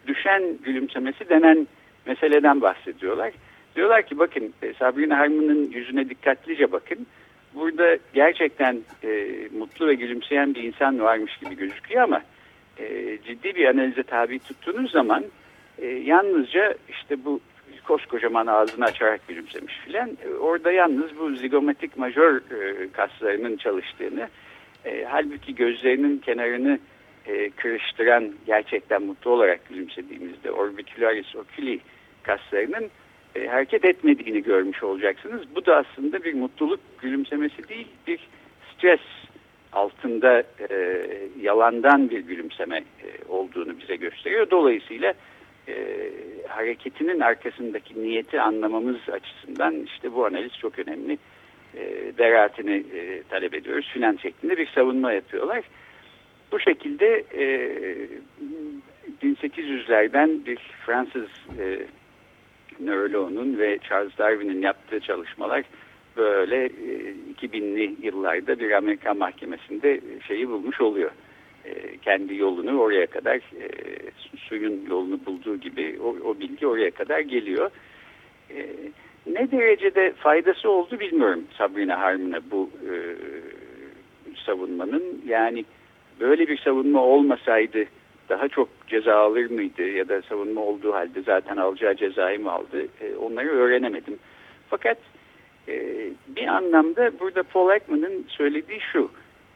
düşen gülümsemesi denen meseleden bahsediyorlar. Diyorlar ki bakın e, Sabrina Harmon'ın yüzüne dikkatlice bakın. Burada gerçekten e, mutlu ve gülümseyen bir insan varmış gibi gözüküyor ama e, ciddi bir analize tabi tuttuğunuz zaman e, yalnızca işte bu koskocaman ağzını açarak gülümsemiş filan. E, orada yalnız bu zigomatik majör e, kaslarının çalıştığını e, halbuki gözlerinin kenarını e, kırıştıran gerçekten mutlu olarak gülümsediğimizde orbicularis oculi kaslarının e, hareket etmediğini görmüş olacaksınız. Bu da aslında bir mutluluk gülümsemesi değil bir stres altında e, yalandan bir gülümseme e, olduğunu bize gösteriyor. Dolayısıyla e, hareketinin arkasındaki niyeti anlamamız açısından işte bu analiz çok önemli. E, derahatini e, talep ediyoruz filan şeklinde bir savunma yapıyorlar. Bu şekilde e, 1800'lerden bir Fransız e, nöroloğunun ve Charles Darwin'in yaptığı çalışmalar böyle e, 2000'li yıllarda bir Amerikan mahkemesinde şeyi bulmuş oluyor. E, kendi yolunu oraya kadar e, suyun yolunu bulduğu gibi o, o bilgi oraya kadar geliyor. E, ne derecede faydası oldu bilmiyorum Sabrina Harmon'a bu e, savunmanın. Yani böyle bir savunma olmasaydı daha çok ceza alır mıydı ya da savunma olduğu halde zaten alacağı cezayı mı aldı e, onları öğrenemedim. Fakat e, bir anlamda burada Paul Ekman'ın söylediği şu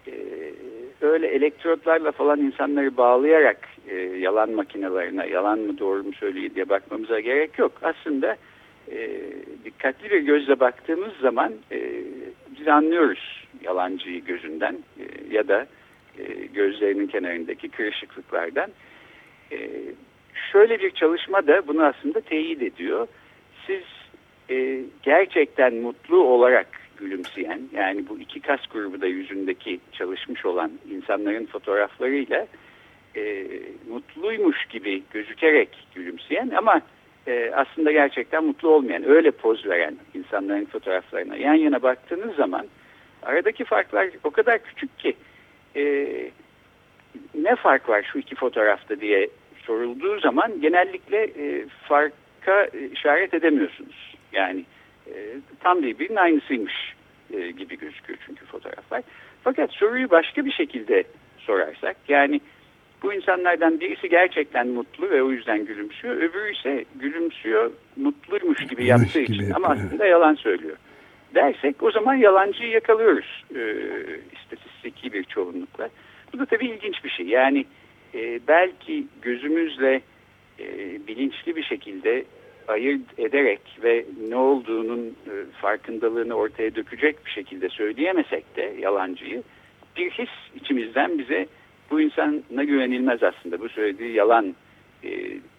e, öyle elektrotlarla falan insanları bağlayarak e, yalan makinelerine yalan mı doğru mu söylüyor diye bakmamıza gerek yok. Aslında e, dikkatli bir gözle baktığımız zaman e, biz anlıyoruz yalancıyı gözünden e, ya da gözlerinin kenarındaki kırışıklıklardan. Şöyle bir çalışma da bunu aslında teyit ediyor. Siz e, gerçekten mutlu olarak gülümseyen yani bu iki kas grubu da yüzündeki çalışmış olan insanların fotoğraflarıyla e, mutluymuş gibi gözükerek gülümseyen ama e, aslında gerçekten mutlu olmayan öyle poz veren insanların fotoğraflarına yan yana baktığınız zaman aradaki farklar o kadar küçük ki e, ne fark var şu iki fotoğrafta diye sorulduğu zaman genellikle e, farka işaret edemiyorsunuz. Yani e, tam birbirinin aynısıymış e, gibi gözüküyor çünkü fotoğraflar. Fakat soruyu başka bir şekilde sorarsak yani bu insanlardan birisi gerçekten mutlu ve o yüzden gülümsüyor. Öbürü ise gülümsüyor mutluymuş gibi yaptığı gibi için yapıyor, ama aslında yalan söylüyor. Dersek o zaman yalancıyı yakalıyoruz e, istatistiki bir çoğunlukla. Bu da tabii ilginç bir şey. Yani e, belki gözümüzle e, bilinçli bir şekilde ayırt ederek ve ne olduğunun e, farkındalığını ortaya dökecek bir şekilde söyleyemesek de yalancıyı bir his içimizden bize bu insana güvenilmez aslında bu söylediği yalan e,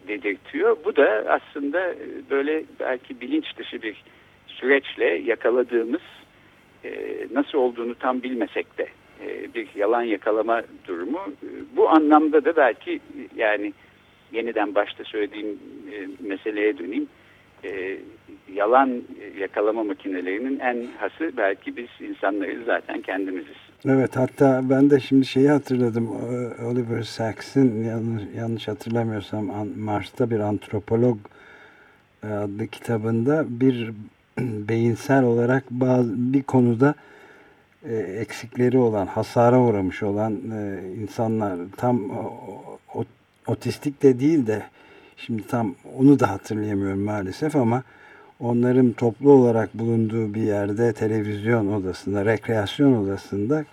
dedirtiyor. Bu da aslında e, böyle belki bilinç dışı bir süreçle yakaladığımız e, nasıl olduğunu tam bilmesek de bir yalan yakalama durumu. Bu anlamda da belki yani yeniden başta söylediğim e, meseleye döneyim. E, yalan yakalama makinelerinin en hası belki biz insanlarız zaten kendimiziz. Evet hatta ben de şimdi şeyi hatırladım. Oliver Sacks'in yanlış, yanlış hatırlamıyorsam Mars'ta bir antropolog e, adlı kitabında bir beyinsel olarak bazı bir konuda e, eksikleri olan, hasara uğramış olan e, insanlar tam o, o, otistik de değil de şimdi tam onu da hatırlayamıyorum maalesef ama onların toplu olarak bulunduğu bir yerde televizyon odasında, rekreasyon odasında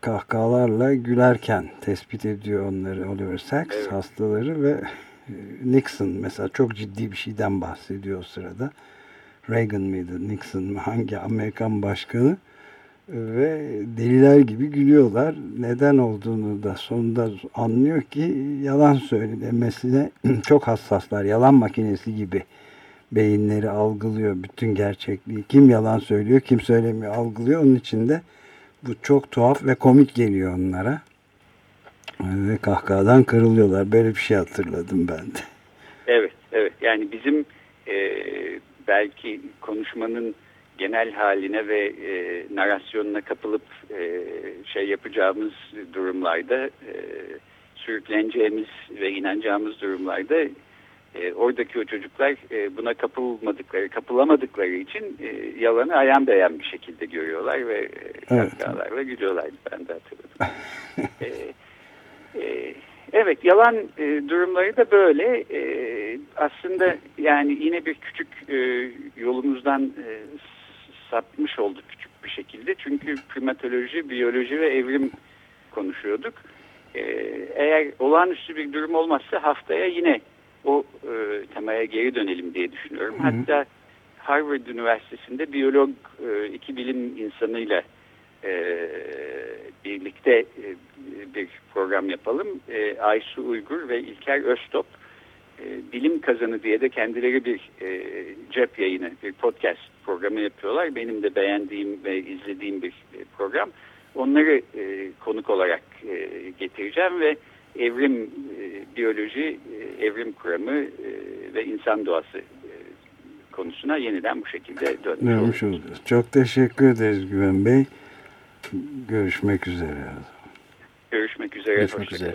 kahkahalarla gülerken tespit ediyor onları Oliver Sacks evet. hastaları ve e, Nixon mesela çok ciddi bir şeyden bahsediyor o sırada. Reagan mıydı, Nixon mı, hangi Amerikan başkanı ve deliler gibi gülüyorlar. Neden olduğunu da sonunda anlıyor ki yalan söylemesine çok hassaslar. Yalan makinesi gibi beyinleri algılıyor bütün gerçekliği. Kim yalan söylüyor, kim söylemiyor algılıyor. Onun için de bu çok tuhaf ve komik geliyor onlara. Ve kahkahadan kırılıyorlar. Böyle bir şey hatırladım ben de. Evet, evet. Yani bizim e, belki konuşmanın genel haline ve e, narasyonuna kapılıp e, şey yapacağımız durumlarda e, sürükleneceğimiz ve inanacağımız durumlarda e, oradaki o çocuklar e, buna kapılmadıkları, kapılamadıkları için e, yalanı ayan beyan bir şekilde görüyorlar ve e, kahkahalarla evet. gülüyorlar. Ben de hatırladım. e, e, evet, yalan e, durumları da böyle. E, aslında yani yine bir küçük e, yolumuzdan e, sapmış olduk küçük bir şekilde. Çünkü primatoloji, biyoloji ve evrim konuşuyorduk. E, eğer olağanüstü bir durum olmazsa haftaya yine o e, temaya geri dönelim diye düşünüyorum. Hı hı. Hatta Harvard Üniversitesi'nde biyolog e, iki bilim insanıyla e, birlikte e, bir program yapalım. E, Aysu Uygur ve İlker Öztop e, bilim kazanı diye de kendileri bir e, cep yayını, bir podcast programı yapıyorlar. Benim de beğendiğim ve izlediğim bir e, program. Onları e, konuk olarak e, getireceğim ve evrim e, biyoloji, e, evrim kuramı e, ve insan doğası e, konusuna yeniden bu şekilde dönmüş olacağız. Çok teşekkür ederiz Güven Bey. Görüşmek üzere. Görüşmek üzere. Görüşmek üzere.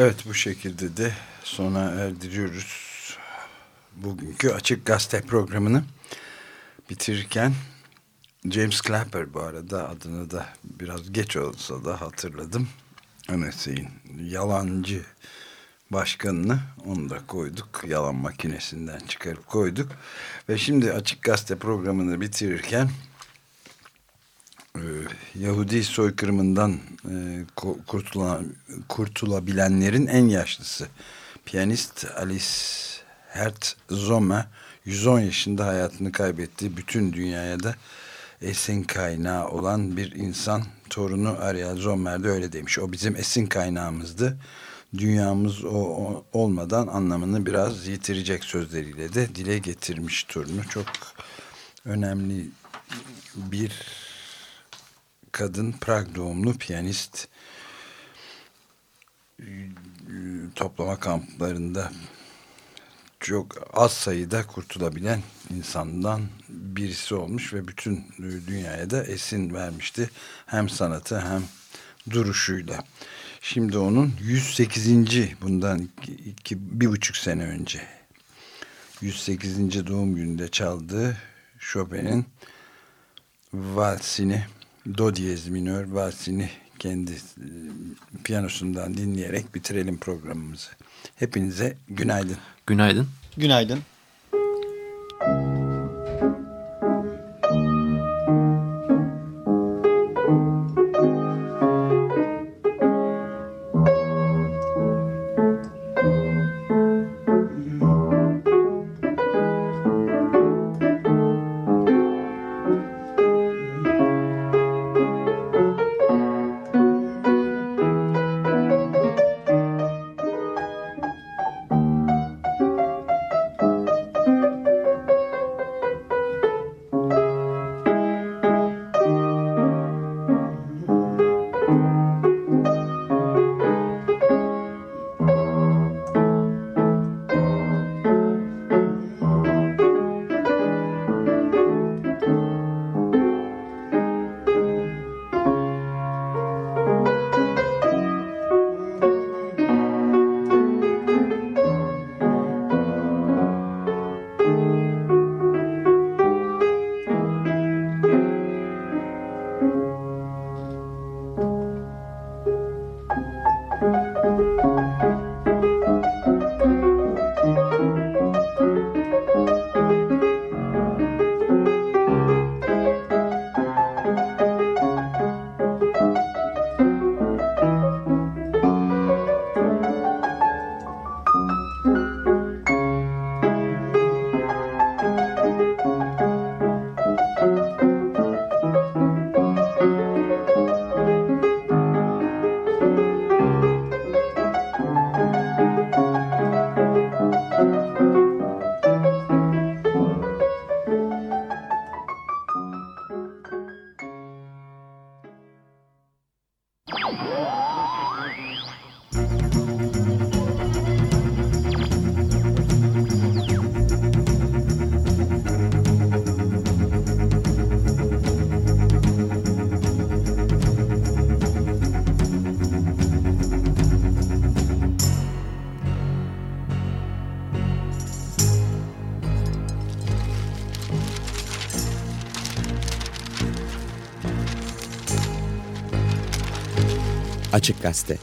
Evet bu şekilde de sona erdiriyoruz bugünkü Açık Gazete programını bitirirken James Clapper bu arada adını da biraz geç olsa da hatırladım. NSA'in yalancı başkanını onu da koyduk. Yalan makinesinden çıkarıp koyduk. Ve şimdi Açık Gazete programını bitirirken e, Yahudi soykırımından e, kurtulan, kurtulabilenlerin en yaşlısı piyanist Alice Hertzome 110 yaşında hayatını kaybettiği bütün dünyaya da esin kaynağı olan bir insan torunu Ariel Zomer de öyle demiş. O bizim esin kaynağımızdı. Dünyamız o olmadan anlamını biraz yitirecek sözleriyle de dile getirmiş torunu. Çok önemli bir kadın Prag doğumlu piyanist toplama kamplarında çok az sayıda kurtulabilen insandan birisi olmuş ve bütün dünyaya da esin vermişti. Hem sanatı hem duruşuyla. Şimdi onun 108. bundan iki, iki, bir buçuk sene önce 108. doğum gününde çaldığı Chopin'in valsini do diyez minör valsini kendi piyanosundan dinleyerek bitirelim programımızı. Hepinize günaydın. Günaydın. Günaydın. Açık Gazete